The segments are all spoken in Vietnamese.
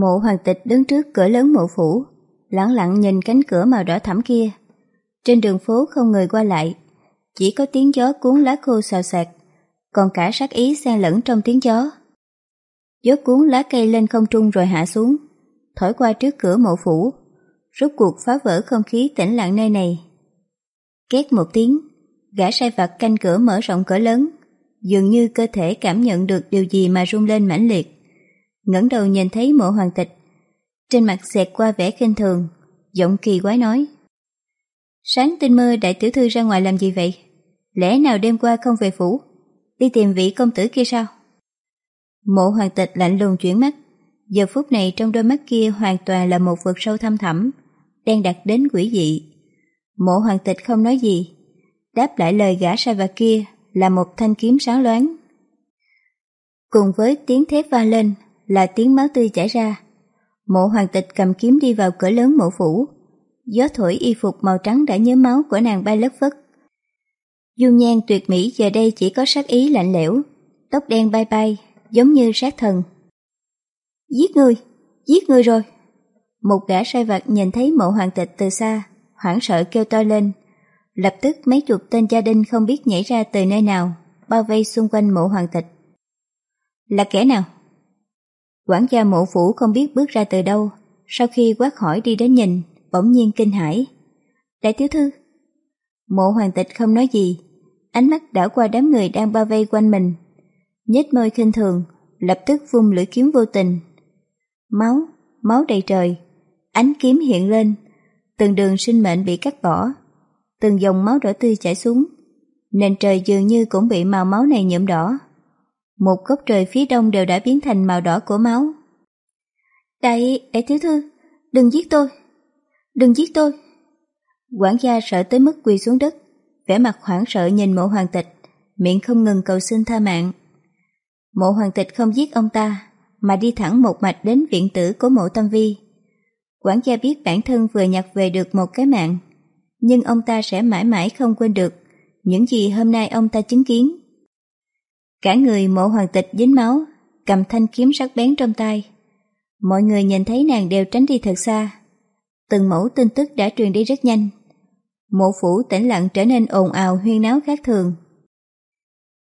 Mộ hoàng tịch đứng trước cửa lớn mộ phủ, lặng lặng nhìn cánh cửa màu đỏ thẳm kia. Trên đường phố không người qua lại, chỉ có tiếng gió cuốn lá khô xào xạc, còn cả sát ý xen lẫn trong tiếng gió. Gió cuốn lá cây lên không trung rồi hạ xuống, thổi qua trước cửa mộ phủ, rốt cuộc phá vỡ không khí tĩnh lặng nơi này. Két một tiếng, gã sai vặt canh cửa mở rộng cỡ lớn, dường như cơ thể cảm nhận được điều gì mà rung lên mãnh liệt ngẩng đầu nhìn thấy mộ hoàng tịch, trên mặt xẹt qua vẻ khinh thường, giọng kỳ quái nói. Sáng tinh mơ đại tiểu thư ra ngoài làm gì vậy? Lẽ nào đêm qua không về phủ? Đi tìm vị công tử kia sao? Mộ hoàng tịch lạnh lùng chuyển mắt, giờ phút này trong đôi mắt kia hoàn toàn là một vực sâu thăm thẳm, đang đặt đến quỷ dị. Mộ hoàng tịch không nói gì, đáp lại lời gã sai vặt kia là một thanh kiếm sáng loáng. Cùng với tiếng thép va lên là tiếng máu tươi chảy ra. Mộ hoàng tịch cầm kiếm đi vào cửa lớn mộ phủ. Gió thổi y phục màu trắng đã nhớ máu của nàng bay lất phất. Dung nhan tuyệt mỹ giờ đây chỉ có sát ý lạnh lẽo, tóc đen bay bay, giống như sát thần. Giết người, giết người rồi. Một gã sai vặt nhìn thấy mộ hoàng tịch từ xa, hoảng sợ kêu to lên. Lập tức mấy chục tên gia đình không biết nhảy ra từ nơi nào, bao vây xung quanh mộ hoàng tịch. Là kẻ nào? Quản gia mộ phủ không biết bước ra từ đâu, sau khi quát hỏi đi đến nhìn, bỗng nhiên kinh hãi. Đại tiểu thư, Mộ hoàng tịch không nói gì, ánh mắt đảo qua đám người đang bao vây quanh mình. nhếch môi khinh thường, lập tức vung lưỡi kiếm vô tình. Máu, máu đầy trời, ánh kiếm hiện lên, từng đường sinh mệnh bị cắt bỏ, từng dòng máu đỏ tươi chảy xuống, nền trời dường như cũng bị màu máu này nhuộm đỏ. Một góc trời phía đông đều đã biến thành màu đỏ của máu. Đại, ế thiếu thư, đừng giết tôi, đừng giết tôi. Quản gia sợ tới mức quỳ xuống đất, vẻ mặt hoảng sợ nhìn mộ hoàng tịch, miệng không ngừng cầu xin tha mạng. Mộ hoàng tịch không giết ông ta, mà đi thẳng một mạch đến viện tử của mộ tâm vi. Quản gia biết bản thân vừa nhặt về được một cái mạng, nhưng ông ta sẽ mãi mãi không quên được những gì hôm nay ông ta chứng kiến. Cả người mộ hoàng tịch dính máu, cầm thanh kiếm sắc bén trong tay. Mọi người nhìn thấy nàng đều tránh đi thật xa. Từng mẫu tin tức đã truyền đi rất nhanh. Mộ phủ tĩnh lặng trở nên ồn ào huyên náo khác thường.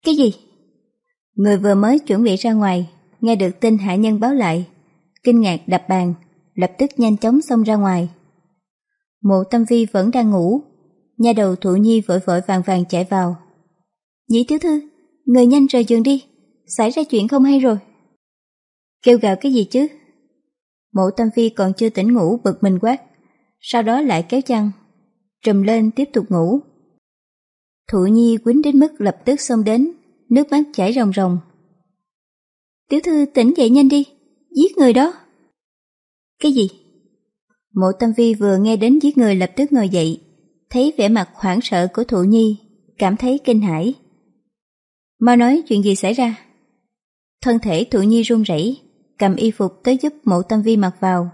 Cái gì? Người vừa mới chuẩn bị ra ngoài, nghe được tin hạ nhân báo lại, kinh ngạc đập bàn, lập tức nhanh chóng xông ra ngoài. Mộ tâm vi vẫn đang ngủ, nhà đầu thụ nhi vội vội vàng vàng chạy vào. Nhĩ thiếu thư, người nhanh rời giường đi, xảy ra chuyện không hay rồi. Kêu gào cái gì chứ? Mộ tâm phi còn chưa tỉnh ngủ bực mình quát, sau đó lại kéo chăn, trùm lên tiếp tục ngủ. Thụ nhi quýnh đến mức lập tức xông đến, nước mắt chảy ròng ròng. Tiểu thư tỉnh dậy nhanh đi, giết người đó. Cái gì? Mộ tâm vi vừa nghe đến giết người lập tức ngồi dậy, thấy vẻ mặt hoảng sợ của thụ nhi, cảm thấy kinh hãi. Mau nói chuyện gì xảy ra? Thân thể thụ nhi run rẩy, cầm y phục tới giúp mộ tâm vi mặc vào,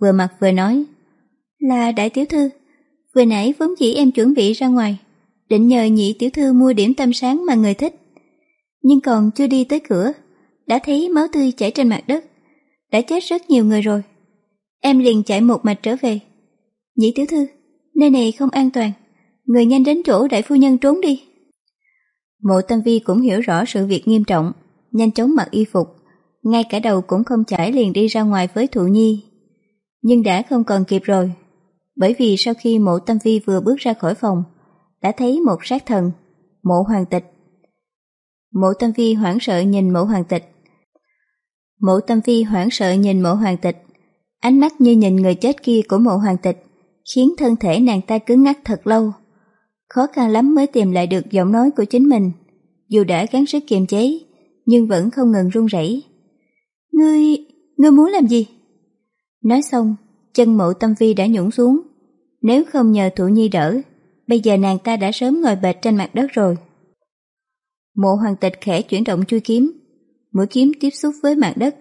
vừa mặc vừa nói. Là đại tiểu thư, vừa nãy vốn chỉ em chuẩn bị ra ngoài, định nhờ nhị tiểu thư mua điểm tâm sáng mà người thích. Nhưng còn chưa đi tới cửa, đã thấy máu tươi chảy trên mặt đất, đã chết rất nhiều người rồi. Em liền chạy một mạch trở về. Nhị tiểu thư, nơi này không an toàn, người nhanh đến chỗ đại phu nhân trốn đi. Mộ Tâm Vi cũng hiểu rõ sự việc nghiêm trọng, nhanh chóng mặc y phục, ngay cả đầu cũng không chảy liền đi ra ngoài với Thụ Nhi. Nhưng đã không còn kịp rồi, bởi vì sau khi mộ Tâm Vi vừa bước ra khỏi phòng, đã thấy một sát thần, mộ hoàng tịch. Mộ Tâm Vi hoảng sợ nhìn mộ hoàng tịch. Mộ Tâm Vi hoảng sợ nhìn mộ hoàng tịch, ánh mắt như nhìn người chết kia của mộ hoàng tịch, khiến thân thể nàng ta cứng ngắc thật lâu. Khó khăn lắm mới tìm lại được giọng nói của chính mình, dù đã gắng sức kiềm chế, nhưng vẫn không ngừng run rẩy. Ngươi, ngươi muốn làm gì? Nói xong, chân mộ tâm vi đã nhũng xuống. Nếu không nhờ thủ nhi đỡ, bây giờ nàng ta đã sớm ngồi bệt trên mặt đất rồi. Mộ hoàng tịch khẽ chuyển động chui kiếm, mũi kiếm tiếp xúc với mặt đất.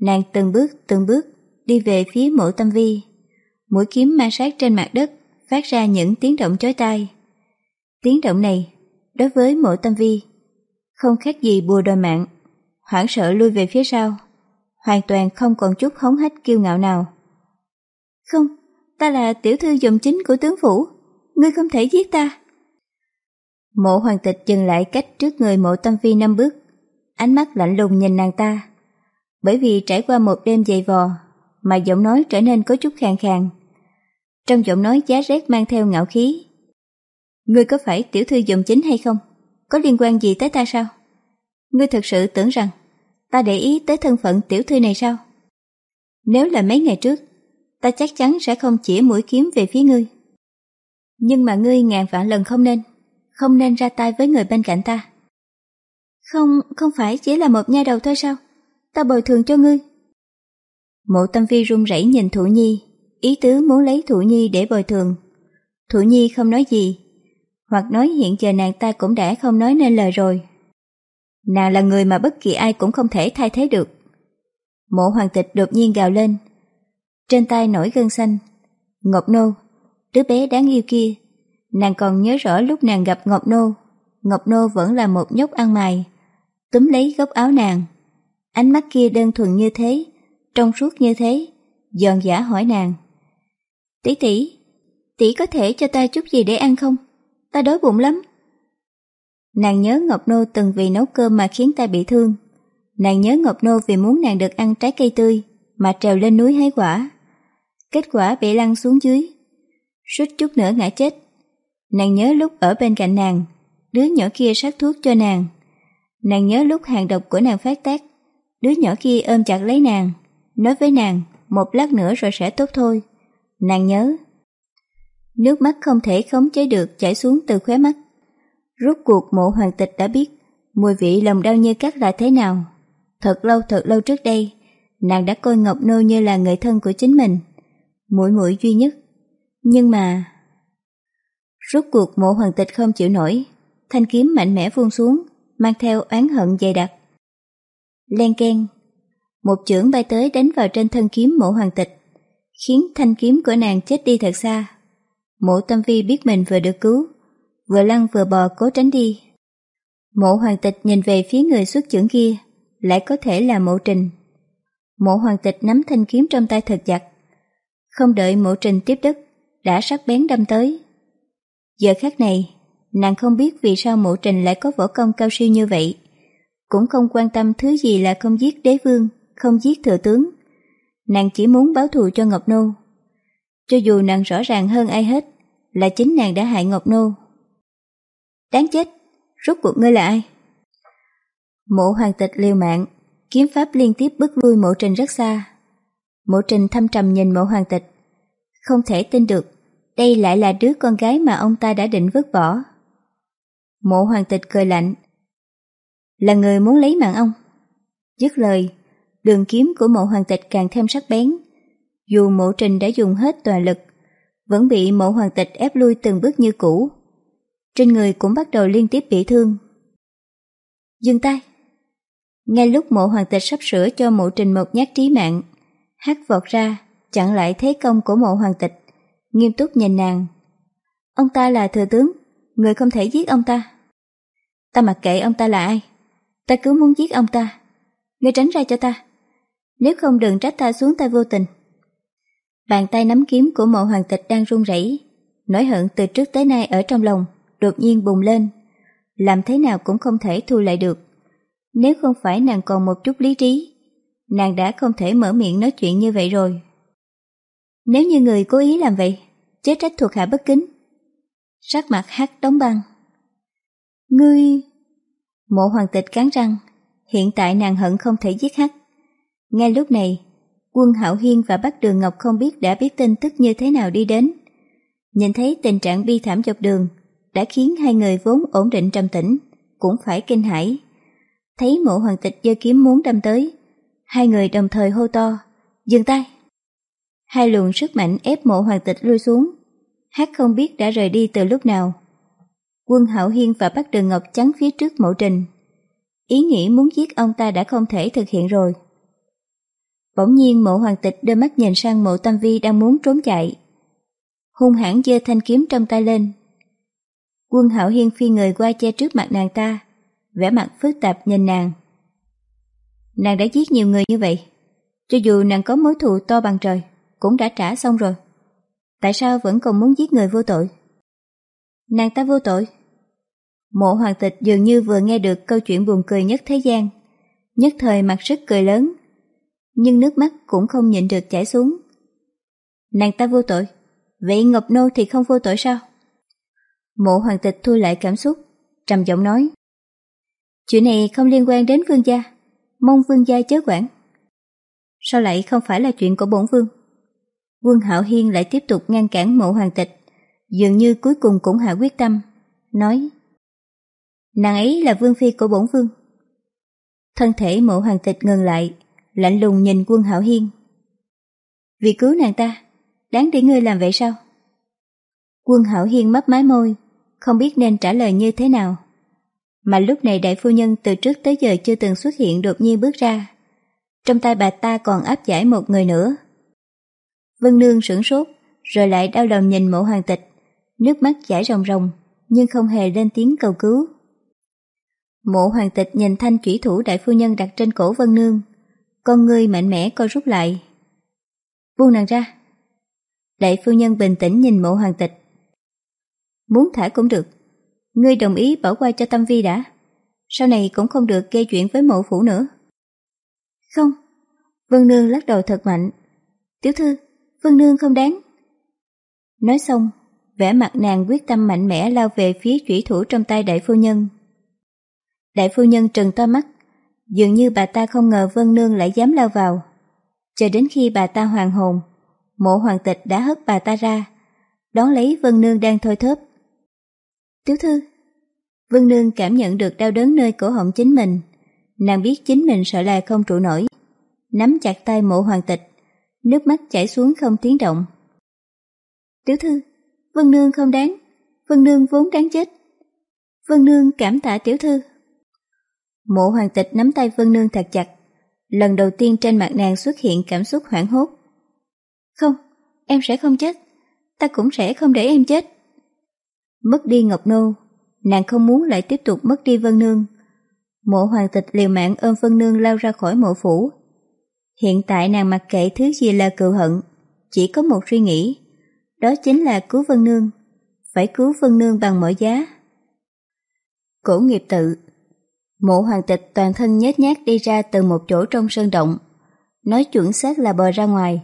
Nàng từng bước từng bước đi về phía mộ tâm vi. Mũi kiếm ma sát trên mặt đất phát ra những tiếng động chói tai. Tiếng động này, đối với mộ tâm vi, không khác gì bùa đòi mạng, hoảng sợ lui về phía sau, hoàn toàn không còn chút hống hách kiêu ngạo nào. Không, ta là tiểu thư dòng chính của tướng phủ, ngươi không thể giết ta. Mộ hoàng tịch dừng lại cách trước người mộ tâm vi năm bước, ánh mắt lạnh lùng nhìn nàng ta. Bởi vì trải qua một đêm dày vò, mà giọng nói trở nên có chút khàn khàn. Trong giọng nói giá rét mang theo ngạo khí. Ngươi có phải tiểu thư dòng chính hay không? Có liên quan gì tới ta sao? Ngươi thật sự tưởng rằng ta để ý tới thân phận tiểu thư này sao? Nếu là mấy ngày trước, ta chắc chắn sẽ không chỉ mũi kiếm về phía ngươi. Nhưng mà ngươi ngàn vạn lần không nên, không nên ra tay với người bên cạnh ta. Không, không phải chỉ là một nha đầu thôi sao? Ta bồi thường cho ngươi. Mộ tâm phi run rẩy nhìn Thụ Nhi, ý tứ muốn lấy Thụ Nhi để bồi thường. Thụ Nhi không nói gì, hoặc nói hiện giờ nàng ta cũng đã không nói nên lời rồi. Nàng là người mà bất kỳ ai cũng không thể thay thế được. Mộ hoàng tịch đột nhiên gào lên. Trên tay nổi gân xanh. Ngọc Nô, đứa bé đáng yêu kia. Nàng còn nhớ rõ lúc nàng gặp Ngọc Nô. Ngọc Nô vẫn là một nhóc ăn mày. Túm lấy góc áo nàng. Ánh mắt kia đơn thuần như thế, trong suốt như thế, giòn giả hỏi nàng. Tỷ tỷ, tỷ có thể cho ta chút gì để ăn không? Ta đói bụng lắm. Nàng nhớ Ngọc Nô từng vì nấu cơm mà khiến ta bị thương. Nàng nhớ Ngọc Nô vì muốn nàng được ăn trái cây tươi mà trèo lên núi hái quả. Kết quả bị lăn xuống dưới. Suýt chút nữa ngã chết. Nàng nhớ lúc ở bên cạnh nàng, đứa nhỏ kia sát thuốc cho nàng. Nàng nhớ lúc hàng độc của nàng phát tác, đứa nhỏ kia ôm chặt lấy nàng, nói với nàng một lát nữa rồi sẽ tốt thôi. Nàng nhớ. Nước mắt không thể khống chế được chảy xuống từ khóe mắt. Rốt cuộc mộ hoàng tịch đã biết mùi vị lòng đau như cắt là thế nào. Thật lâu thật lâu trước đây, nàng đã coi Ngọc Nô như là người thân của chính mình, mũi mũi duy nhất. Nhưng mà... Rốt cuộc mộ hoàng tịch không chịu nổi, thanh kiếm mạnh mẽ vuông xuống, mang theo oán hận dày đặc. Len ken, một chưởng bay tới đánh vào trên thân kiếm mộ hoàng tịch, khiến thanh kiếm của nàng chết đi thật xa. Mộ tâm vi biết mình vừa được cứu, vừa lăn vừa bò cố tránh đi. Mộ hoàng tịch nhìn về phía người xuất trưởng kia, lại có thể là mộ trình. Mộ hoàng tịch nắm thanh kiếm trong tay thật chặt. Không đợi mộ trình tiếp đất, đã sắc bén đâm tới. Giờ khác này, nàng không biết vì sao mộ trình lại có võ công cao siêu như vậy. Cũng không quan tâm thứ gì là không giết đế vương, không giết thừa tướng. Nàng chỉ muốn báo thù cho Ngọc Nô. Cho dù nàng rõ ràng hơn ai hết, là chính nàng đã hại Ngọc Nô. Đáng chết, rốt cuộc ngươi là ai? Mộ hoàng tịch liều mạng, kiếm pháp liên tiếp bước lui mộ trình rất xa. Mộ trình thâm trầm nhìn mộ hoàng tịch. Không thể tin được, đây lại là đứa con gái mà ông ta đã định vứt bỏ. Mộ hoàng tịch cười lạnh. Là người muốn lấy mạng ông. Dứt lời, đường kiếm của mộ hoàng tịch càng thêm sắc bén. Dù mộ trình đã dùng hết toàn lực, vẫn bị mộ hoàng tịch ép lui từng bước như cũ. Trên người cũng bắt đầu liên tiếp bị thương. Dừng tay! Ngay lúc mộ hoàng tịch sắp sửa cho mộ trình một nhát trí mạng, hát vọt ra, chặn lại thế công của mộ hoàng tịch, nghiêm túc nhìn nàng. Ông ta là thừa tướng, người không thể giết ông ta. Ta mặc kệ ông ta là ai, ta cứ muốn giết ông ta. Ngươi tránh ra cho ta, nếu không đừng trách ta xuống tay vô tình. Bàn tay nắm kiếm của mộ hoàng tịch đang run rẩy, nỗi hận từ trước tới nay ở trong lòng, đột nhiên bùng lên, làm thế nào cũng không thể thu lại được. Nếu không phải nàng còn một chút lý trí, nàng đã không thể mở miệng nói chuyện như vậy rồi. Nếu như người cố ý làm vậy, chế trách thuộc hạ bất kính. Sắc mặt hát đóng băng. Ngươi... Mộ hoàng tịch cắn răng, hiện tại nàng hận không thể giết hắc. Ngay lúc này, quân Hạo Hiên và Bắc Đường Ngọc không biết đã biết tin tức như thế nào đi đến. Nhìn thấy tình trạng bi thảm dọc đường, đã khiến hai người vốn ổn định trầm tĩnh, cũng phải kinh hãi. Thấy mộ hoàng tịch giơ kiếm muốn đâm tới, hai người đồng thời hô to, dừng tay. Hai luồng sức mạnh ép mộ hoàng tịch lui xuống, hát không biết đã rời đi từ lúc nào. Quân Hạo Hiên và Bắc Đường Ngọc chắn phía trước mộ trình. Ý nghĩ muốn giết ông ta đã không thể thực hiện rồi. Bỗng nhiên mộ hoàng tịch đưa mắt nhìn sang mộ tam vi đang muốn trốn chạy. Hung hãn giơ thanh kiếm trong tay lên. Quân hạo hiên phi người qua che trước mặt nàng ta, vẻ mặt phức tạp nhìn nàng. Nàng đã giết nhiều người như vậy, Cho dù nàng có mối thù to bằng trời, cũng đã trả xong rồi. Tại sao vẫn còn muốn giết người vô tội? Nàng ta vô tội. Mộ hoàng tịch dường như vừa nghe được câu chuyện buồn cười nhất thế gian, nhất thời mặt sức cười lớn, nhưng nước mắt cũng không nhịn được chảy xuống. Nàng ta vô tội, vậy Ngọc Nô thì không vô tội sao? Mộ hoàng tịch thu lại cảm xúc, trầm giọng nói. Chuyện này không liên quan đến vương gia, mong vương gia chớ quản. Sao lại không phải là chuyện của bổn vương? Quân Hạo Hiên lại tiếp tục ngăn cản mộ hoàng tịch, dường như cuối cùng cũng hạ quyết tâm, nói Nàng ấy là vương phi của bổn vương. Thân thể mộ hoàng tịch ngừng lại, lạnh lùng nhìn quân hảo Hiên. Vì cứu nàng ta, đáng để ngươi làm vậy sao? Quân hảo Hiên mấp mái môi, không biết nên trả lời như thế nào. Mà lúc này đại phu nhân từ trước tới giờ chưa từng xuất hiện đột nhiên bước ra. Trong tay bà ta còn áp giải một người nữa. Vân Nương sửng sốt, rồi lại đau lòng nhìn mộ hoàng tịch, nước mắt chảy ròng ròng, nhưng không hề lên tiếng cầu cứu. Mộ hoàng tịch nhìn thanh chủy thủ đại phu nhân đặt trên cổ Vân Nương, con ngươi mạnh mẽ co rút lại. Buông nàng ra. Đại phu nhân bình tĩnh nhìn mộ hoàng tịch. Muốn thả cũng được, ngươi đồng ý bỏ qua cho Tâm Vi đã. Sau này cũng không được gây chuyện với mộ phủ nữa. Không, Vân Nương lắc đầu thật mạnh. Tiểu thư, Vân Nương không đáng. Nói xong, vẻ mặt nàng quyết tâm mạnh mẽ lao về phía chủy thủ trong tay đại phu nhân. Đại phu nhân trừng to mắt, dường như bà ta không ngờ Vân Nương lại dám lao vào. Chờ đến khi bà ta hoàng hồn, mộ hoàng tịch đã hất bà ta ra, đón lấy Vân Nương đang thôi thớp. Tiểu thư, Vân Nương cảm nhận được đau đớn nơi cổ họng chính mình, nàng biết chính mình sợ là không trụ nổi, nắm chặt tay mộ hoàng tịch, nước mắt chảy xuống không tiếng động. Tiểu thư, Vân Nương không đáng, Vân Nương vốn đáng chết. Vân Nương cảm tạ tiểu thư. Mộ hoàng tịch nắm tay Vân Nương thật chặt, lần đầu tiên trên mặt nàng xuất hiện cảm xúc hoảng hốt. Không, em sẽ không chết, ta cũng sẽ không để em chết. Mất đi Ngọc Nô, nàng không muốn lại tiếp tục mất đi Vân Nương. Mộ hoàng tịch liều mạng ôm Vân Nương lao ra khỏi mộ phủ. Hiện tại nàng mặc kệ thứ gì là cựu hận, chỉ có một suy nghĩ, đó chính là cứu Vân Nương, phải cứu Vân Nương bằng mọi giá. Cổ nghiệp tự Mộ hoàng tịch toàn thân nhét nhát đi ra từ một chỗ trong sơn động, nói chuẩn xác là bò ra ngoài,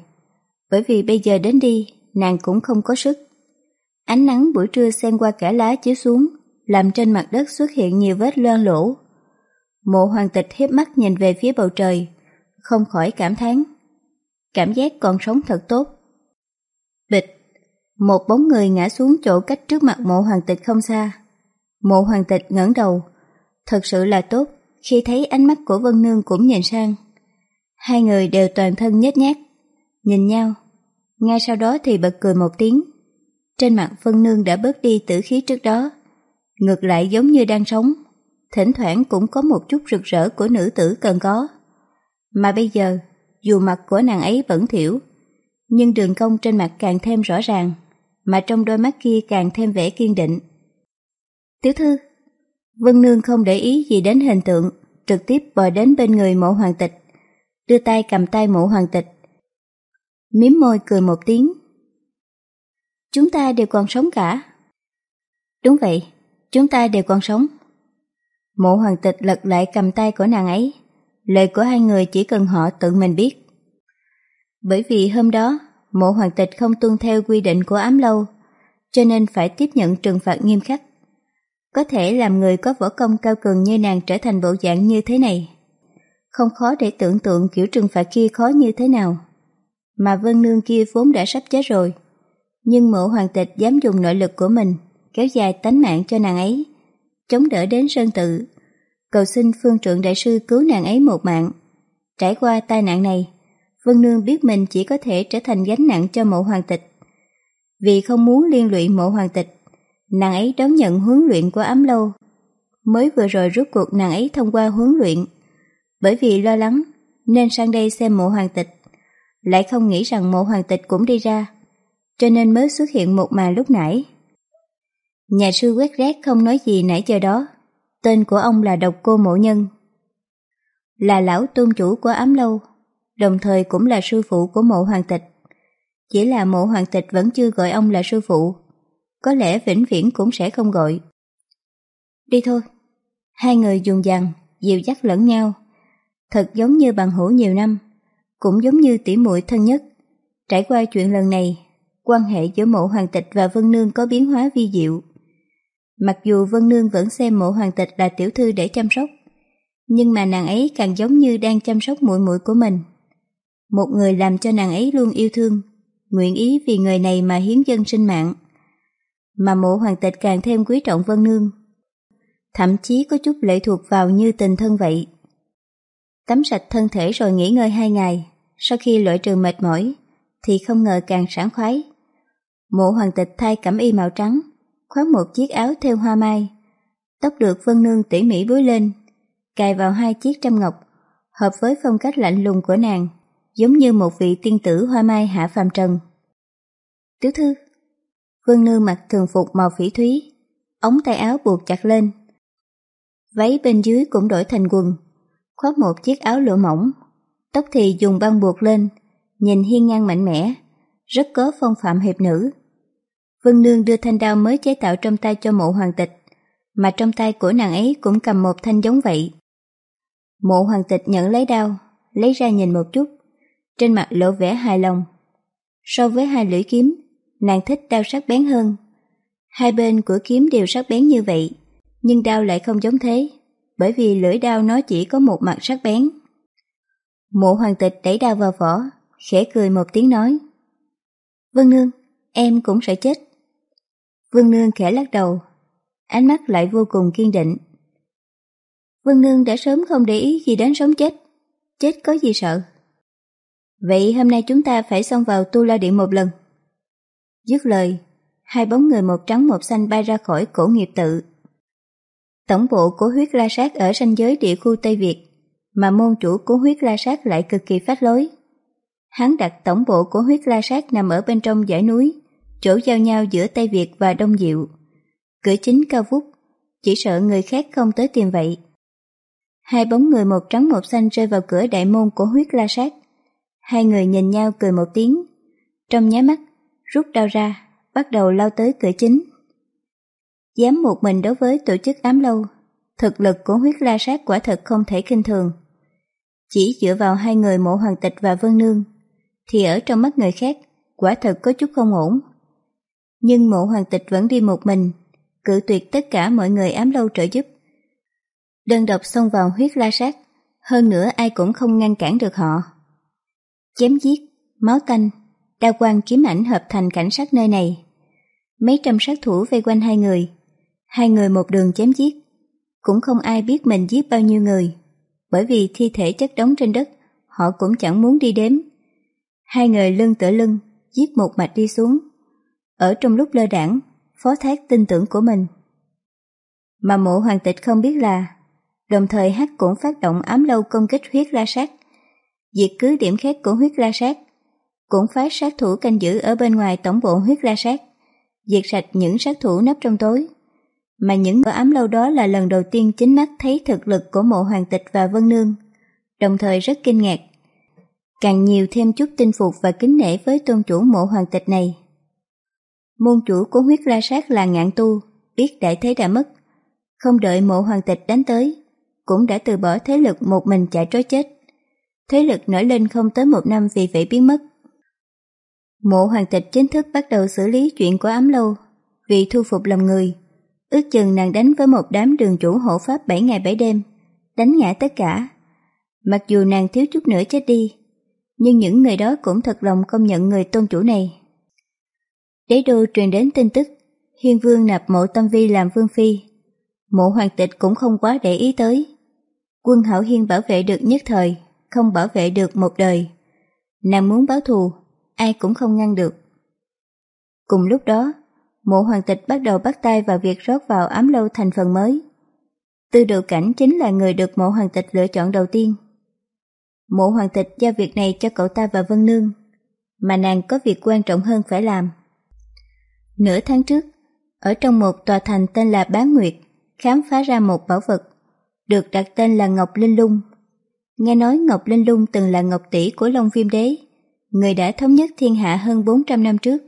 bởi vì bây giờ đến đi, nàng cũng không có sức. Ánh nắng buổi trưa xen qua cả lá chiếu xuống, làm trên mặt đất xuất hiện nhiều vết loang lỗ. Mộ hoàng tịch hiếp mắt nhìn về phía bầu trời, không khỏi cảm thán. Cảm giác còn sống thật tốt. Bịch, một bóng người ngã xuống chỗ cách trước mặt mộ hoàng tịch không xa. Mộ hoàng tịch ngẩng đầu, thật sự là tốt khi thấy ánh mắt của Vân Nương cũng nhìn sang. Hai người đều toàn thân nhếch nhác, nhìn nhau. Ngay sau đó thì bật cười một tiếng. Trên mặt Vân Nương đã bớt đi tử khí trước đó, ngược lại giống như đang sống, thỉnh thoảng cũng có một chút rực rỡ của nữ tử cần có. Mà bây giờ, dù mặt của nàng ấy vẫn thiểu, nhưng đường cong trên mặt càng thêm rõ ràng, mà trong đôi mắt kia càng thêm vẻ kiên định. Tiểu thư, Vân Nương không để ý gì đến hình tượng, trực tiếp bò đến bên người mộ hoàng tịch, đưa tay cầm tay mộ hoàng tịch. Miếm môi cười một tiếng. Chúng ta đều còn sống cả. Đúng vậy, chúng ta đều còn sống. Mộ hoàng tịch lật lại cầm tay của nàng ấy, lời của hai người chỉ cần họ tự mình biết. Bởi vì hôm đó, mộ hoàng tịch không tuân theo quy định của ám lâu, cho nên phải tiếp nhận trừng phạt nghiêm khắc. Có thể làm người có võ công cao cường như nàng trở thành bộ dạng như thế này. Không khó để tưởng tượng kiểu trừng phạt kia khó như thế nào. Mà vân nương kia vốn đã sắp chết rồi. Nhưng mộ hoàng tịch dám dùng nội lực của mình kéo dài tánh mạng cho nàng ấy, chống đỡ đến sơn tự, cầu xin phương trượng đại sư cứu nàng ấy một mạng. Trải qua tai nạn này, Vân Nương biết mình chỉ có thể trở thành gánh nặng cho mộ hoàng tịch. Vì không muốn liên lụy mộ hoàng tịch, nàng ấy đón nhận huấn luyện của ám lâu. Mới vừa rồi rút cuộc nàng ấy thông qua huấn luyện. Bởi vì lo lắng, nên sang đây xem mộ hoàng tịch. Lại không nghĩ rằng mộ hoàng tịch cũng đi ra, cho nên mới xuất hiện một màn lúc nãy. Nhà sư quét rác không nói gì nãy giờ đó, tên của ông là Độc Cô Mộ Nhân. Là lão tôn chủ của ám lâu, đồng thời cũng là sư phụ của mộ hoàng tịch. Chỉ là mộ hoàng tịch vẫn chưa gọi ông là sư phụ, có lẽ vĩnh viễn cũng sẽ không gọi. Đi thôi. Hai người dùng dằn, dịu dắt lẫn nhau, thật giống như bằng hữu nhiều năm, cũng giống như tỉ muội thân nhất. Trải qua chuyện lần này, quan hệ giữa mộ hoàng tịch và Vân Nương có biến hóa vi diệu. Mặc dù Vân Nương vẫn xem mộ hoàng tịch là tiểu thư để chăm sóc, nhưng mà nàng ấy càng giống như đang chăm sóc muội muội của mình. Một người làm cho nàng ấy luôn yêu thương, nguyện ý vì người này mà hiến dân sinh mạng. Mà mộ hoàng tịch càng thêm quý trọng Vân Nương, thậm chí có chút lệ thuộc vào như tình thân vậy. Tắm sạch thân thể rồi nghỉ ngơi hai ngày, sau khi loại trừ mệt mỏi, thì không ngờ càng sảng khoái. Mộ hoàng tịch thay cẩm y màu trắng, khoác một chiếc áo theo hoa mai, tóc được Vân Nương tỉ mỉ búi lên, cài vào hai chiếc trăm ngọc, hợp với phong cách lạnh lùng của nàng, giống như một vị tiên tử hoa mai hạ phàm trần. Tiểu thư, Vân Nương mặc thường phục màu phỉ thúy, ống tay áo buộc chặt lên. Váy bên dưới cũng đổi thành quần, khoác một chiếc áo lụa mỏng, tóc thì dùng băng buộc lên, nhìn hiên ngang mạnh mẽ, rất có phong phạm hiệp nữ. Vân Nương đưa thanh đao mới chế tạo trong tay cho mộ hoàng tịch, mà trong tay của nàng ấy cũng cầm một thanh giống vậy. Mộ hoàng tịch nhận lấy đao, lấy ra nhìn một chút, trên mặt lộ vẻ hài lòng. So với hai lưỡi kiếm, nàng thích đao sắc bén hơn. Hai bên của kiếm đều sắc bén như vậy, nhưng đao lại không giống thế, bởi vì lưỡi đao nó chỉ có một mặt sắc bén. Mộ hoàng tịch đẩy đao vào vỏ, khẽ cười một tiếng nói. Vân Nương, em cũng sẽ chết. Vân Nương khẽ lắc đầu, ánh mắt lại vô cùng kiên định. Vân Nương đã sớm không để ý gì đến sống chết, chết có gì sợ. Vậy hôm nay chúng ta phải xông vào tu la điện một lần. Dứt lời, hai bóng người một trắng một xanh bay ra khỏi cổ nghiệp tự. Tổng bộ của huyết la sát ở ranh giới địa khu Tây Việt, mà môn chủ của huyết la sát lại cực kỳ phát lối. Hắn đặt tổng bộ của huyết la sát nằm ở bên trong dãy núi, chỗ giao nhau giữa Tây Việt và Đông Diệu. Cửa chính cao vút, chỉ sợ người khác không tới tìm vậy. Hai bóng người một trắng một xanh rơi vào cửa đại môn của huyết la sát. Hai người nhìn nhau cười một tiếng. Trong nháy mắt, rút đao ra, bắt đầu lao tới cửa chính. Dám một mình đối với tổ chức ám lâu, thực lực của huyết la sát quả thật không thể kinh thường. Chỉ dựa vào hai người mộ hoàng tịch và vân nương, thì ở trong mắt người khác, quả thật có chút không ổn. Nhưng mộ hoàng tịch vẫn đi một mình, cự tuyệt tất cả mọi người ám lâu trợ giúp. Đơn độc xông vào huyết la sát, hơn nữa ai cũng không ngăn cản được họ. Chém giết, máu tanh, đao quang kiếm ảnh hợp thành cảnh sát nơi này. Mấy trăm sát thủ vây quanh hai người, hai người một đường chém giết. Cũng không ai biết mình giết bao nhiêu người, bởi vì thi thể chất đóng trên đất, họ cũng chẳng muốn đi đếm. Hai người lưng tựa lưng, giết một mạch đi xuống. Ở trong lúc lơ đảng, phó thác tin tưởng của mình. Mà mộ hoàng tịch không biết là, đồng thời hát cũng phát động ám lâu công kích huyết la sát, diệt cứ điểm khác của huyết la sát, cũng phái sát thủ canh giữ ở bên ngoài tổng bộ huyết la sát, diệt sạch những sát thủ nấp trong tối. Mà những ở ám lâu đó là lần đầu tiên chính mắt thấy thực lực của mộ hoàng tịch và vân nương, đồng thời rất kinh ngạc. Càng nhiều thêm chút tin phục và kính nể với tôn chủ mộ hoàng tịch này. Môn chủ của huyết la sát là ngạn tu, biết đại thế đã mất. Không đợi mộ hoàng tịch đánh tới, cũng đã từ bỏ thế lực một mình chạy trối chết. Thế lực nổi lên không tới một năm vì vậy biến mất. Mộ hoàng tịch chính thức bắt đầu xử lý chuyện của ám lâu, vì thu phục lòng người. Ước chừng nàng đánh với một đám đường chủ hộ pháp 7 ngày 7 đêm, đánh ngã tất cả. Mặc dù nàng thiếu chút nữa chết đi, nhưng những người đó cũng thật lòng công nhận người tôn chủ này. Đế đô truyền đến tin tức, Hiên Vương nạp mộ tâm vi làm vương phi. Mộ hoàng tịch cũng không quá để ý tới. Quân hảo hiên bảo vệ được nhất thời, không bảo vệ được một đời. Nàng muốn báo thù, ai cũng không ngăn được. Cùng lúc đó, mộ hoàng tịch bắt đầu bắt tay vào việc rót vào ám lâu thành phần mới. Tư độ cảnh chính là người được mộ hoàng tịch lựa chọn đầu tiên. Mộ hoàng tịch giao việc này cho cậu ta và Vân Nương, mà nàng có việc quan trọng hơn phải làm. Nửa tháng trước, ở trong một tòa thành tên là Bán Nguyệt, khám phá ra một bảo vật, được đặt tên là Ngọc Linh Lung. Nghe nói Ngọc Linh Lung từng là Ngọc Tỷ của Long Viêm Đế, người đã thống nhất thiên hạ hơn 400 năm trước.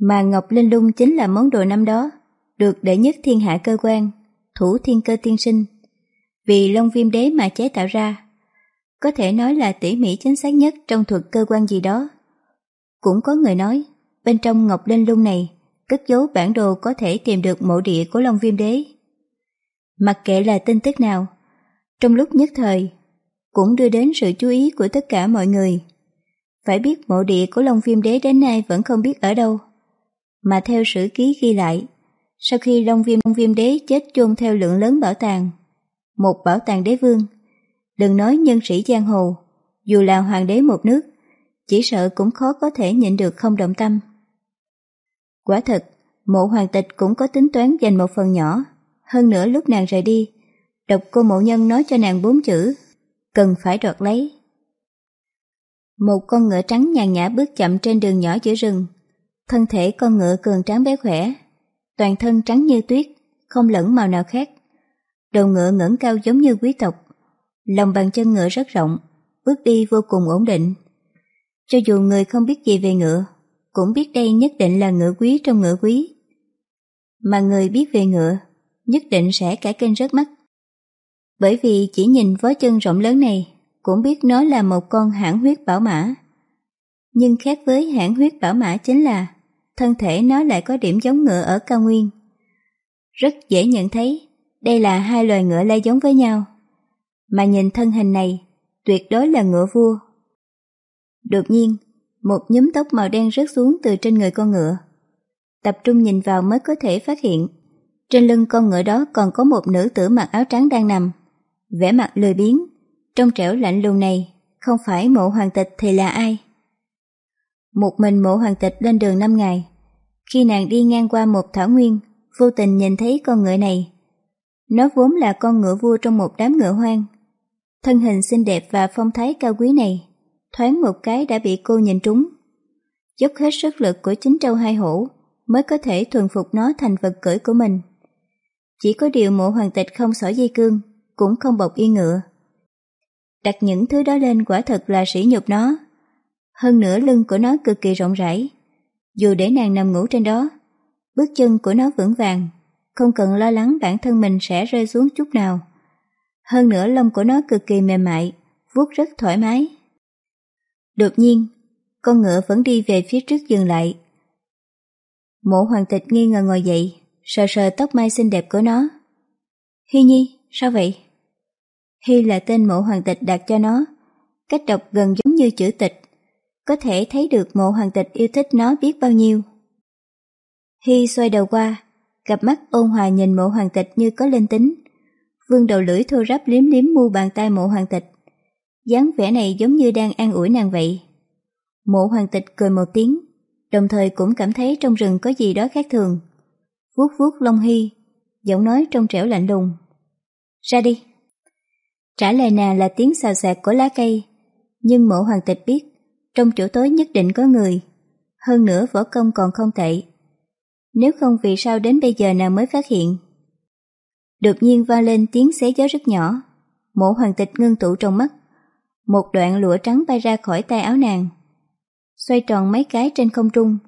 Mà Ngọc Linh Lung chính là món đồ năm đó, được đệ nhất thiên hạ cơ quan, thủ thiên cơ tiên sinh. Vì Long Viêm Đế mà chế tạo ra, có thể nói là tỉ mỉ chính xác nhất trong thuật cơ quan gì đó. Cũng có người nói, bên trong Ngọc Linh Lung này, cất dấu bản đồ có thể tìm được mộ địa của Long Viêm Đế. Mặc kệ là tin tức nào, trong lúc nhất thời, cũng đưa đến sự chú ý của tất cả mọi người. Phải biết mộ địa của Long Viêm Đế đến nay vẫn không biết ở đâu. Mà theo sử ký ghi lại, sau khi Long Viêm Long Viêm Đế chết chôn theo lượng lớn bảo tàng, một bảo tàng đế vương, đừng nói nhân sĩ giang hồ, dù là hoàng đế một nước, chỉ sợ cũng khó có thể nhịn được không động tâm. Quả thật, mộ hoàng tịch cũng có tính toán dành một phần nhỏ, hơn nữa lúc nàng rời đi, độc cô mộ nhân nói cho nàng bốn chữ, cần phải đoạt lấy. Một con ngựa trắng nhàn nhã bước chậm trên đường nhỏ giữa rừng, thân thể con ngựa cường tráng bé khỏe, toàn thân trắng như tuyết, không lẫn màu nào khác. Đầu ngựa ngẩng cao giống như quý tộc, lòng bàn chân ngựa rất rộng, bước đi vô cùng ổn định. Cho dù người không biết gì về ngựa, cũng biết đây nhất định là ngựa quý trong ngựa quý. Mà người biết về ngựa, nhất định sẽ cả kênh rất mắt. Bởi vì chỉ nhìn vó chân rộng lớn này, cũng biết nó là một con hãng huyết bảo mã. Nhưng khác với hãng huyết bảo mã chính là thân thể nó lại có điểm giống ngựa ở cao nguyên. Rất dễ nhận thấy đây là hai loài ngựa lai giống với nhau. Mà nhìn thân hình này, tuyệt đối là ngựa vua. Đột nhiên, một nhúm tóc màu đen rớt xuống từ trên người con ngựa. Tập trung nhìn vào mới có thể phát hiện, trên lưng con ngựa đó còn có một nữ tử mặc áo trắng đang nằm. vẻ mặt lười biếng, trong trẻo lạnh lùng này, không phải mộ hoàng tịch thì là ai? Một mình mộ hoàng tịch lên đường năm ngày. Khi nàng đi ngang qua một thảo nguyên, vô tình nhìn thấy con ngựa này. Nó vốn là con ngựa vua trong một đám ngựa hoang. Thân hình xinh đẹp và phong thái cao quý này, thoáng một cái đã bị cô nhìn trúng. Dốc hết sức lực của chính trâu hai hổ mới có thể thuần phục nó thành vật cưỡi của mình. Chỉ có điều mộ hoàng tịch không xỏ dây cương, cũng không bọc yên ngựa. Đặt những thứ đó lên quả thật là sỉ nhục nó. Hơn nữa lưng của nó cực kỳ rộng rãi. Dù để nàng nằm ngủ trên đó, bước chân của nó vững vàng, không cần lo lắng bản thân mình sẽ rơi xuống chút nào. Hơn nữa lông của nó cực kỳ mềm mại, vuốt rất thoải mái. Đột nhiên, con ngựa vẫn đi về phía trước dừng lại. Mộ hoàng tịch nghi ngờ ngồi dậy, sờ sờ tóc mai xinh đẹp của nó. Hy Nhi, sao vậy? Hy là tên mộ hoàng tịch đặt cho nó, cách đọc gần giống như chữ tịch, có thể thấy được mộ hoàng tịch yêu thích nó biết bao nhiêu. Hy xoay đầu qua, cặp mắt ôn hòa nhìn mộ hoàng tịch như có linh tính, vương đầu lưỡi thô ráp liếm liếm mu bàn tay mộ hoàng tịch. dáng vẻ này giống như đang an ủi nàng vậy. Mộ hoàng tịch cười một tiếng, đồng thời cũng cảm thấy trong rừng có gì đó khác thường. Vuốt vuốt lông hy, giọng nói trong trẻo lạnh lùng. Ra đi. Trả lời nàng là tiếng xào xạc của lá cây, nhưng mộ hoàng tịch biết, trong chỗ tối nhất định có người, hơn nữa võ công còn không tệ. Nếu không vì sao đến bây giờ nàng mới phát hiện. Đột nhiên va lên tiếng xé gió rất nhỏ, mộ hoàng tịch ngưng tụ trong mắt, một đoạn lụa trắng bay ra khỏi tay áo nàng, xoay tròn mấy cái trên không trung,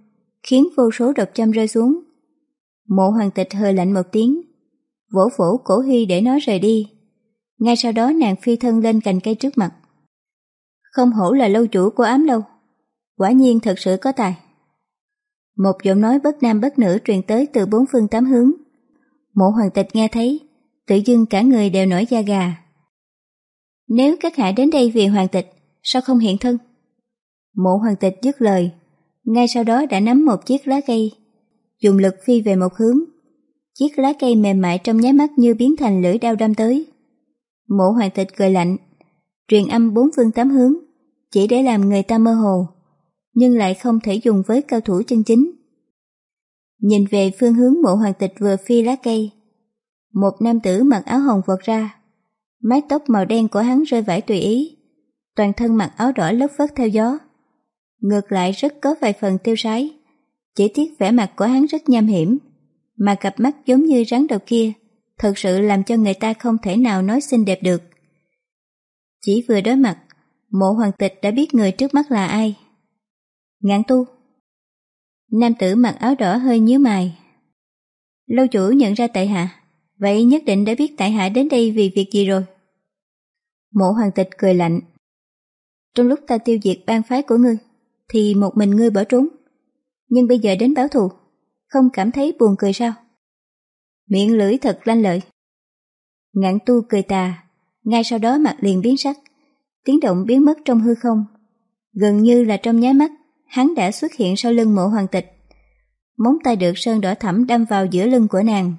khiến vô số độc châm rơi xuống. Mộ hoàng tịch hơi lạnh một tiếng, vỗ vỗ cổ hy để nó rời đi. Ngay sau đó nàng phi thân lên cành cây trước mặt. Không hổ là lâu chủ của ám lâu. Quả nhiên thật sự có tài. Một giọng nói bất nam bất nữ truyền tới từ bốn phương tám hướng. Mộ hoàng tịch nghe thấy, tự dưng cả người đều nổi da gà. Nếu các hạ đến đây vì hoàng tịch, sao không hiện thân? Mộ hoàng tịch dứt lời, ngay sau đó đã nắm một chiếc lá cây, dùng lực phi về một hướng. Chiếc lá cây mềm mại trong nháy mắt như biến thành lưỡi đao đâm tới. Mộ hoàng tịch cười lạnh, truyền âm bốn phương tám hướng, chỉ để làm người ta mơ hồ, nhưng lại không thể dùng với cao thủ chân chính. Nhìn về phương hướng mộ hoàng tịch vừa phi lá cây, một nam tử mặc áo hồng vọt ra, mái tóc màu đen của hắn rơi vãi tùy ý, toàn thân mặc áo đỏ lất phất theo gió. Ngược lại rất có vài phần tiêu sái, chỉ tiếc vẻ mặt của hắn rất nham hiểm, mà cặp mắt giống như rắn đầu kia, thật sự làm cho người ta không thể nào nói xinh đẹp được. Chỉ vừa đối mặt, mộ hoàng tịch đã biết người trước mắt là ai. Ngạn tu. Nam tử mặc áo đỏ hơi nhíu mày. Lâu chủ nhận ra tại hạ, vậy nhất định đã biết tại hạ đến đây vì việc gì rồi. Mộ hoàng tịch cười lạnh. Trong lúc ta tiêu diệt ban phái của ngươi, thì một mình ngươi bỏ trốn. Nhưng bây giờ đến báo thù, không cảm thấy buồn cười sao? Miệng lưỡi thật lanh lợi. Ngạn tu cười tà, ngay sau đó mặt liền biến sắc, tiếng động biến mất trong hư không. Gần như là trong nháy mắt, hắn đã xuất hiện sau lưng mộ hoàng tịch. Móng tay được sơn đỏ thẳm đâm vào giữa lưng của nàng.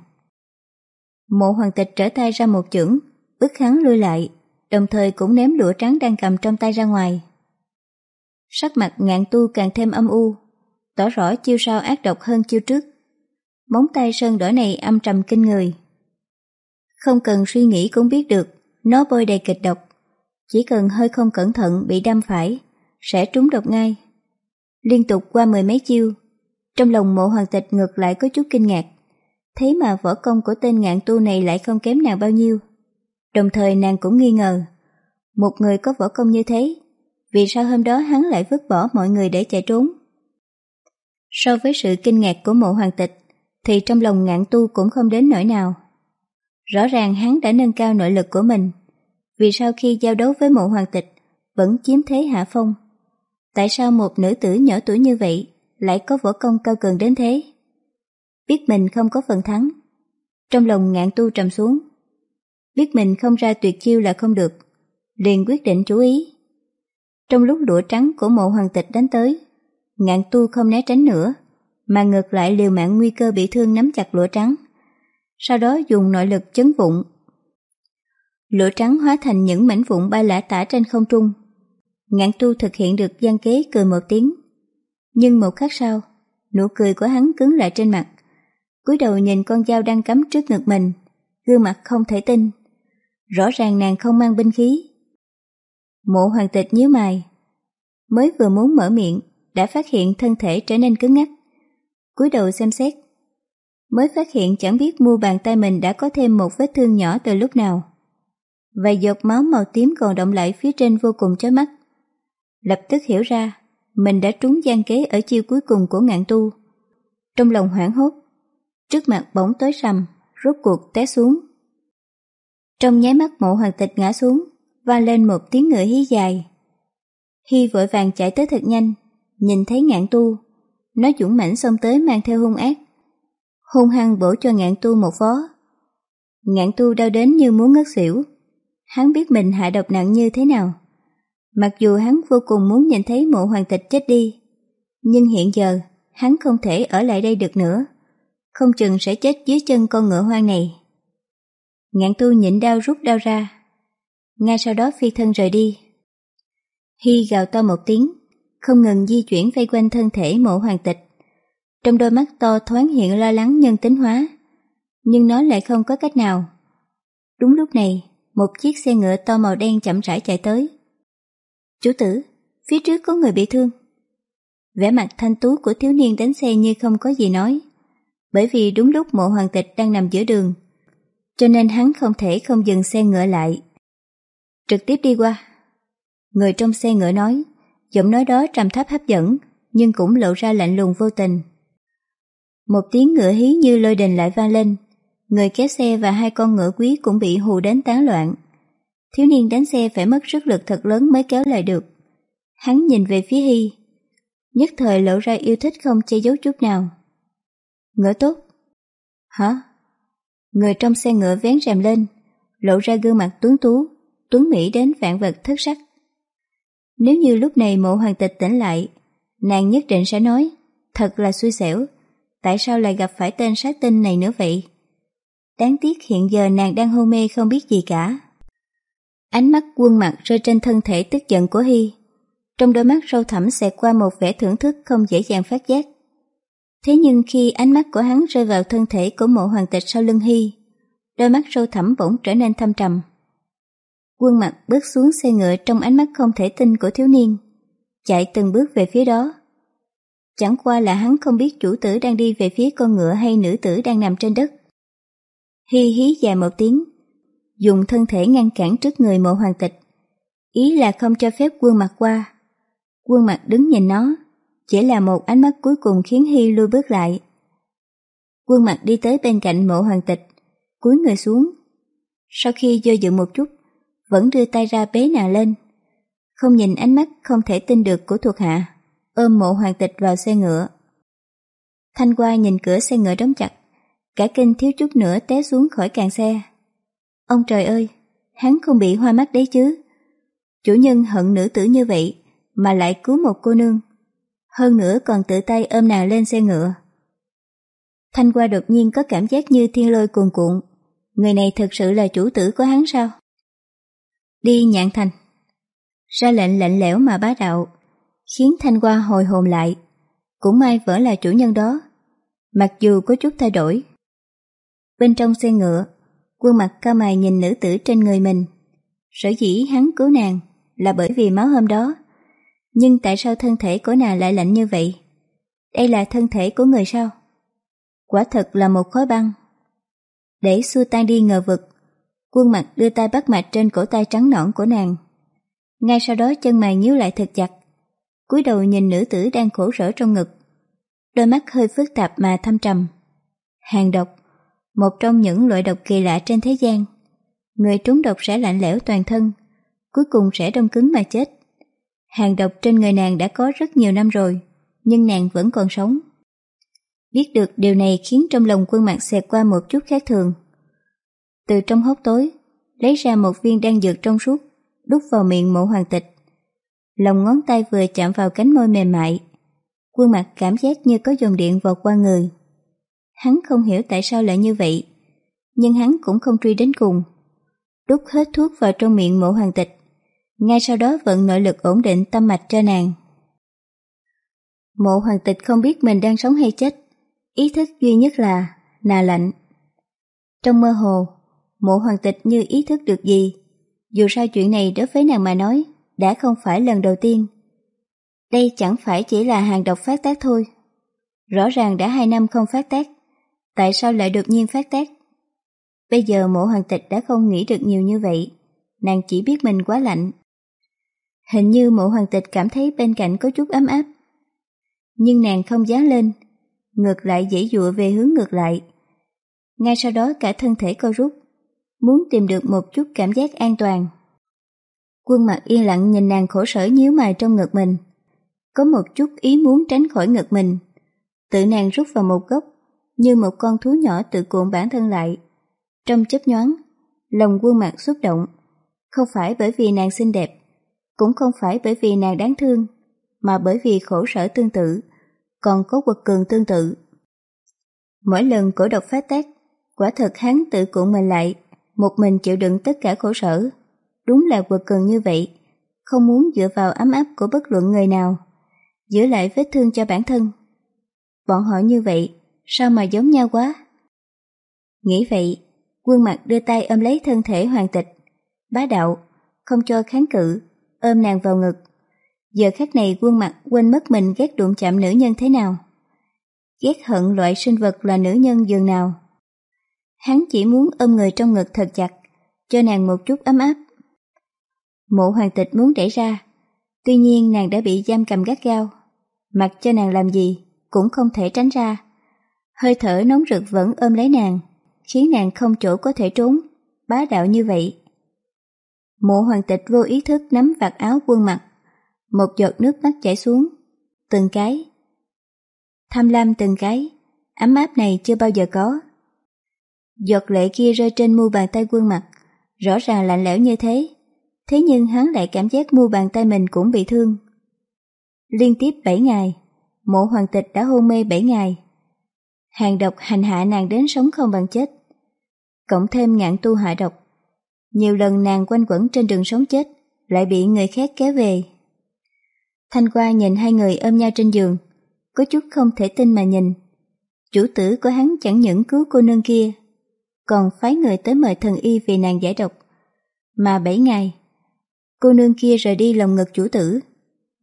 Mộ hoàng tịch trở tay ra một chưởng, bức hắn lui lại, đồng thời cũng ném lũa trắng đang cầm trong tay ra ngoài. Sắc mặt ngạn tu càng thêm âm u, tỏ rõ chiêu sao ác độc hơn chiêu trước. Móng tay sơn đỏ này âm trầm kinh người. Không cần suy nghĩ cũng biết được, nó bôi đầy kịch độc. Chỉ cần hơi không cẩn thận bị đâm phải, sẽ trúng độc ngay. Liên tục qua mười mấy chiêu, trong lòng mộ hoàng tịch ngược lại có chút kinh ngạc. Thế mà võ công của tên ngạn tu này lại không kém nào bao nhiêu. Đồng thời nàng cũng nghi ngờ, một người có võ công như thế, vì sao hôm đó hắn lại vứt bỏ mọi người để chạy trốn? So với sự kinh ngạc của mộ hoàng tịch, thì trong lòng ngạn tu cũng không đến nỗi nào. Rõ ràng hắn đã nâng cao nội lực của mình, vì sao khi giao đấu với mộ hoàng tịch vẫn chiếm thế hạ phong? Tại sao một nữ tử nhỏ tuổi như vậy lại có võ công cao cường đến thế? Biết mình không có phần thắng, trong lòng ngạn tu trầm xuống. Biết mình không ra tuyệt chiêu là không được, liền quyết định chú ý. Trong lúc đũa trắng của mộ hoàng tịch đánh tới, ngạn tu không né tránh nữa, mà ngược lại liều mạng nguy cơ bị thương nắm chặt lũa trắng. Sau đó dùng nội lực chấn vụng. Lũa trắng hóa thành những mảnh vụn bay lả tả trên không trung. Ngạn tu thực hiện được gian kế cười một tiếng. Nhưng một khắc sau, nụ cười của hắn cứng lại trên mặt. cúi đầu nhìn con dao đang cắm trước ngực mình, gương mặt không thể tin. Rõ ràng nàng không mang binh khí. Mộ hoàng tịch nhíu mày. Mới vừa muốn mở miệng, đã phát hiện thân thể trở nên cứng ngắc cúi đầu xem xét. Mới phát hiện chẳng biết mu bàn tay mình đã có thêm một vết thương nhỏ từ lúc nào. và giọt máu màu tím còn động lại phía trên vô cùng chói mắt. Lập tức hiểu ra, mình đã trúng gian kế ở chiêu cuối cùng của ngạn tu. Trong lòng hoảng hốt, trước mặt bỗng tối sầm, rốt cuộc té xuống. Trong nháy mắt mộ hoàng tịch ngã xuống, và lên một tiếng ngựa hí dài. Hy vội vàng chạy tới thật nhanh, nhìn thấy ngạn tu, nó dũng mãnh xông tới mang theo hung ác. Hung hăng bổ cho ngạn tu một phó. Ngạn tu đau đến như muốn ngất xỉu. Hắn biết mình hạ độc nặng như thế nào. Mặc dù hắn vô cùng muốn nhìn thấy mộ hoàng tịch chết đi, nhưng hiện giờ hắn không thể ở lại đây được nữa. Không chừng sẽ chết dưới chân con ngựa hoang này. Ngạn tu nhịn đau rút đau ra, ngay sau đó phi thân rời đi. Hy gào to một tiếng, không ngừng di chuyển vây quanh thân thể mộ hoàng tịch. Trong đôi mắt to thoáng hiện lo lắng nhân tính hóa, nhưng nó lại không có cách nào. Đúng lúc này, một chiếc xe ngựa to màu đen chậm rãi chạy tới. Chủ tử, phía trước có người bị thương. Vẻ mặt thanh tú của thiếu niên đánh xe như không có gì nói, bởi vì đúng lúc mộ hoàng tịch đang nằm giữa đường, cho nên hắn không thể không dừng xe ngựa lại trực tiếp đi qua. Người trong xe ngựa nói, giọng nói đó trầm thấp hấp dẫn, nhưng cũng lộ ra lạnh lùng vô tình. Một tiếng ngựa hí như lôi đình lại vang lên, người kéo xe và hai con ngựa quý cũng bị hù đến tán loạn. Thiếu niên đánh xe phải mất sức lực thật lớn mới kéo lại được. Hắn nhìn về phía Hy, nhất thời lộ ra yêu thích không che giấu chút nào. Ngựa tốt. Hả? Người trong xe ngựa vén rèm lên, lộ ra gương mặt tuấn tú, Tuấn Mỹ đến vạn vật thất sắc. Nếu như lúc này mộ hoàng tịch tỉnh lại, nàng nhất định sẽ nói, thật là xui xẻo, tại sao lại gặp phải tên sát tinh này nữa vậy? Đáng tiếc hiện giờ nàng đang hôn mê không biết gì cả. Ánh mắt quân mặt rơi trên thân thể tức giận của Hy. Trong đôi mắt sâu thẳm xẹt qua một vẻ thưởng thức không dễ dàng phát giác. Thế nhưng khi ánh mắt của hắn rơi vào thân thể của mộ hoàng tịch sau lưng Hy, đôi mắt sâu thẳm bỗng trở nên thâm trầm. Quân mặt bước xuống xe ngựa trong ánh mắt không thể tin của thiếu niên, chạy từng bước về phía đó. Chẳng qua là hắn không biết chủ tử đang đi về phía con ngựa hay nữ tử đang nằm trên đất. Hi hí dài một tiếng, dùng thân thể ngăn cản trước người mộ hoàng tịch, Ý là không cho phép quân mặt qua. Quân mặt đứng nhìn nó, chỉ là một ánh mắt cuối cùng khiến hi lui bước lại. Quân mặt đi tới bên cạnh mộ hoàng tịch, cúi người xuống. Sau khi do dự một chút, vẫn đưa tay ra bế nàng lên. Không nhìn ánh mắt không thể tin được của thuộc hạ, ôm mộ hoàng tịch vào xe ngựa. Thanh qua nhìn cửa xe ngựa đóng chặt, cả kinh thiếu chút nữa té xuống khỏi càng xe. Ông trời ơi, hắn không bị hoa mắt đấy chứ. Chủ nhân hận nữ tử như vậy mà lại cứu một cô nương. Hơn nữa còn tự tay ôm nàng lên xe ngựa. Thanh qua đột nhiên có cảm giác như thiên lôi cuồn cuộn. Người này thật sự là chủ tử của hắn sao? Đi nhạn thành. Ra lệnh lạnh lẽo mà bá đạo, khiến Thanh hoa hồi hồn lại. Cũng may vẫn là chủ nhân đó, mặc dù có chút thay đổi. Bên trong xe ngựa, quân mặt cao mày nhìn nữ tử trên người mình. Sở dĩ hắn cứu nàng là bởi vì máu hôm đó. Nhưng tại sao thân thể của nàng lại lạnh như vậy? Đây là thân thể của người sao? Quả thật là một khối băng. Để xua tan đi ngờ vực, quân mặt đưa tay bắt mạch trên cổ tay trắng nõn của nàng. Ngay sau đó chân mày nhíu lại thật chặt, cúi đầu nhìn nữ tử đang khổ sở trong ngực. Đôi mắt hơi phức tạp mà thâm trầm. Hàng độc, một trong những loại độc kỳ lạ trên thế gian. Người trúng độc sẽ lạnh lẽo toàn thân, cuối cùng sẽ đông cứng mà chết. Hàng độc trên người nàng đã có rất nhiều năm rồi, nhưng nàng vẫn còn sống. Biết được điều này khiến trong lòng quân mặt xẹt qua một chút khác thường. Từ trong hốc tối, lấy ra một viên đan dược trong suốt, đút vào miệng mộ hoàng tịch. Lòng ngón tay vừa chạm vào cánh môi mềm mại. khuôn mặt cảm giác như có dòng điện vọt qua người. Hắn không hiểu tại sao lại như vậy, nhưng hắn cũng không truy đến cùng. Đút hết thuốc vào trong miệng mộ hoàng tịch, ngay sau đó vận nội lực ổn định tâm mạch cho nàng. Mộ hoàng tịch không biết mình đang sống hay chết, ý thức duy nhất là nà lạnh. Trong mơ hồ, mộ hoàng tịch như ý thức được gì, dù sao chuyện này đối với nàng mà nói, đã không phải lần đầu tiên. Đây chẳng phải chỉ là hàng độc phát tác thôi. Rõ ràng đã hai năm không phát tác, tại sao lại đột nhiên phát tác? Bây giờ mộ hoàng tịch đã không nghĩ được nhiều như vậy, nàng chỉ biết mình quá lạnh. Hình như mộ hoàng tịch cảm thấy bên cạnh có chút ấm áp. Nhưng nàng không dán lên, ngược lại dễ dụa về hướng ngược lại. Ngay sau đó cả thân thể co rút, muốn tìm được một chút cảm giác an toàn. Quân mặt yên lặng nhìn nàng khổ sở nhíu mày trong ngực mình. Có một chút ý muốn tránh khỏi ngực mình. Tự nàng rút vào một góc, như một con thú nhỏ tự cuộn bản thân lại. Trong chớp nhoáng, lòng quân mặt xúc động. Không phải bởi vì nàng xinh đẹp, cũng không phải bởi vì nàng đáng thương, mà bởi vì khổ sở tương tự, còn có quật cường tương tự. Mỗi lần cổ độc phát tác, quả thật hắn tự cuộn mình lại, một mình chịu đựng tất cả khổ sở. Đúng là quật cường như vậy, không muốn dựa vào ấm áp của bất luận người nào, giữ lại vết thương cho bản thân. Bọn họ như vậy, sao mà giống nhau quá? Nghĩ vậy, quân mặt đưa tay ôm lấy thân thể hoàng tịch, bá đạo, không cho kháng cự, ôm nàng vào ngực. Giờ khắc này quân mặt quên mất mình ghét đụng chạm nữ nhân thế nào. Ghét hận loại sinh vật là nữ nhân dường nào. Hắn chỉ muốn ôm người trong ngực thật chặt, cho nàng một chút ấm áp. Mộ hoàng tịch muốn đẩy ra, tuy nhiên nàng đã bị giam cầm gắt gao. Mặc cho nàng làm gì, cũng không thể tránh ra. Hơi thở nóng rực vẫn ôm lấy nàng, khiến nàng không chỗ có thể trốn, bá đạo như vậy. Mộ hoàng tịch vô ý thức nắm vạt áo quân mặt, một giọt nước mắt chảy xuống, từng cái. Tham lam từng cái, ấm áp này chưa bao giờ có. Giọt lệ kia rơi trên mu bàn tay quân mặt, rõ ràng lạnh lẽo như thế, thế nhưng hắn lại cảm giác mu bàn tay mình cũng bị thương. Liên tiếp 7 ngày, mộ hoàng tịch đã hôn mê 7 ngày. Hàng độc hành hạ nàng đến sống không bằng chết. Cộng thêm ngạn tu hạ độc. Nhiều lần nàng quanh quẩn trên đường sống chết, lại bị người khác kéo về. Thanh qua nhìn hai người ôm nhau trên giường, có chút không thể tin mà nhìn. Chủ tử của hắn chẳng những cứu cô nương kia, còn phái người tới mời thần y vì nàng giải độc. Mà bảy ngày, cô nương kia rời đi lòng ngực chủ tử,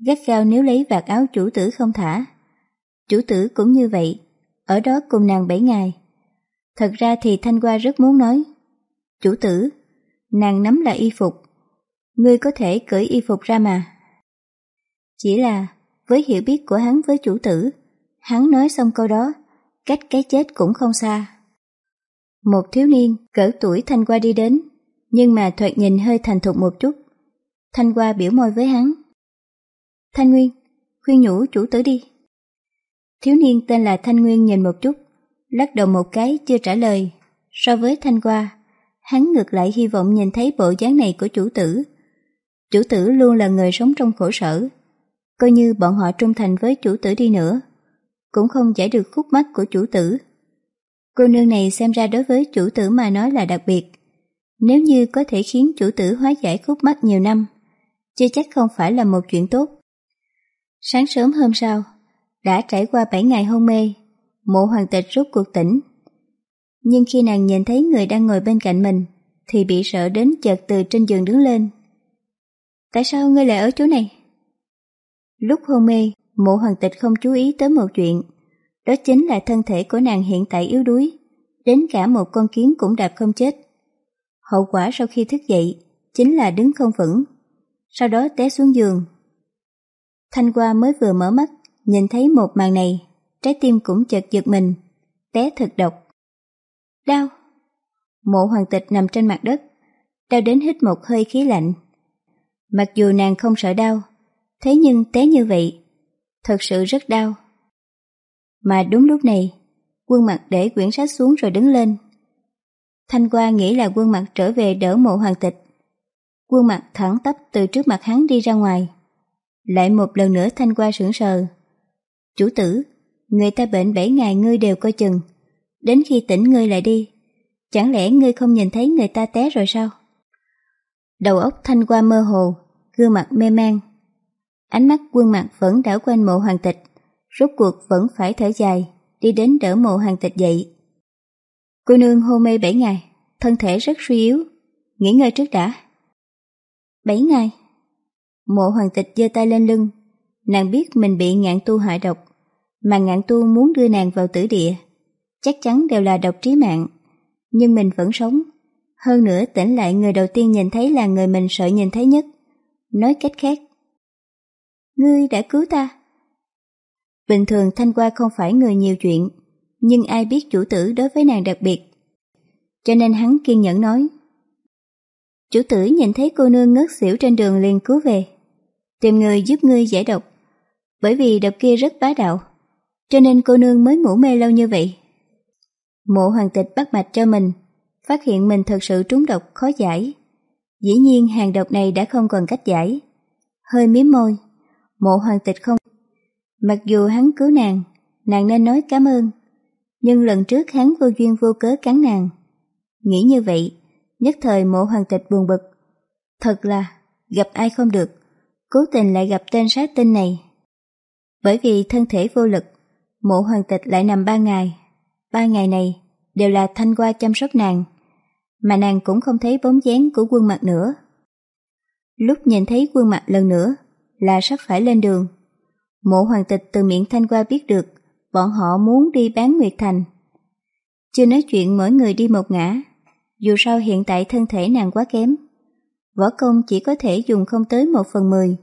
gắt gao nếu lấy vạt áo chủ tử không thả. Chủ tử cũng như vậy, ở đó cùng nàng bảy ngày. Thật ra thì Thanh Hoa rất muốn nói, chủ tử, nàng nắm lại y phục, Ngươi có thể cởi y phục ra mà. Chỉ là, với hiểu biết của hắn với chủ tử, hắn nói xong câu đó, cách cái chết cũng không xa. Một thiếu niên cỡ tuổi Thanh Qua đi đến, nhưng mà thoạt nhìn hơi thành thục một chút. Thanh Qua biểu môi với hắn. Thanh Nguyên, khuyên nhủ chủ tử đi. Thiếu niên tên là Thanh Nguyên nhìn một chút, lắc đầu một cái chưa trả lời. So với Thanh Qua, hắn ngược lại hy vọng nhìn thấy bộ dáng này của chủ tử. Chủ tử luôn là người sống trong khổ sở, coi như bọn họ trung thành với chủ tử đi nữa, cũng không giải được khúc mắc của chủ tử. Cô nương này xem ra đối với chủ tử mà nói là đặc biệt. Nếu như có thể khiến chủ tử hóa giải khúc mắc nhiều năm, chưa chắc không phải là một chuyện tốt. Sáng sớm hôm sau, đã trải qua 7 ngày hôn mê, mộ hoàng tịch rút cuộc tỉnh. Nhưng khi nàng nhìn thấy người đang ngồi bên cạnh mình, thì bị sợ đến chợt từ trên giường đứng lên. Tại sao ngươi lại ở chỗ này? Lúc hôn mê, mộ hoàng tịch không chú ý tới một chuyện, đó chính là thân thể của nàng hiện tại yếu đuối, đến cả một con kiến cũng đạp không chết. Hậu quả sau khi thức dậy chính là đứng không vững, sau đó té xuống giường. Thanh qua mới vừa mở mắt, nhìn thấy một màn này, trái tim cũng chợt giật mình, té thật độc. Đau! Mộ hoàng tịch nằm trên mặt đất, đau đến hít một hơi khí lạnh. Mặc dù nàng không sợ đau, thế nhưng té như vậy, thật sự rất đau. Mà đúng lúc này, quân mặt để quyển sách xuống rồi đứng lên. Thanh qua nghĩ là quân mặt trở về đỡ mộ hoàng tịch. Quân mặt thẳng tắp từ trước mặt hắn đi ra ngoài. Lại một lần nữa thanh qua sững sờ. Chủ tử, người ta bệnh bảy ngày ngươi đều coi chừng. Đến khi tỉnh ngươi lại đi. Chẳng lẽ ngươi không nhìn thấy người ta té rồi sao? Đầu óc thanh qua mơ hồ, gương mặt mê man. Ánh mắt quân mặt vẫn đảo quanh mộ hoàng tịch rốt cuộc vẫn phải thở dài, đi đến đỡ mộ hoàng tịch dậy. Cô nương hôn mê 7 ngày, thân thể rất suy yếu, nghỉ ngơi trước đã. 7 ngày? Mộ hoàng tịch giơ tay lên lưng, nàng biết mình bị ngạn tu hại độc, mà ngạn tu muốn đưa nàng vào tử địa. Chắc chắn đều là độc trí mạng, nhưng mình vẫn sống. Hơn nữa tỉnh lại người đầu tiên nhìn thấy là người mình sợ nhìn thấy nhất. Nói cách khác, Ngươi đã cứu ta. Bình thường Thanh Qua không phải người nhiều chuyện, nhưng ai biết chủ tử đối với nàng đặc biệt. Cho nên hắn kiên nhẫn nói. Chủ tử nhìn thấy cô nương ngất xỉu trên đường liền cứu về, tìm người giúp ngươi giải độc. Bởi vì độc kia rất bá đạo, cho nên cô nương mới ngủ mê lâu như vậy. Mộ hoàng tịch bắt mạch cho mình, phát hiện mình thật sự trúng độc khó giải. Dĩ nhiên hàng độc này đã không còn cách giải. Hơi miếm môi, mộ hoàng tịch không Mặc dù hắn cứu nàng, nàng nên nói cảm ơn. Nhưng lần trước hắn vô duyên vô cớ cắn nàng. Nghĩ như vậy, nhất thời mộ hoàng tịch buồn bực. Thật là, gặp ai không được, cố tình lại gặp tên sát tinh này. Bởi vì thân thể vô lực, mộ hoàng tịch lại nằm ba ngày. Ba ngày này đều là thanh qua chăm sóc nàng, mà nàng cũng không thấy bóng dáng của quân mặt nữa. Lúc nhìn thấy quân mặt lần nữa là sắp phải lên đường. Mộ hoàng tịch từ miệng thanh qua biết được bọn họ muốn đi bán Nguyệt Thành. Chưa nói chuyện mỗi người đi một ngã, dù sao hiện tại thân thể nàng quá kém. Võ công chỉ có thể dùng không tới một phần mười.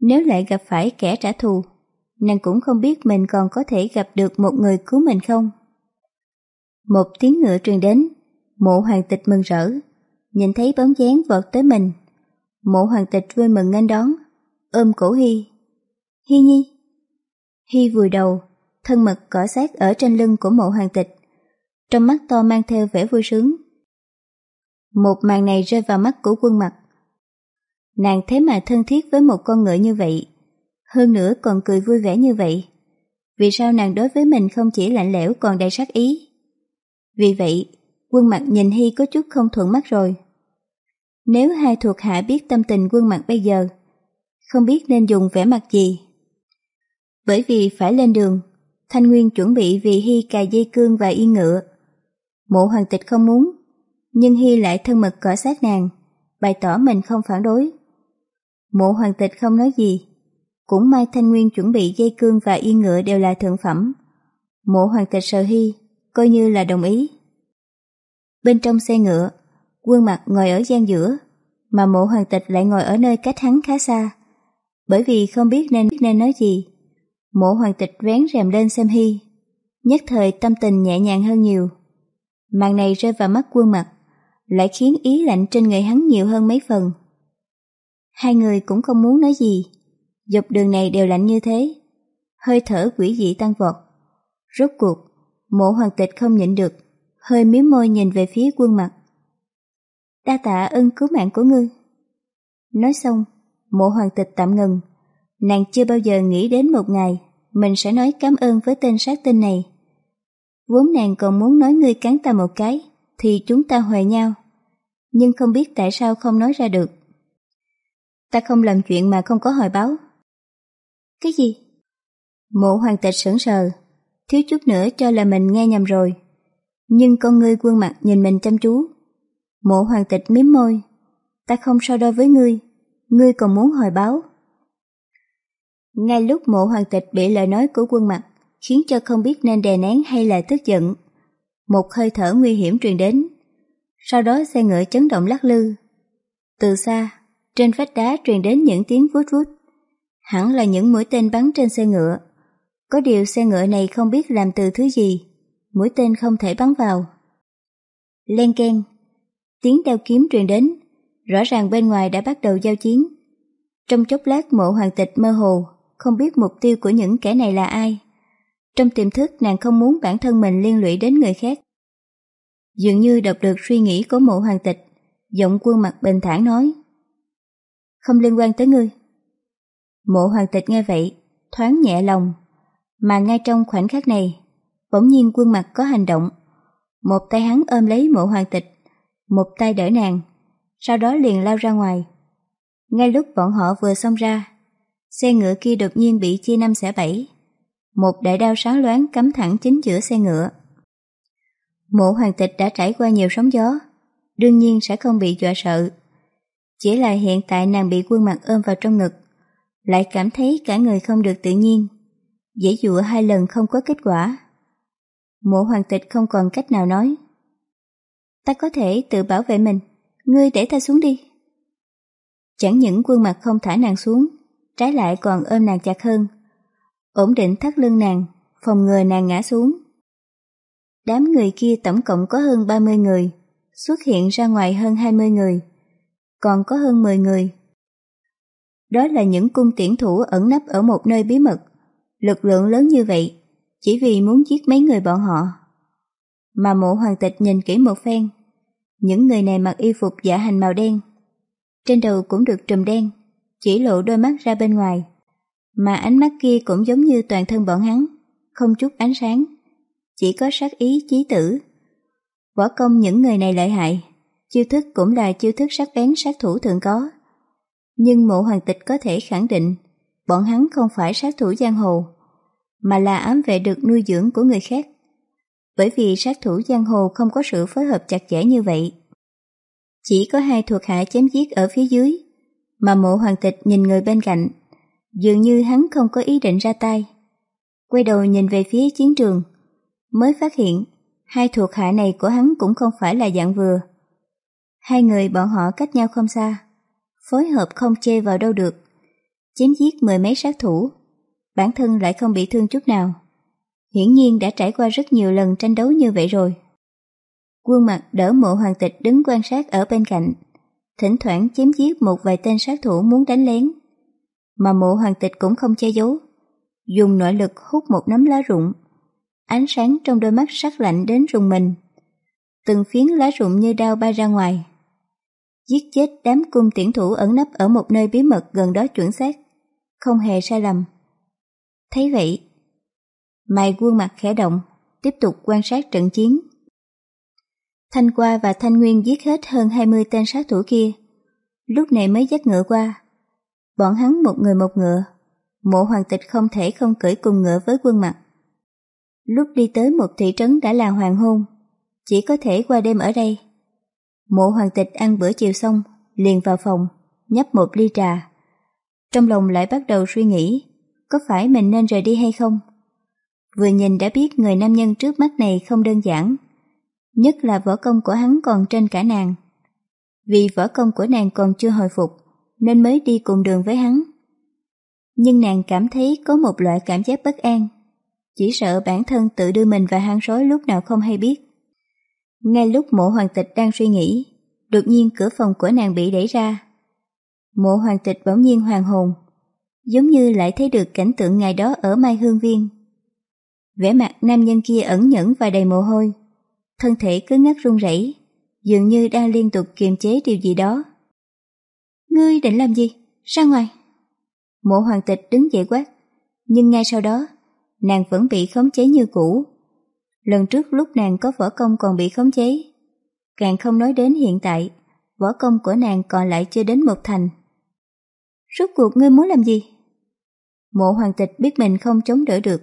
Nếu lại gặp phải kẻ trả thù, nàng cũng không biết mình còn có thể gặp được một người cứu mình không. Một tiếng ngựa truyền đến, mộ hoàng tịch mừng rỡ, nhìn thấy bóng dáng vọt tới mình. Mộ hoàng tịch vui mừng nghênh đón, ôm cổ Hy, Hi Nhi. Hi vùi đầu, thân mật cỏ sát ở trên lưng của mộ hoàng tịch, trong mắt to mang theo vẻ vui sướng. Một màn này rơi vào mắt của quân mặt. Nàng thế mà thân thiết với một con ngựa như vậy, hơn nữa còn cười vui vẻ như vậy. Vì sao nàng đối với mình không chỉ lạnh lẽo còn đầy sát ý? Vì vậy, quân mặt nhìn Hy có chút không thuận mắt rồi. Nếu hai thuộc hạ biết tâm tình quân mặt bây giờ, không biết nên dùng vẻ mặt gì. Bởi vì phải lên đường, Thanh Nguyên chuẩn bị vì Hy cài dây cương và yên ngựa. Mộ hoàng tịch không muốn, nhưng Hy lại thân mật cỏ sát nàng, bày tỏ mình không phản đối. Mộ hoàng tịch không nói gì, cũng may Thanh Nguyên chuẩn bị dây cương và yên ngựa đều là thượng phẩm. Mộ hoàng tịch sợ Hy, coi như là đồng ý. Bên trong xe ngựa, quân mặt ngồi ở gian giữa, mà mộ hoàng tịch lại ngồi ở nơi cách hắn khá xa. Bởi vì không biết nên nên nói gì, mộ hoàng tịch vén rèm lên xem Hy. Nhất thời tâm tình nhẹ nhàng hơn nhiều. Màn này rơi vào mắt quân mặt, lại khiến ý lạnh trên người hắn nhiều hơn mấy phần. Hai người cũng không muốn nói gì, dọc đường này đều lạnh như thế. Hơi thở quỷ dị tăng vọt. Rốt cuộc, mộ hoàng tịch không nhịn được, hơi miếm môi nhìn về phía quân mặt. Đa tạ ân cứu mạng của ngươi. Nói xong, mộ hoàng tịch tạm ngừng. Nàng chưa bao giờ nghĩ đến một ngày mình sẽ nói cảm ơn với tên sát tinh này. Vốn nàng còn muốn nói ngươi cắn ta một cái, thì chúng ta hòa nhau. Nhưng không biết tại sao không nói ra được. Ta không làm chuyện mà không có hồi báo. Cái gì? Mộ hoàng tịch sững sờ, thiếu chút nữa cho là mình nghe nhầm rồi. Nhưng con ngươi quân mặt nhìn mình chăm chú. Mộ hoàng tịch miếm môi. Ta không so đo với ngươi, ngươi còn muốn hồi báo. Ngay lúc mộ hoàng tịch bị lời nói của quân mặt khiến cho không biết nên đè nén hay là tức giận. Một hơi thở nguy hiểm truyền đến. Sau đó xe ngựa chấn động lắc lư. Từ xa, trên vách đá truyền đến những tiếng vút vút. Hẳn là những mũi tên bắn trên xe ngựa. Có điều xe ngựa này không biết làm từ thứ gì. Mũi tên không thể bắn vào. Len ken, tiếng đao kiếm truyền đến. Rõ ràng bên ngoài đã bắt đầu giao chiến. Trong chốc lát mộ hoàng tịch mơ hồ, không biết mục tiêu của những kẻ này là ai. Trong tiềm thức nàng không muốn bản thân mình liên lụy đến người khác. Dường như đọc được suy nghĩ của mộ hoàng tịch, giọng quân mặt bình thản nói. Không liên quan tới ngươi. Mộ hoàng tịch nghe vậy, thoáng nhẹ lòng, mà ngay trong khoảnh khắc này, bỗng nhiên quân mặt có hành động. Một tay hắn ôm lấy mộ hoàng tịch, một tay đỡ nàng, sau đó liền lao ra ngoài. Ngay lúc bọn họ vừa xông ra, xe ngựa kia đột nhiên bị chia năm xẻ bảy. Một đại đao sáng loáng cắm thẳng chính giữa xe ngựa. Mộ hoàng tịch đã trải qua nhiều sóng gió, đương nhiên sẽ không bị dọa sợ. Chỉ là hiện tại nàng bị quân mặt ôm vào trong ngực, lại cảm thấy cả người không được tự nhiên. Dễ dụa hai lần không có kết quả. Mộ hoàng tịch không còn cách nào nói. Ta có thể tự bảo vệ mình, ngươi để ta xuống đi. Chẳng những quân mặt không thả nàng xuống, trái lại còn ôm nàng chặt hơn. Ổn định thắt lưng nàng, phòng ngừa nàng ngã xuống. Đám người kia tổng cộng có hơn 30 người, xuất hiện ra ngoài hơn 20 người, còn có hơn 10 người. Đó là những cung tiễn thủ ẩn nấp ở một nơi bí mật, lực lượng lớn như vậy, chỉ vì muốn giết mấy người bọn họ. Mà mộ hoàng tịch nhìn kỹ một phen, những người này mặc y phục giả hành màu đen, trên đầu cũng được trùm đen, chỉ lộ đôi mắt ra bên ngoài. Mà ánh mắt kia cũng giống như toàn thân bọn hắn, không chút ánh sáng, chỉ có sát ý chí tử. Võ công những người này lợi hại, chiêu thức cũng là chiêu thức sắc bén sát thủ thường có. Nhưng mộ hoàng tịch có thể khẳng định, bọn hắn không phải sát thủ giang hồ, mà là ám vệ được nuôi dưỡng của người khác. Bởi vì sát thủ giang hồ không có sự phối hợp chặt chẽ như vậy. Chỉ có hai thuộc hạ chém giết ở phía dưới, mà mộ hoàng tịch nhìn người bên cạnh, dường như hắn không có ý định ra tay. Quay đầu nhìn về phía chiến trường, mới phát hiện hai thuộc hạ này của hắn cũng không phải là dạng vừa. Hai người bọn họ cách nhau không xa, phối hợp không chê vào đâu được, chém giết mười mấy sát thủ, bản thân lại không bị thương chút nào. Hiển nhiên đã trải qua rất nhiều lần tranh đấu như vậy rồi. Quân mặt đỡ mộ hoàng tịch đứng quan sát ở bên cạnh, thỉnh thoảng chém giết một vài tên sát thủ muốn đánh lén. Mà mộ hoàng tịch cũng không che giấu, dùng nội lực hút một nắm lá rụng. Ánh sáng trong đôi mắt sắc lạnh đến rùng mình. Từng phiến lá rụng như đao bay ra ngoài. Giết chết đám cung tiễn thủ ẩn nấp ở một nơi bí mật gần đó chuẩn xác, không hề sai lầm. Thấy vậy, mày quân mặt khẽ động, tiếp tục quan sát trận chiến. Thanh Qua và Thanh Nguyên giết hết hơn 20 tên sát thủ kia. Lúc này mới dắt ngựa qua. Bọn hắn một người một ngựa. Mộ hoàng tịch không thể không cưỡi cùng ngựa với quân mặt. Lúc đi tới một thị trấn đã là hoàng hôn, chỉ có thể qua đêm ở đây. Mộ hoàng tịch ăn bữa chiều xong, liền vào phòng, nhấp một ly trà. Trong lòng lại bắt đầu suy nghĩ, có phải mình nên rời đi hay không? Vừa nhìn đã biết người nam nhân trước mắt này không đơn giản, nhất là võ công của hắn còn trên cả nàng. Vì võ công của nàng còn chưa hồi phục, nên mới đi cùng đường với hắn. Nhưng nàng cảm thấy có một loại cảm giác bất an, chỉ sợ bản thân tự đưa mình vào hang sói lúc nào không hay biết. Ngay lúc mộ hoàng tịch đang suy nghĩ, đột nhiên cửa phòng của nàng bị đẩy ra. Mộ hoàng tịch bỗng nhiên hoàng hồn, giống như lại thấy được cảnh tượng ngày đó ở Mai Hương Viên. Vẻ mặt nam nhân kia ẩn nhẫn và đầy mồ hôi, thân thể cứ ngắt run rẩy, dường như đang liên tục kiềm chế điều gì đó. Ngươi định làm gì? Ra ngoài! Mộ hoàng tịch đứng dậy quát, nhưng ngay sau đó, nàng vẫn bị khống chế như cũ. Lần trước lúc nàng có võ công còn bị khống chế, càng không nói đến hiện tại, võ công của nàng còn lại chưa đến một thành. Rốt cuộc ngươi muốn làm gì? Mộ hoàng tịch biết mình không chống đỡ được,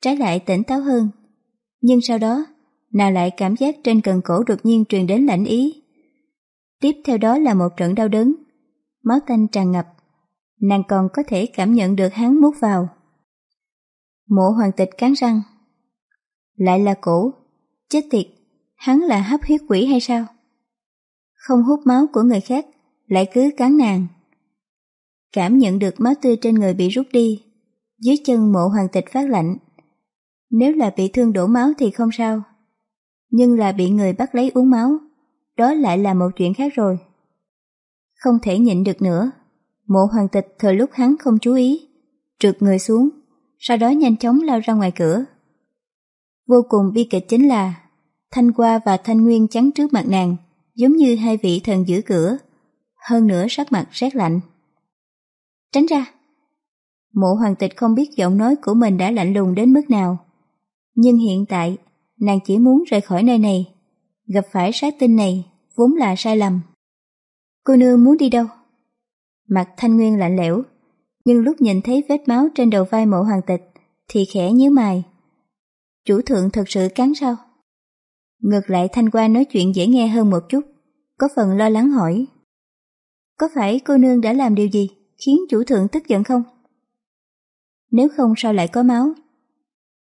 trái lại tỉnh táo hơn. Nhưng sau đó, nào lại cảm giác trên cần cổ đột nhiên truyền đến lãnh ý. Tiếp theo đó là một trận đau đớn, máu tanh tràn ngập. Nàng còn có thể cảm nhận được hắn mút vào. Mộ hoàng tịch cắn răng. Lại là cổ, chết tiệt, hắn là hấp huyết quỷ hay sao? Không hút máu của người khác, lại cứ cắn nàng. Cảm nhận được máu tươi trên người bị rút đi, dưới chân mộ hoàng tịch phát lạnh. Nếu là bị thương đổ máu thì không sao, nhưng là bị người bắt lấy uống máu, đó lại là một chuyện khác rồi. Không thể nhịn được nữa, mộ hoàng tịch thời lúc hắn không chú ý, trượt người xuống, sau đó nhanh chóng lao ra ngoài cửa. Vô cùng bi kịch chính là Thanh Qua và Thanh Nguyên chắn trước mặt nàng, giống như hai vị thần giữ cửa, hơn nữa sắc mặt rét lạnh. Tránh ra! Mộ hoàng tịch không biết giọng nói của mình đã lạnh lùng đến mức nào, nhưng hiện tại nàng chỉ muốn rời khỏi nơi này. Gặp phải sát tinh này vốn là sai lầm. Cô nương muốn đi đâu? Mặt thanh nguyên lạnh lẽo, nhưng lúc nhìn thấy vết máu trên đầu vai mộ hoàng tịch thì khẽ nhíu mày. Chủ thượng thật sự cắn sao? Ngược lại Thanh Qua nói chuyện dễ nghe hơn một chút, có phần lo lắng hỏi. Có phải cô nương đã làm điều gì khiến chủ thượng tức giận không? Nếu không sao lại có máu?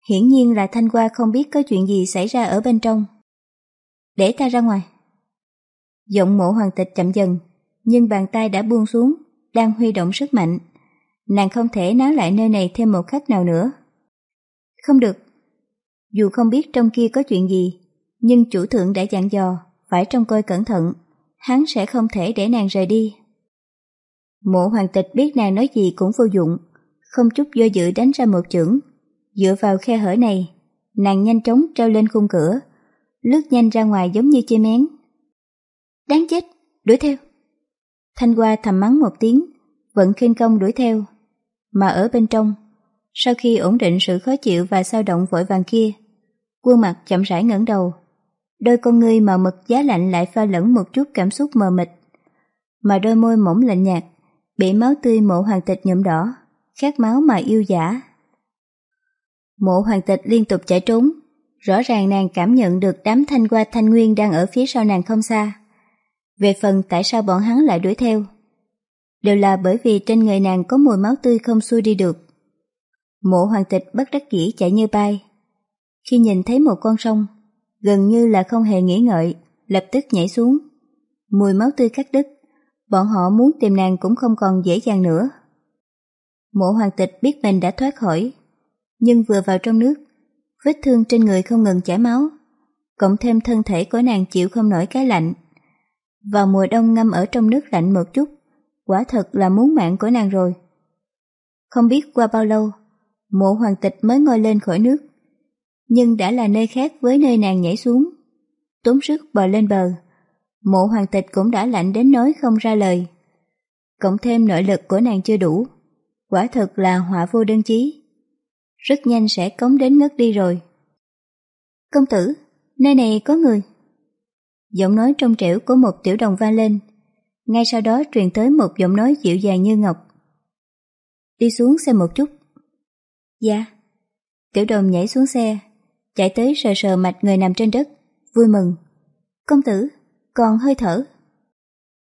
Hiển nhiên là Thanh Qua không biết có chuyện gì xảy ra ở bên trong. Để ta ra ngoài. Giọng mộ hoàng tịch chậm dần, nhưng bàn tay đã buông xuống, đang huy động sức mạnh. Nàng không thể náo lại nơi này thêm một khắc nào nữa. Không được. Dù không biết trong kia có chuyện gì, nhưng chủ thượng đã dặn dò, phải trông coi cẩn thận, hắn sẽ không thể để nàng rời đi. Mộ hoàng tịch biết nàng nói gì cũng vô dụng, không chút do dự đánh ra một chưởng. Dựa vào khe hở này, nàng nhanh chóng treo lên khung cửa, lướt nhanh ra ngoài giống như chim én. Đáng chết, đuổi theo. Thanh Hoa thầm mắng một tiếng, vẫn khinh công đuổi theo. Mà ở bên trong, sau khi ổn định sự khó chịu và sao động vội vàng kia, quân mặt chậm rãi ngẩng đầu. Đôi con ngươi mờ mực giá lạnh lại pha lẫn một chút cảm xúc mờ mịt. Mà đôi môi mỏng lạnh nhạt, bị máu tươi mộ hoàng tịch nhuộm đỏ, khát máu mà yêu giả. Mộ hoàng tịch liên tục chạy trốn, rõ ràng nàng cảm nhận được đám thanh qua thanh nguyên đang ở phía sau nàng không xa. Về phần tại sao bọn hắn lại đuổi theo, đều là bởi vì trên người nàng có mùi máu tươi không xuôi đi được. Mộ hoàng tịch bất đắc dĩ chạy như bay. Khi nhìn thấy một con sông, gần như là không hề nghĩ ngợi, lập tức nhảy xuống. Mùi máu tươi cắt đứt, bọn họ muốn tìm nàng cũng không còn dễ dàng nữa. Mộ hoàng tịch biết mình đã thoát khỏi, nhưng vừa vào trong nước, vết thương trên người không ngừng chảy máu, cộng thêm thân thể của nàng chịu không nổi cái lạnh. Vào mùa đông ngâm ở trong nước lạnh một chút, quả thật là muốn mạng của nàng rồi. Không biết qua bao lâu, mộ hoàng tịch mới ngồi lên khỏi nước, nhưng đã là nơi khác với nơi nàng nhảy xuống. Tốn sức bò lên bờ, mộ hoàng tịch cũng đã lạnh đến nói không ra lời. Cộng thêm nội lực của nàng chưa đủ, quả thật là họa vô đơn chí. Rất nhanh sẽ cống đến ngất đi rồi. Công tử, nơi này có người. Giọng nói trong trẻo của một tiểu đồng vang lên, ngay sau đó truyền tới một giọng nói dịu dàng như ngọc. Đi xuống xem một chút. Dạ. Tiểu đồng nhảy xuống xe, chạy tới sờ sờ mạch người nằm trên đất, vui mừng. Công tử, còn hơi thở.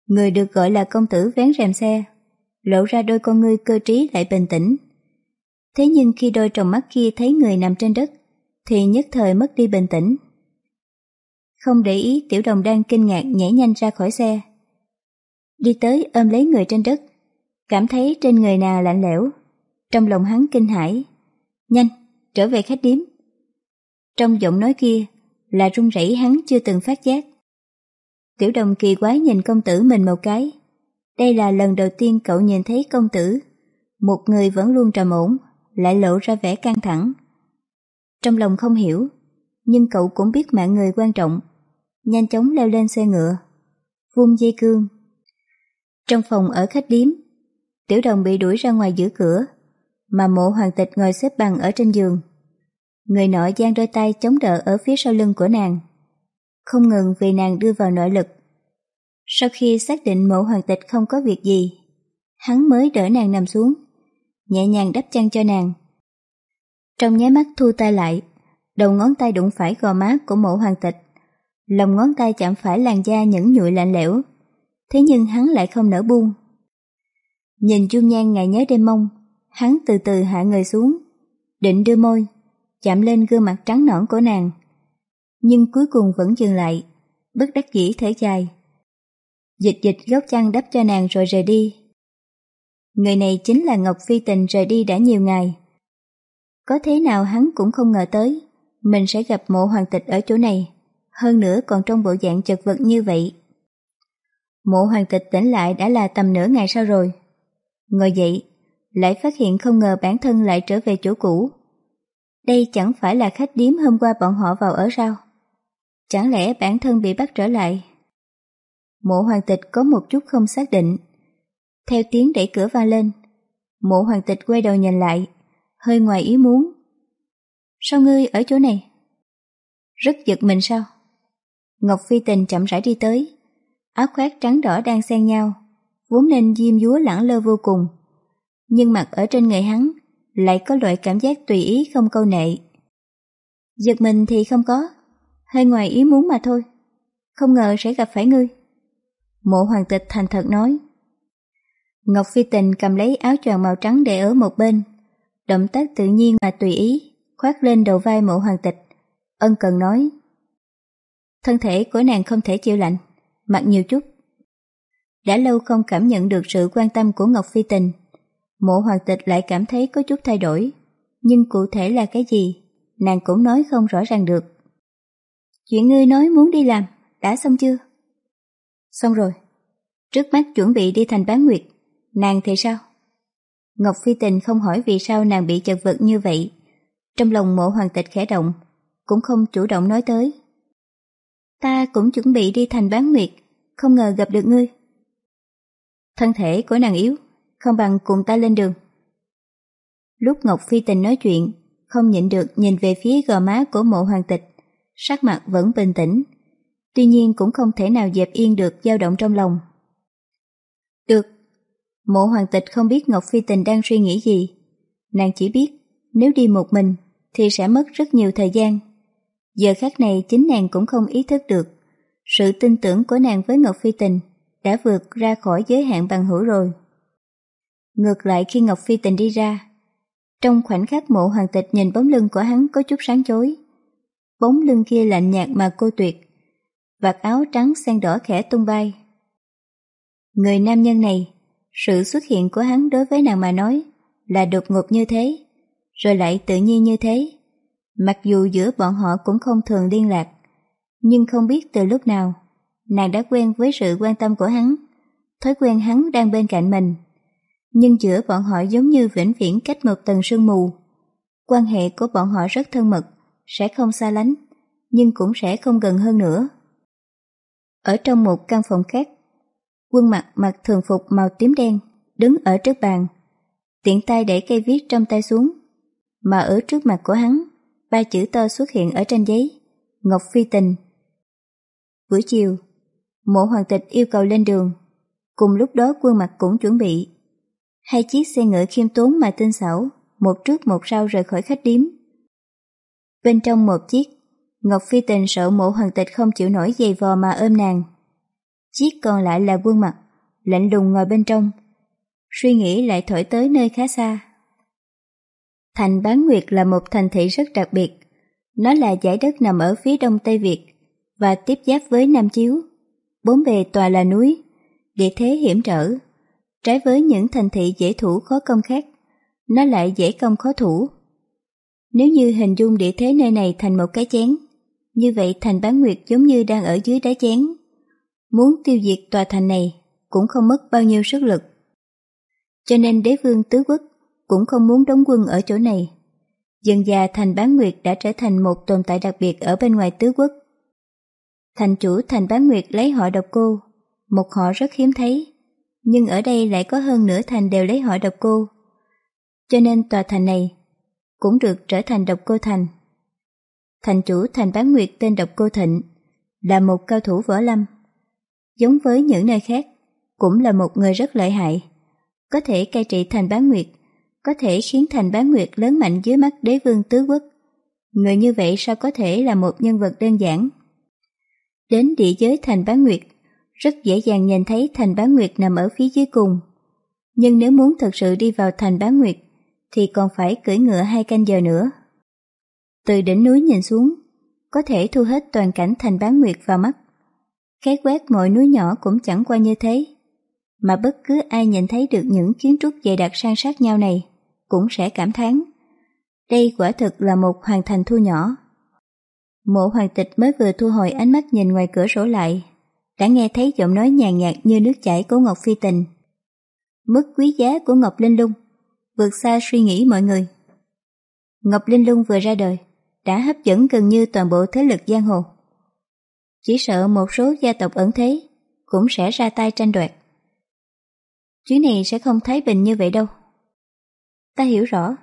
Người được gọi là công tử vén rèm xe, lộ ra đôi con ngươi cơ trí lại bình tĩnh. Thế nhưng khi đôi tròng mắt kia thấy người nằm trên đất, thì nhất thời mất đi bình tĩnh. Không để ý tiểu đồng đang kinh ngạc nhảy nhanh ra khỏi xe, đi tới ôm lấy người trên đất, cảm thấy trên người nào lạnh lẽo. Trong lòng hắn kinh hãi, nhanh, trở về khách điếm. Trong giọng nói kia là run rẩy hắn chưa từng phát giác. Tiểu đồng kỳ quái nhìn công tử mình một cái. Đây là lần đầu tiên cậu nhìn thấy công tử, một người vẫn luôn trầm ổn, lại lộ ra vẻ căng thẳng. Trong lòng không hiểu, nhưng cậu cũng biết mạng người quan trọng, nhanh chóng leo lên xe ngựa, vung dây cương. Trong phòng ở khách điếm, tiểu đồng bị đuổi ra ngoài giữ cửa, mà mộ hoàng tịch ngồi xếp bằng ở trên giường. Người nội giang đôi tay chống đỡ ở phía sau lưng của nàng, không ngừng vì nàng đưa vào nội lực. Sau khi xác định mộ hoàng tịch không có việc gì, hắn mới đỡ nàng nằm xuống, nhẹ nhàng đắp chăn cho nàng. Trong nháy mắt thu tay lại, đầu ngón tay đụng phải gò má của mộ hoàng tịch. Lòng ngón tay chạm phải làn da nhẫn nhụi lạnh lẽo, thế nhưng hắn lại không nở buông. Nhìn dung nhan ngày nhớ đêm mông, hắn từ từ hạ người xuống, định đưa môi, chạm lên gương mặt trắng nõn của nàng. Nhưng cuối cùng vẫn dừng lại, bất đắc dĩ thở dài. Dịch dịch góc chăn đắp cho nàng rồi rời đi. Người này chính là Ngọc Phi Tình rời đi đã nhiều ngày. Có thế nào hắn cũng không ngờ tới, mình sẽ gặp mộ hoàng tịch ở chỗ này, hơn nữa còn trong bộ dạng chật vật như vậy. Mộ hoàng tịch tỉnh lại đã là tầm nửa ngày sau rồi. Ngồi dậy, lại phát hiện không ngờ bản thân lại trở về chỗ cũ. Đây chẳng phải là khách điếm hôm qua bọn họ vào ở sao? Chẳng lẽ bản thân bị bắt trở lại? Mộ hoàng tịch có một chút không xác định. Theo tiếng đẩy cửa vang lên, mộ hoàng tịch quay đầu nhìn lại, hơi ngoài ý muốn. Sao ngươi ở chỗ này? Rất giật mình sao? Ngọc Phi Tình chậm rãi đi tới, áo khoác trắng đỏ đang xen nhau, vốn nên diêm dúa lẳng lơ vô cùng. Nhưng mặt ở trên người hắn lại có loại cảm giác tùy ý không câu nệ. Giật mình thì không có, hơi ngoài ý muốn mà thôi. Không ngờ sẽ gặp phải ngươi. Mộ hoàng tịch thành thật nói. Ngọc Phi Tình cầm lấy áo choàng màu trắng để ở một bên, động tác tự nhiên mà tùy ý, khoác lên đầu vai mộ hoàng tịch. Ân cần nói. Thân thể của nàng không thể chịu lạnh, mặc nhiều chút. Đã lâu không cảm nhận được sự quan tâm của Ngọc Phi Tình, mộ hoàng tịch lại cảm thấy có chút thay đổi, nhưng cụ thể là cái gì, nàng cũng nói không rõ ràng được. Chuyện ngươi nói muốn đi làm, đã xong chưa? Xong rồi. Trước mắt chuẩn bị đi thành bán nguyệt, nàng thì sao? Ngọc Phi Tình không hỏi vì sao nàng bị chật vật như vậy. Trong lòng mộ hoàng tịch khẽ động, cũng không chủ động nói tới. Ta cũng chuẩn bị đi thành bán nguyệt, không ngờ gặp được ngươi. Thân thể của nàng yếu, không bằng cùng ta lên đường. Lúc Ngọc Phi Tình nói chuyện, không nhịn được nhìn về phía gò má của mộ hoàng tịch, sắc mặt vẫn bình tĩnh, tuy nhiên cũng không thể nào dẹp yên được dao động trong lòng. Được, mộ hoàng tịch không biết Ngọc Phi Tình đang suy nghĩ gì, nàng chỉ biết nếu đi một mình thì sẽ mất rất nhiều thời gian. Giờ khác này chính nàng cũng không ý thức được, sự tin tưởng của nàng với Ngọc Phi Tình đã vượt ra khỏi giới hạn bằng hữu rồi. Ngược lại khi Ngọc Phi Tình đi ra, trong khoảnh khắc mộ hoàng tịch nhìn bóng lưng của hắn có chút sáng chói. Bóng lưng kia lạnh nhạt mà cô tuyệt, vạt áo trắng xen đỏ khẽ tung bay. Người nam nhân này, sự xuất hiện của hắn đối với nàng mà nói là đột ngột như thế, rồi lại tự nhiên như thế. Mặc dù giữa bọn họ cũng không thường liên lạc, nhưng không biết từ lúc nào, nàng đã quen với sự quan tâm của hắn, thói quen hắn đang bên cạnh mình. Nhưng giữa bọn họ giống như vĩnh viễn cách một tầng sương mù. Quan hệ của bọn họ rất thân mật, sẽ không xa lánh, nhưng cũng sẽ không gần hơn nữa. Ở trong một căn phòng khác, quân mặt mặc thường phục màu tím đen, đứng ở trước bàn, tiện tay để cây viết trong tay xuống, mà ở trước mặt của hắn, ba chữ to xuất hiện ở trên giấy, Ngọc Phi Tình. Buổi chiều, mộ hoàng tịch yêu cầu lên đường, cùng lúc đó quân mặt cũng chuẩn bị. Hai chiếc xe ngựa khiêm tốn mà tinh xảo, một trước một sau rời khỏi khách điếm. Bên trong một chiếc, Ngọc Phi Tình sợ mộ hoàng tịch không chịu nổi giày vò mà ôm nàng. Chiếc còn lại là quân mặt, lạnh lùng ngồi bên trong. Suy nghĩ lại thổi tới nơi khá xa. Thành Bán Nguyệt là một thành thị rất đặc biệt. Nó là giải đất nằm ở phía đông Tây Việt và tiếp giáp với Nam Chiếu. Bốn bề tòa là núi, địa thế hiểm trở. Trái với những thành thị dễ thủ khó công khác, nó lại dễ công khó thủ. Nếu như hình dung địa thế nơi này thành một cái chén, như vậy thành bán nguyệt giống như đang ở dưới đáy chén. Muốn tiêu diệt tòa thành này cũng không mất bao nhiêu sức lực. Cho nên đế vương tứ quốc cũng không muốn đóng quân ở chỗ này. Dần già thành bán nguyệt đã trở thành một tồn tại đặc biệt ở bên ngoài tứ quốc. Thành chủ thành bán nguyệt lấy họ độc cô, một họ rất hiếm thấy, nhưng ở đây lại có hơn nửa thành đều lấy họ độc cô. Cho nên tòa thành này cũng được trở thành độc cô thành. Thành chủ thành bán nguyệt tên độc cô thịnh, là một cao thủ võ lâm. Giống với những nơi khác, cũng là một người rất lợi hại, có thể cai trị thành bán nguyệt, có thể khiến thành bán nguyệt lớn mạnh dưới mắt đế vương tứ quốc. Người như vậy sao có thể là một nhân vật đơn giản? Đến địa giới thành bán nguyệt, rất dễ dàng nhìn thấy thành bán nguyệt nằm ở phía dưới cùng. Nhưng nếu muốn thật sự đi vào thành bán nguyệt, thì còn phải cưỡi ngựa hai canh giờ nữa. Từ đỉnh núi nhìn xuống, có thể thu hết toàn cảnh thành bán nguyệt vào mắt khái quét mọi núi nhỏ cũng chẳng qua như thế, mà bất cứ ai nhìn thấy được những kiến trúc dày đặc san sát nhau này cũng sẽ cảm thán. Đây quả thực là một hoàng thành thu nhỏ. Mộ hoàng tịch mới vừa thu hồi ánh mắt nhìn ngoài cửa sổ lại, đã nghe thấy giọng nói nhàn nhạt như nước chảy của Ngọc Phi Tình. Mức quý giá của Ngọc Linh Lung vượt xa suy nghĩ mọi người. Ngọc Linh Lung vừa ra đời, đã hấp dẫn gần như toàn bộ thế lực giang hồ. Chỉ sợ một số gia tộc ẩn thế cũng sẽ ra tay tranh đoạt. Chuyến này sẽ không thái bình như vậy đâu. Ta hiểu rõ.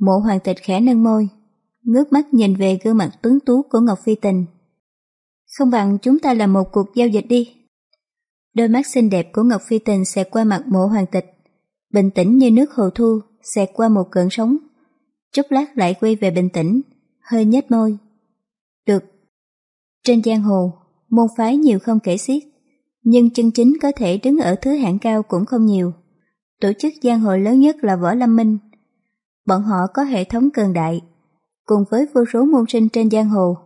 Mộ hoàng tịch khẽ nâng môi, ngước mắt nhìn về gương mặt tuấn tú của Ngọc Phi Tình. Không bằng chúng ta làm một cuộc giao dịch đi. Đôi mắt xinh đẹp của Ngọc Phi Tình xẹt qua mặt mộ hoàng tịch, bình tĩnh như nước hồ thu xẹt qua một cơn sóng. Chốc lát lại quay về bình tĩnh, hơi nhếch môi. Được. Trên giang hồ, môn phái nhiều không kể xiết, nhưng chân chính có thể đứng ở thứ hạng cao cũng không nhiều. Tổ chức giang hồ lớn nhất là Võ Lâm Minh. Bọn họ có hệ thống cường đại, cùng với vô số môn sinh trên giang hồ.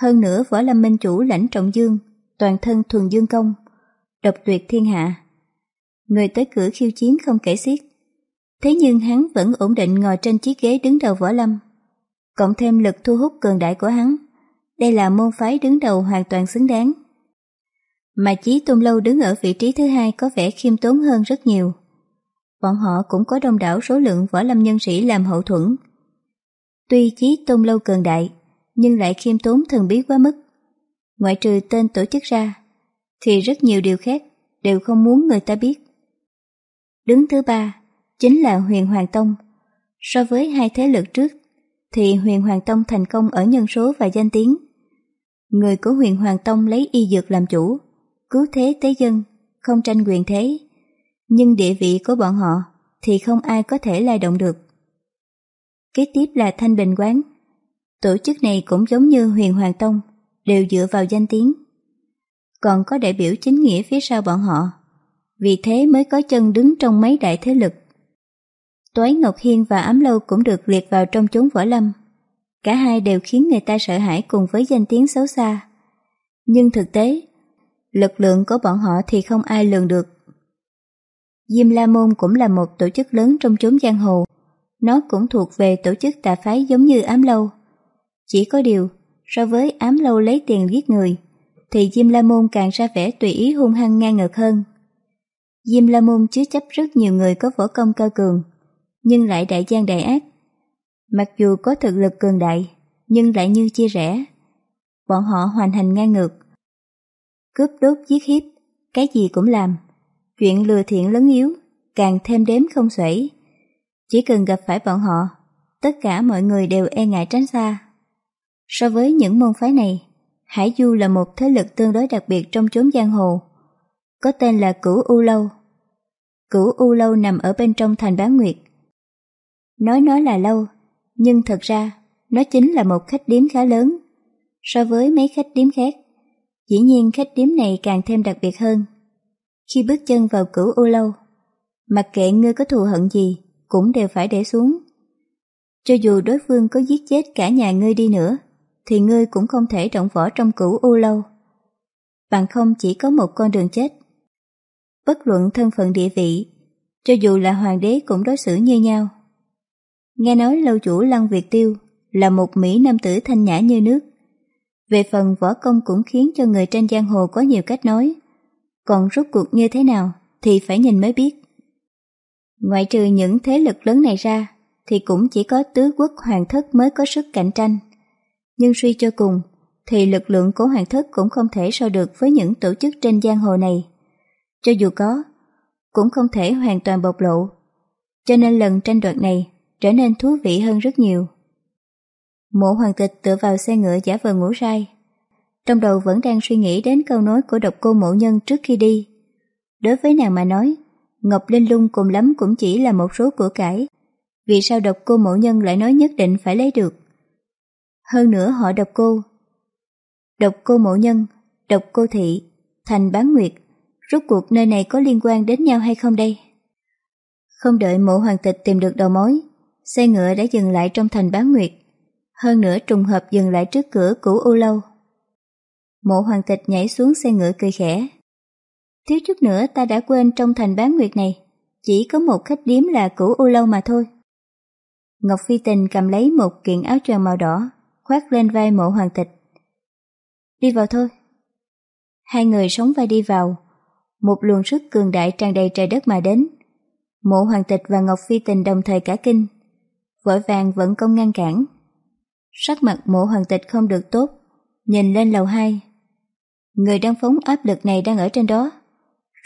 Hơn nữa Võ Lâm Minh chủ lãnh trọng dương, toàn thân thuần dương công, độc tuyệt thiên hạ. Người tới cửa khiêu chiến không kể xiết. Thế nhưng hắn vẫn ổn định ngồi trên chiếc ghế đứng đầu Võ Lâm. Cộng thêm lực thu hút cường đại của hắn, đây là môn phái đứng đầu hoàn toàn xứng đáng. Mà Chí Tôn Lâu đứng ở vị trí thứ hai có vẻ khiêm tốn hơn rất nhiều. Bọn họ cũng có đông đảo số lượng võ lâm nhân sĩ làm hậu thuẫn. Tuy Chí Tôn Lâu cường đại, nhưng lại khiêm tốn thần bí quá mức. Ngoại trừ tên tổ chức ra, thì rất nhiều điều khác đều không muốn người ta biết. Đứng thứ ba chính là Huyền Hoàng Tông. So với hai thế lực trước, thì Huyền Hoàng Tông thành công ở nhân số và danh tiếng. Người của Huyền Hoàng Tông lấy y dược làm chủ, cứu thế tế dân, không tranh quyền thế. Nhưng địa vị của bọn họ thì không ai có thể lay động được. Kế tiếp là Thanh Bình Quán. Tổ chức này cũng giống như Huyền Hoàng Tông, đều dựa vào danh tiếng. Còn có đại biểu chính nghĩa phía sau bọn họ, vì thế mới có chân đứng trong mấy đại thế lực. Toái Ngọc Hiên và Ám Lâu cũng được liệt vào trong chốn võ lâm. Cả hai đều khiến người ta sợ hãi cùng với danh tiếng xấu xa. Nhưng thực tế, lực lượng của bọn họ thì không ai lường được. Diêm La Môn cũng là một tổ chức lớn trong chốn giang hồ. Nó cũng thuộc về tổ chức tà phái giống như ám lâu. Chỉ có điều, so với ám lâu lấy tiền giết người, thì Diêm La Môn càng ra vẻ tùy ý hung hăng ngang ngược hơn. Diêm La Môn chứa chấp rất nhiều người có võ công cao cường, nhưng lại đại gian đại ác. Mặc dù có thực lực cường đại, nhưng lại như chia rẽ. Bọn họ hoàn hành ngang ngược, cướp đốt giết hiếp, cái gì cũng làm. Chuyện lừa thiện lớn yếu, càng thêm đếm không xuể. Chỉ cần gặp phải bọn họ, tất cả mọi người đều e ngại tránh xa. So với những môn phái này, Hải Du là một thế lực tương đối đặc biệt trong chốn giang hồ, có tên là Cửu U Lâu. Cửu U Lâu nằm ở bên trong thành bán nguyệt. Nói nói là lâu, nhưng thật ra nó chính là một khách điếm khá lớn so với mấy khách điếm khác. Dĩ nhiên khách điếm này càng thêm đặc biệt hơn. Khi bước chân vào cửu u lâu, mặc kệ ngươi có thù hận gì, cũng đều phải để xuống. Cho dù đối phương có giết chết cả nhà ngươi đi nữa, thì ngươi cũng không thể động võ trong cửu u lâu. Bằng không chỉ có một con đường chết. Bất luận thân phận địa vị, cho dù là hoàng đế cũng đối xử như nhau. Nghe nói lâu chủ Lăng Việt Tiêu là một Mỹ nam tử thanh nhã như nước. Về phần võ công cũng khiến cho người trên giang hồ có nhiều cách nói. Còn rốt cuộc như thế nào thì phải nhìn mới biết. Ngoại trừ những thế lực lớn này ra, thì cũng chỉ có tứ quốc hoàng thất mới có sức cạnh tranh. Nhưng suy cho cùng, thì lực lượng của hoàng thất cũng không thể so được với những tổ chức trên giang hồ này. Cho dù có, cũng không thể hoàn toàn bộc lộ. Cho nên lần tranh đoạt này trở nên thú vị hơn rất nhiều. Mộ hoàng tịch tựa vào xe ngựa giả vờ ngủ say. Trong đầu vẫn đang suy nghĩ đến câu nói của độc cô mộ nhân trước khi đi. Đối với nàng mà nói, Ngọc Linh Lung cùng lắm cũng chỉ là một số của cải. Vì sao độc cô mộ nhân lại nói nhất định phải lấy được? Hơn nữa họ độc cô. Độc cô mộ nhân, độc cô thị, thành bán nguyệt, rốt cuộc nơi này có liên quan đến nhau hay không đây? Không đợi mộ hoàng tịch tìm được đầu mối, xe ngựa đã dừng lại trong thành bán nguyệt, hơn nữa trùng hợp dừng lại trước cửa cũ u lâu. Mộ hoàng tịch nhảy xuống xe ngựa cười khẽ. Thiếu chút nữa ta đã quên trong thành bán nguyệt này, chỉ có một khách điếm là cũ u lâu mà thôi. Ngọc Phi Tình cầm lấy một kiện áo choàng màu đỏ, khoác lên vai mộ hoàng tịch. Đi vào thôi. Hai người sống vai đi vào, một luồng sức cường đại tràn đầy trời đất mà đến. Mộ hoàng tịch và Ngọc Phi Tình đồng thời cả kinh, vội vàng vẫn công ngăn cản. Sắc mặt mộ hoàng tịch không được tốt, nhìn lên lầu hai. Người đang phóng áp lực này đang ở trên đó.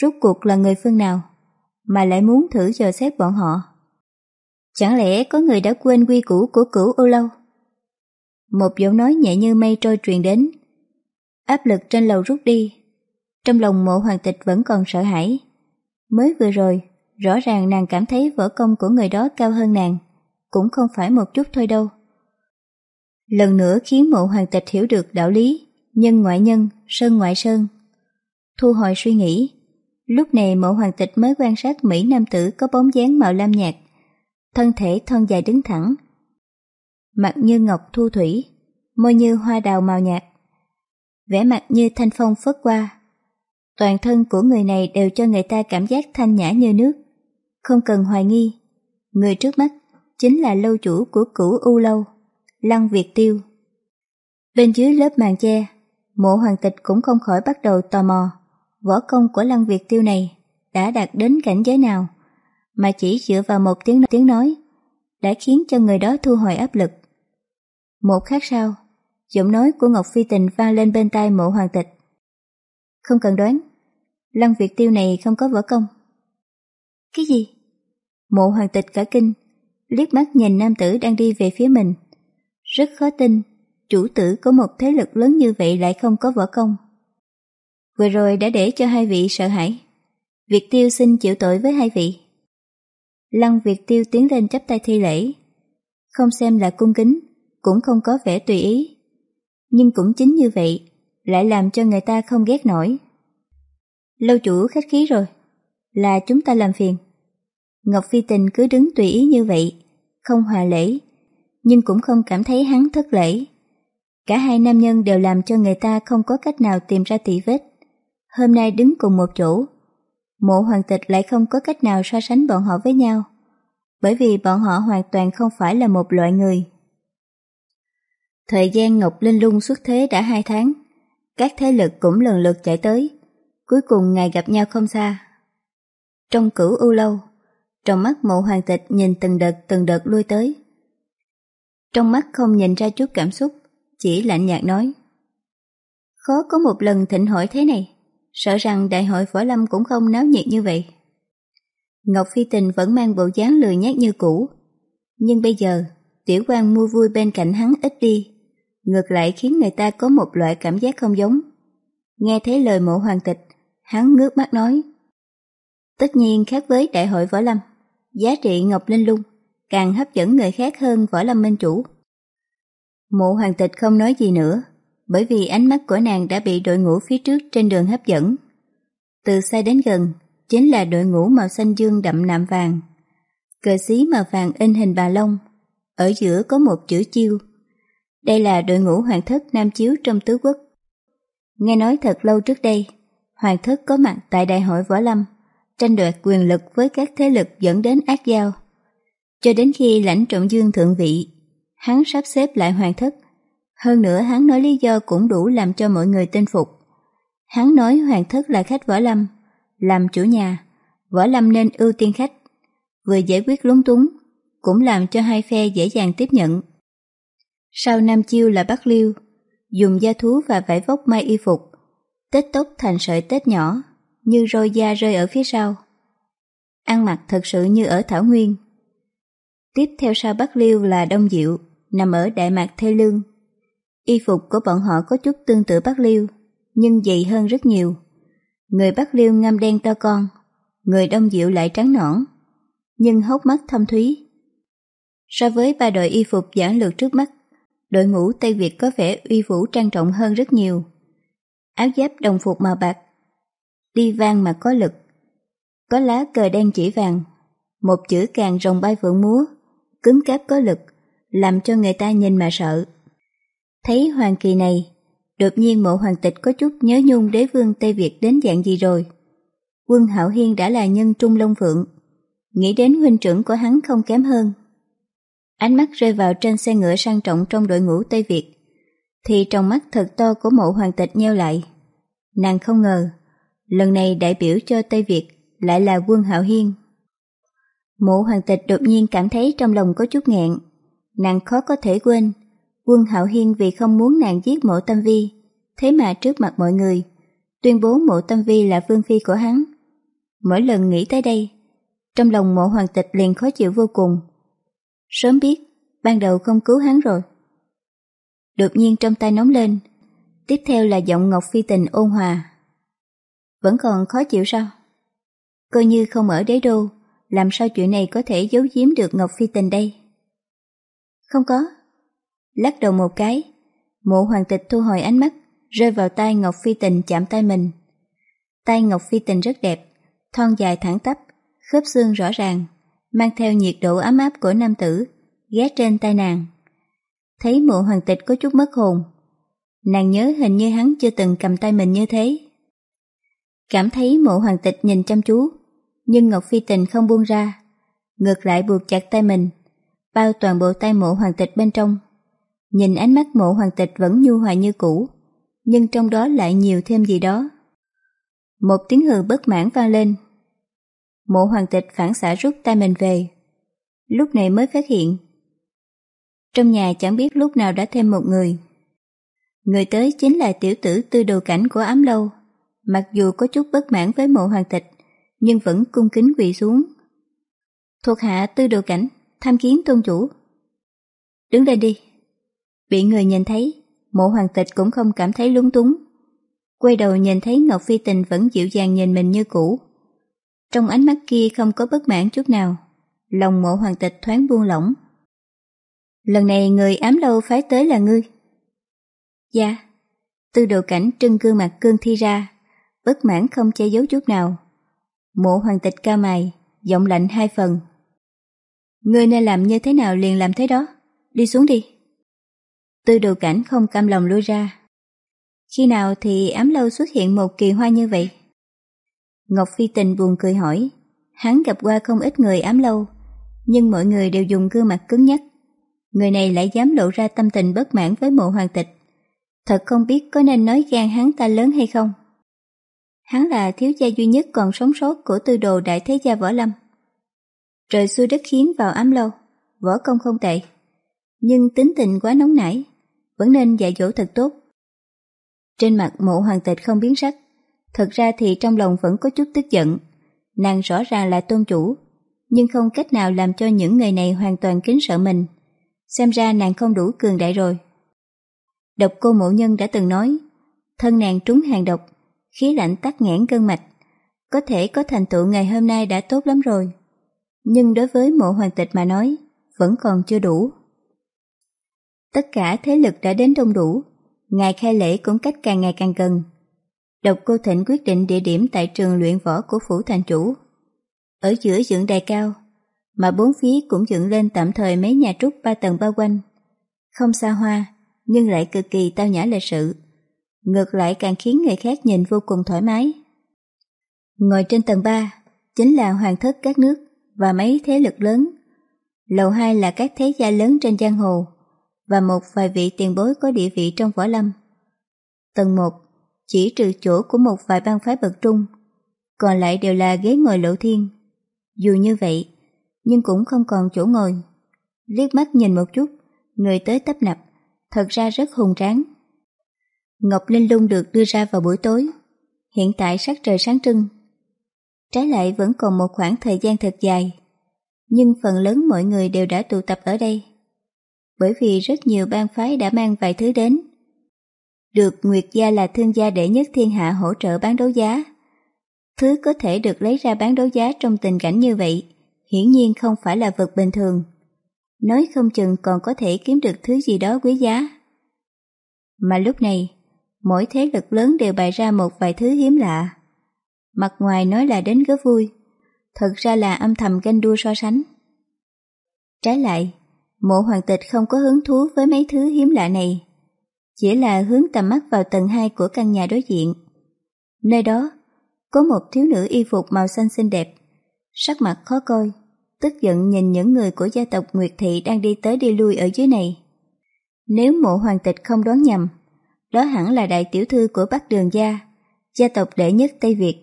Rốt cuộc là người phương nào, mà lại muốn thử dò xét bọn họ. Chẳng lẽ có người đã quên quy củ của cửu ưu lâu? Một giọng nói nhẹ như mây trôi truyền đến. Áp lực trên lầu rút đi. Trong lòng mộ hoàng tịch vẫn còn sợ hãi. Mới vừa rồi, rõ ràng nàng cảm thấy võ công của người đó cao hơn nàng. Cũng không phải một chút thôi đâu. Lần nữa khiến mộ hoàng tịch hiểu được đạo lý, nhân ngoại nhân, sơn ngoại sơn. Thu hồi suy nghĩ, lúc này mộ hoàng tịch mới quan sát Mỹ Nam Tử có bóng dáng màu lam nhạt, thân thể thon dài đứng thẳng. Mặt như ngọc thu thủy, môi như hoa đào màu nhạt, vẻ mặt như thanh phong phất qua. Toàn thân của người này đều cho người ta cảm giác thanh nhã như nước, không cần hoài nghi. Người trước mắt chính là lâu chủ của cửu U Lâu, Lăng Việt Tiêu. Bên dưới lớp màn che, mộ hoàng tịch cũng không khỏi bắt đầu tò mò, võ công của Lăng Việt Tiêu này đã đạt đến cảnh giới nào mà chỉ dựa vào một tiếng nói tiếng nói đã khiến cho người đó thu hồi áp lực. Một khắc sau, giọng nói của Ngọc Phi Tình vang lên bên tai mộ hoàng tịch. Không cần đoán, Lăng Việt Tiêu này không có võ công. Cái gì? Mộ hoàng tịch cả kinh, liếc mắt nhìn nam tử đang đi về phía mình. Rất khó tin, chủ tử có một thế lực lớn như vậy lại không có võ công. Vừa rồi đã để cho hai vị sợ hãi. Việt Tiêu xin chịu tội với hai vị. Lăng Việt Tiêu tiến lên chấp tay thi lễ. Không xem là cung kính, cũng không có vẻ tùy ý. Nhưng cũng chính như vậy, lại làm cho người ta không ghét nổi. Lâu chủ khách khí rồi, là chúng ta làm phiền. Ngọc Phi Tình cứ đứng tùy ý như vậy, không hòa lễ, nhưng cũng không cảm thấy hắn thất lễ. Cả hai nam nhân đều làm cho người ta không có cách nào tìm ra tỷ vết. Hôm nay đứng cùng một chỗ, Mộ hoàng tịch lại không có cách nào so sánh bọn họ với nhau, bởi vì bọn họ hoàn toàn không phải là một loại người. Thời gian Ngọc Linh Lung xuất thế đã hai tháng, các thế lực cũng lần lượt chạy tới, cuối cùng ngày gặp nhau không xa. Trong cửu ưu lâu, trong mắt mộ hoàng tịch nhìn từng đợt từng đợt lui tới. Trong mắt không nhìn ra chút cảm xúc, chỉ lạnh nhạt nói. Khó có một lần thịnh hội thế này sợ rằng đại hội võ lâm cũng không náo nhiệt như vậy. Ngọc Phi Tình vẫn mang bộ dáng lười nhát như cũ, nhưng bây giờ tiểu quan mua vui bên cạnh hắn ít đi, ngược lại khiến người ta có một loại cảm giác không giống. Nghe thấy lời mộ hoàng tịch, hắn ngước mắt nói. Tất nhiên khác với đại hội võ lâm, giá trị Ngọc Linh Lung càng hấp dẫn người khác hơn võ lâm minh chủ. Mộ hoàng tịch không nói gì nữa, bởi vì ánh mắt của nàng đã bị đội ngũ phía trước trên đường hấp dẫn. Từ xa đến gần, chính là đội ngũ màu xanh dương đậm nạm vàng. Cờ xí màu vàng in hình bà long ở giữa có một chữ chiêu. Đây là đội ngũ hoàng thất Nam Chiếu trong tứ quốc. Nghe nói thật lâu trước đây, hoàng thất có mặt tại đại hội võ lâm, tranh đoạt quyền lực với các thế lực dẫn đến ác giao. Cho đến khi lãnh trọng dương thượng vị, hắn sắp xếp lại hoàng thất. Hơn nữa hắn nói lý do cũng đủ làm cho mọi người tin phục. Hắn nói hoàng thất là khách võ lâm, làm chủ nhà, võ lâm nên ưu tiên khách, vừa giải quyết lúng túng, cũng làm cho hai phe dễ dàng tiếp nhận. Sau Nam Chiêu là Bắc Liêu, dùng da thú và vải vóc may y phục, tết tóc thành sợi tết nhỏ, như roi da rơi ở phía sau. Ăn mặc thật sự như ở Thảo Nguyên. Tiếp theo sau Bắc Liêu là Đông Diệu, nằm ở Đại Mạc Thê Lương. Y phục của bọn họ có chút tương tự Bắc Liêu, nhưng dày hơn rất nhiều. Người Bắc Liêu ngâm đen to con, người Đông Diệu lại trắng nõn, nhưng hốc mắt thâm thúy. So với ba đội y phục giản lược trước mắt, đội ngũ Tây Việt có vẻ uy vũ trang trọng hơn rất nhiều. Áo giáp đồng phục màu bạc, đi vang mà có lực. Có lá cờ đen chỉ vàng, một chữ càng rồng bay vượng múa, cứng cáp có lực, làm cho người ta nhìn mà sợ. Thấy hoàng kỳ này, đột nhiên mộ hoàng tịch có chút nhớ nhung đế vương Tây Việt đến dạng gì rồi. Quân Hạo Hiên đã là nhân trung long phượng, nghĩ đến huynh trưởng của hắn không kém hơn. Ánh mắt rơi vào trên xe ngựa sang trọng trong đội ngũ Tây Việt, thì trong mắt thật to của mộ hoàng tịch nheo lại. Nàng không ngờ, lần này đại biểu cho Tây Việt lại là quân Hạo Hiên. Mộ hoàng tịch đột nhiên cảm thấy trong lòng có chút nghẹn, nàng khó có thể quên. Quân Hạo Hiên vì không muốn nàng giết mộ tâm vi, thế mà trước mặt mọi người, tuyên bố mộ tâm vi là vương phi của hắn. Mỗi lần nghĩ tới đây, trong lòng mộ hoàng tịch liền khó chịu vô cùng. Sớm biết, ban đầu không cứu hắn rồi. Đột nhiên trong tay nóng lên, tiếp theo là giọng Ngọc Phi Tình ôn hòa. Vẫn còn khó chịu sao? Coi như không ở đế đô, làm sao chuyện này có thể giấu giếm được Ngọc Phi Tình đây? Không có. Lắc đầu một cái, mộ hoàng tịch thu hồi ánh mắt, rơi vào tay Ngọc Phi Tình chạm tay mình. Tay Ngọc Phi Tình rất đẹp, thon dài thẳng tắp, khớp xương rõ ràng, mang theo nhiệt độ ấm áp của nam tử, ghé trên tay nàng. Thấy mộ hoàng tịch có chút mất hồn, nàng nhớ hình như hắn chưa từng cầm tay mình như thế. Cảm thấy mộ hoàng tịch nhìn chăm chú, nhưng Ngọc Phi Tình không buông ra, ngược lại buộc chặt tay mình, bao toàn bộ tay mộ hoàng tịch bên trong. Nhìn ánh mắt mộ hoàng tịch vẫn nhu hòa như cũ, nhưng trong đó lại nhiều thêm gì đó. Một tiếng hừ bất mãn vang lên. Mộ hoàng tịch phản xạ rút tay mình về. Lúc này mới phát hiện. Trong nhà chẳng biết lúc nào đã thêm một người. Người tới chính là tiểu tử tư đồ cảnh của ám lâu. Mặc dù có chút bất mãn với mộ hoàng tịch, nhưng vẫn cung kính quỳ xuống. Thuộc hạ tư đồ cảnh, tham kiến tôn chủ. Đứng lên đi. Bị người nhìn thấy, mộ hoàng tịch cũng không cảm thấy lúng túng. Quay đầu nhìn thấy Ngọc Phi Tình vẫn dịu dàng nhìn mình như cũ. Trong ánh mắt kia không có bất mãn chút nào, lòng mộ hoàng tịch thoáng buông lỏng. Lần này người ám lâu phái tới là ngươi. Dạ, tư đồ cảnh trưng gương mặt cương thi ra, bất mãn không che giấu chút nào. Mộ hoàng tịch ca mày, giọng lạnh hai phần. Ngươi nên làm như thế nào liền làm thế đó, đi xuống đi. Tư đồ cảnh không cam lòng lui ra. Khi nào thì ám lâu xuất hiện một kỳ hoa như vậy? Ngọc Phi Tình buồn cười hỏi, hắn gặp qua không ít người ám lâu, nhưng mọi người đều dùng gương mặt cứng nhắc. Người này lại dám lộ ra tâm tình bất mãn với mộ hoàng tịch. Thật không biết có nên nói gan hắn ta lớn hay không. Hắn là thiếu gia duy nhất còn sống sót của tư đồ đại thế gia võ lâm. Trời xuôi đất khiến vào ám lâu, võ công không tệ. Nhưng tính tình quá nóng nảy, vẫn nên dạy dỗ thật tốt. Trên mặt mộ hoàng tịch không biến sắc, thật ra thì trong lòng vẫn có chút tức giận. Nàng rõ ràng là tôn chủ, nhưng không cách nào làm cho những người này hoàn toàn kính sợ mình. Xem ra nàng không đủ cường đại rồi. Độc cô mộ nhân đã từng nói, thân nàng trúng hàng độc, khí lạnh tắc nghẽn cơn mạch. Có thể có thành tựu ngày hôm nay đã tốt lắm rồi. Nhưng đối với mộ hoàng tịch mà nói, vẫn còn chưa đủ. Tất cả thế lực đã đến đông đủ, ngày khai lễ cũng cách càng ngày càng gần. Độc Cô Thịnh quyết định địa điểm tại trường luyện võ của phủ thành chủ. Ở giữa dựng đài cao, mà bốn phía cũng dựng lên tạm thời mấy nhà trúc ba tầng bao quanh. Không xa hoa, nhưng lại cực kỳ tao nhã lịch sự. Ngược lại càng khiến người khác nhìn vô cùng thoải mái. Ngồi trên tầng 3, chính là hoàng thất các nước và mấy thế lực lớn. Lầu hai là các thế gia lớn trên giang hồ và một vài vị tiền bối có địa vị trong võ lâm. Tầng 1 chỉ trừ chỗ của một vài bang phái bậc trung, còn lại đều là ghế ngồi lộ thiên. Dù như vậy, nhưng cũng không còn chỗ ngồi. Liếc mắt nhìn một chút, người tới tấp nập, thật ra rất hùng tráng. Ngọc Linh Lung được đưa ra vào buổi tối, hiện tại sắc trời sáng trưng. Trái lại vẫn còn một khoảng thời gian thật dài, nhưng phần lớn mọi người đều đã tụ tập ở đây. Bởi vì rất nhiều bang phái đã mang vài thứ đến. Được Nguyệt Gia là thương gia đệ nhất thiên hạ hỗ trợ bán đấu giá. Thứ có thể được lấy ra bán đấu giá trong tình cảnh như vậy, hiển nhiên không phải là vật bình thường. Nói không chừng còn có thể kiếm được thứ gì đó quý giá. Mà lúc này, mỗi thế lực lớn đều bày ra một vài thứ hiếm lạ. Mặt ngoài nói là đến gớ vui, thật ra là âm thầm ganh đua so sánh. Trái lại, mộ hoàng tịch không có hứng thú với mấy thứ hiếm lạ này, chỉ là hướng tầm mắt vào tầng 2 của căn nhà đối diện. Nơi đó, có một thiếu nữ y phục màu xanh xinh đẹp, sắc mặt khó coi, tức giận nhìn những người của gia tộc Nguyệt Thị đang đi tới đi lui ở dưới này. Nếu mộ hoàng tịch không đoán nhầm, đó hẳn là đại tiểu thư của Bắc Đường Gia, gia tộc đệ nhất Tây Việt,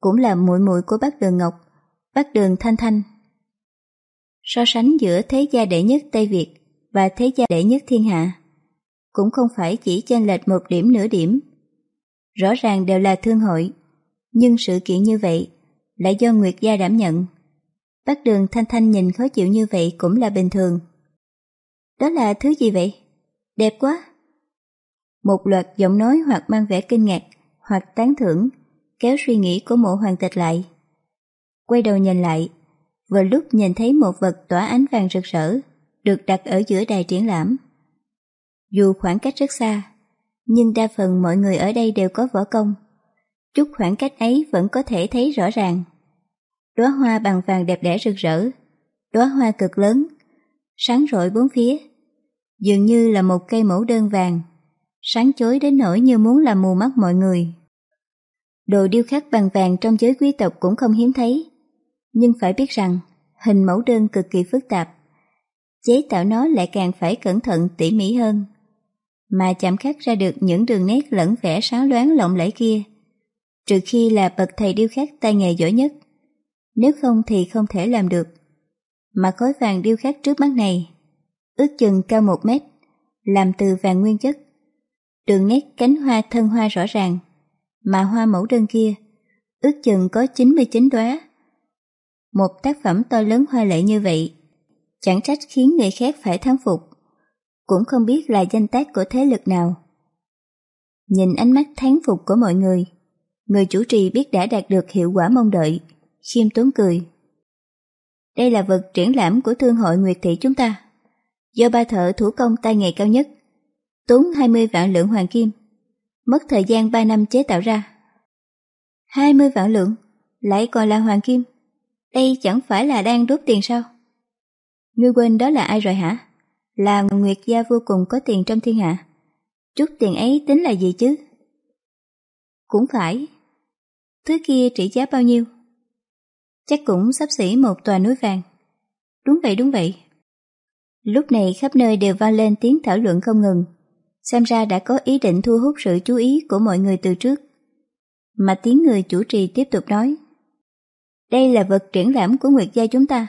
cũng là muội muội của Bắc Đường Ngọc, Bắc Đường Thanh Thanh. So sánh giữa thế gia đệ nhất Tây Việt và thế gia đệ nhất thiên hạ, cũng không phải chỉ chênh lệch một điểm nửa điểm. Rõ ràng đều là thương hội, nhưng sự kiện như vậy lại do Nguyệt Gia đảm nhận. Bác đường Thanh Thanh nhìn khó chịu như vậy cũng là bình thường. Đó là thứ gì vậy? Đẹp quá! Một loạt giọng nói hoặc mang vẻ kinh ngạc, hoặc tán thưởng, kéo suy nghĩ của mộ hoàng tịch lại. Quay đầu nhìn lại, vừa lúc nhìn thấy một vật tỏa ánh vàng rực rỡ, được đặt ở giữa đài triển lãm. Dù khoảng cách rất xa, nhưng đa phần mọi người ở đây đều có võ công. Chút khoảng cách ấy vẫn có thể thấy rõ ràng. Đóa hoa bằng vàng đẹp đẽ rực rỡ, đóa hoa cực lớn, sáng rọi bốn phía, dường như là một cây mẫu đơn vàng, sáng chói đến nỗi như muốn làm mù mắt mọi người. Đồ điêu khắc bằng vàng trong giới quý tộc cũng không hiếm thấy, nhưng phải biết rằng hình mẫu đơn cực kỳ phức tạp, chế tạo nó lại càng phải cẩn thận tỉ mỉ hơn, mà chạm khắc ra được những đường nét lẫn vẻ sáng loáng lộng lẫy kia, trừ khi là bậc thầy điêu khắc tay nghề giỏi nhất, nếu không thì không thể làm được. Mà khối vàng điêu khắc trước mắt này, ước chừng cao một mét, làm từ vàng nguyên chất, đường nét cánh hoa thân hoa rõ ràng, mà hoa mẫu đơn kia, ước chừng có 99 đóa. Một tác phẩm to lớn hoa lệ như vậy, chẳng trách khiến người khác phải thán phục, cũng không biết là danh tác của thế lực nào. Nhìn ánh mắt thán phục của mọi người, người chủ trì biết đã đạt được hiệu quả mong đợi, khiêm tốn cười. Đây là vật triển lãm của Thương hội Nguyệt Thị chúng ta, do ba thợ thủ công tay nghề cao nhất, tốn 20 vạn lượng hoàng kim, mất thời gian 3 năm chế tạo ra. 20 vạn lượng, lại còn là hoàng kim, đây chẳng phải là đang đốt tiền sao? Ngươi quên đó là ai rồi hả? Là Nguyệt gia vô cùng có tiền trong thiên hạ. Chút tiền ấy tính là gì chứ? Cũng phải. Thứ kia trị giá bao nhiêu? Chắc cũng sắp xỉ một tòa núi vàng. Đúng vậy, đúng vậy. Lúc này khắp nơi đều vang lên tiếng thảo luận không ngừng. Xem ra đã có ý định thu hút sự chú ý của mọi người từ trước. Mà tiếng người chủ trì tiếp tục nói. Đây là vật triển lãm của Nguyệt gia chúng ta,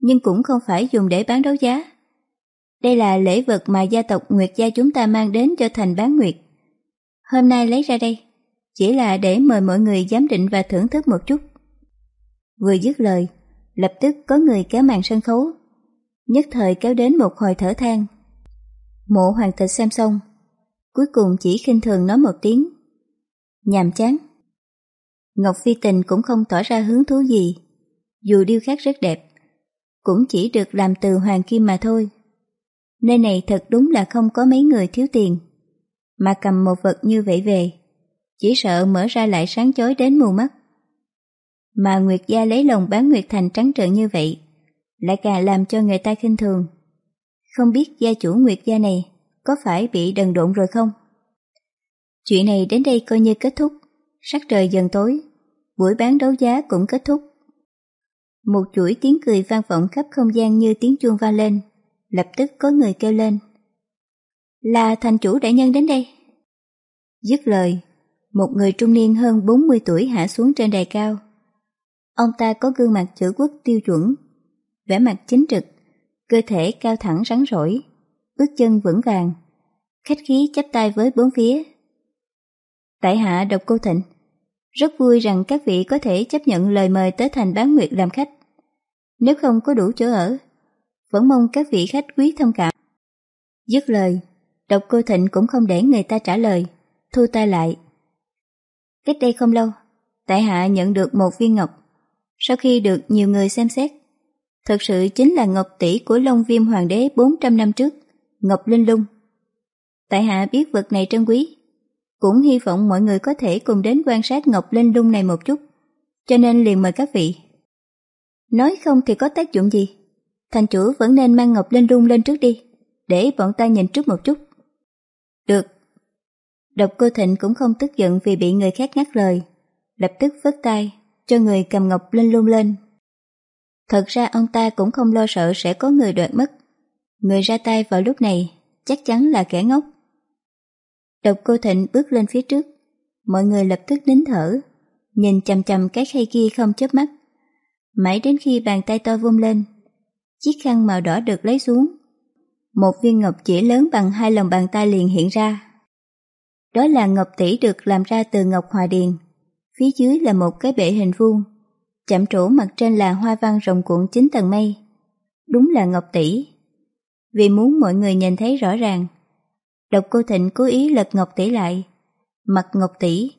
nhưng cũng không phải dùng để bán đấu giá. Đây là lễ vật mà gia tộc Nguyệt gia chúng ta mang đến cho thành bán Nguyệt. Hôm nay lấy ra đây, chỉ là để mời mọi người giám định và thưởng thức một chút. Vừa dứt lời, lập tức có người kéo màn sân khấu, nhất thời kéo đến một hồi thở than. Mộ hoàng tịch xem xong, cuối cùng chỉ khinh thường nói một tiếng. Nhàm chán. Ngọc Phi Tình cũng không tỏ ra hứng thú gì, dù điêu khắc rất đẹp, cũng chỉ được làm từ hoàng kim mà thôi. Nơi này thật đúng là không có mấy người thiếu tiền, mà cầm một vật như vậy về, chỉ sợ mở ra lại sáng chói đến mù mắt. Mà Nguyệt Gia lấy lòng bán Nguyệt Thành trắng trợn như vậy, lại càng làm cho người ta khinh thường. Không biết gia chủ Nguyệt Gia này có phải bị đần độn rồi không? Chuyện này đến đây coi như kết thúc, sắc trời dần tối, buổi bán đấu giá cũng kết thúc. Một chuỗi tiếng cười vang vọng khắp không gian như tiếng chuông vang lên. Lập tức có người kêu lên. Là thành chủ đại nhân đến đây. Dứt lời, một người trung niên hơn 40 tuổi hạ xuống trên đài cao. Ông ta có gương mặt chữ quốc tiêu chuẩn, vẻ mặt chính trực, cơ thể cao thẳng rắn rỗi, bước chân vững vàng, khách khí chắp tay với bốn phía. Tại hạ độc cô thịnh, rất vui rằng các vị có thể chấp nhận lời mời tới thành bán nguyệt làm khách. Nếu không có đủ chỗ ở, vẫn mong các vị khách quý thông cảm. Dứt lời, độc cô thịnh cũng không để người ta trả lời, thu tay lại. Cách đây không lâu, tại hạ nhận được một viên ngọc. Sau khi được nhiều người xem xét, thật sự chính là ngọc tỷ của Long Viêm Hoàng đế 400 năm trước, ngọc linh lung. Tại hạ biết vật này trân quý, cũng hy vọng mọi người có thể cùng đến quan sát ngọc linh lung này một chút, cho nên liền mời các vị. Nói không thì có tác dụng gì, thành chủ vẫn nên mang ngọc linh lung lên trước đi, để bọn ta nhìn trước một chút. Được. Độc cô Thịnh cũng không tức giận vì bị người khác ngắt lời, lập tức vứt tay, cho người cầm ngọc linh lung lên. Thật ra ông ta cũng không lo sợ sẽ có người đoạt mất. Người ra tay vào lúc này chắc chắn là kẻ ngốc. Độc cô Thịnh bước lên phía trước, mọi người lập tức nín thở, nhìn chầm chầm cái khay kia không chớp mắt. Mãi đến khi bàn tay to vung lên, chiếc khăn màu đỏ được lấy xuống. Một viên ngọc chỉ lớn bằng hai lòng bàn tay liền hiện ra. Đó là ngọc tỷ được làm ra từ ngọc hòa điền. Phía dưới là một cái bệ hình vuông, chạm trổ mặt trên là hoa văn rồng cuộn chín tầng mây. Đúng là ngọc tỷ. Vì muốn mọi người nhìn thấy rõ ràng, Độc cô Thịnh cố ý lật ngọc tỷ lại. Mặt ngọc tỷ,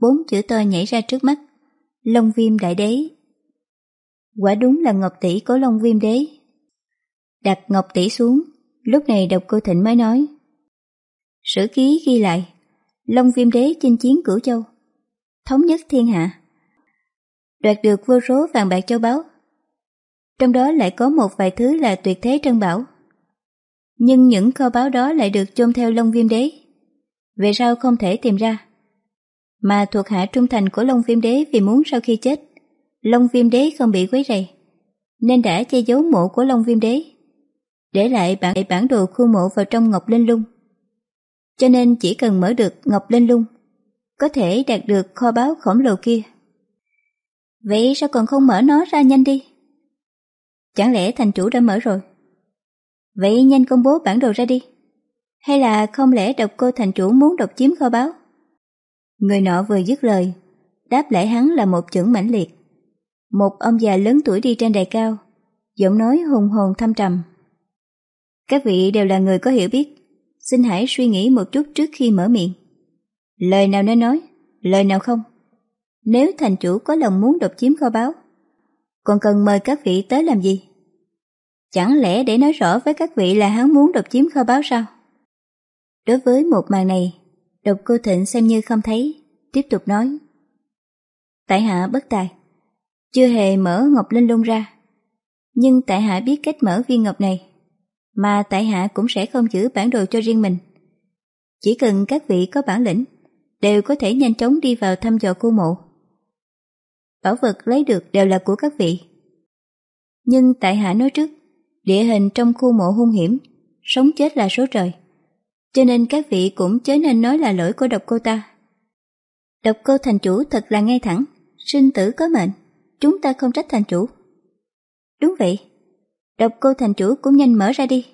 bốn chữ to nhảy ra trước mắt. Long viêm đại đế. Quả đúng là ngọc tỷ của Long viêm đế. Đặt ngọc tỷ xuống, lúc này độc cô Thịnh mới nói. Sử ký ghi lại, Long viêm đế chinh chiến cửu châu, thống nhất thiên hạ. Đoạt được vô số vàng bạc châu báu. Trong đó lại có một vài thứ là tuyệt thế trân bảo. Nhưng những kho báu đó lại được chôn theo Long Viêm Đế. Về sao không thể tìm ra? Mà thuộc hạ trung thành của Long Viêm Đế vì muốn sau khi chết, Long Viêm Đế không bị quấy rầy, nên đã che giấu mộ của Long Viêm Đế, để lại bản, bản đồ khu mộ vào trong Ngọc Linh Lung. Cho nên chỉ cần mở được Ngọc Linh Lung, có thể đạt được kho báu khổng lồ kia. Vậy sao còn không mở nó ra nhanh đi? Chẳng lẽ thành chủ đã mở rồi? Vậy nhanh công bố bản đồ ra đi. Hay là không lẽ độc cô thành chủ muốn độc chiếm kho báu? Người nọ vừa dứt lời, đáp lại hắn là một chưởng mãnh liệt. Một ông già lớn tuổi đi trên đài cao, giọng nói hùng hồn thâm trầm. Các vị đều là người có hiểu biết, xin hãy suy nghĩ một chút trước khi mở miệng. Lời nào nên nói, lời nào không. Nếu thành chủ có lòng muốn độc chiếm kho báu, còn cần mời các vị tới làm gì? Chẳng lẽ để nói rõ với các vị là hắn muốn độc chiếm kho báu sao? Đối với một màn này, độc cô thịnh xem như không thấy, tiếp tục nói. Tại hạ bất tài, chưa hề mở ngọc linh lung ra. Nhưng tại hạ biết cách mở viên ngọc này, mà tại hạ cũng sẽ không giữ bản đồ cho riêng mình. Chỉ cần các vị có bản lĩnh, đều có thể nhanh chóng đi vào thăm dò khu mộ. Bảo vật lấy được đều là của các vị. Nhưng tại hạ nói trước, Địa hình trong khu mộ hung hiểm, sống chết là số trời. Cho nên các vị cũng chớ nên nói là lỗi của độc cô ta. Độc cô thành chủ thật là ngay thẳng, sinh tử có mệnh, chúng ta không trách thành chủ. Đúng vậy, độc cô thành chủ cũng nhanh mở ra đi.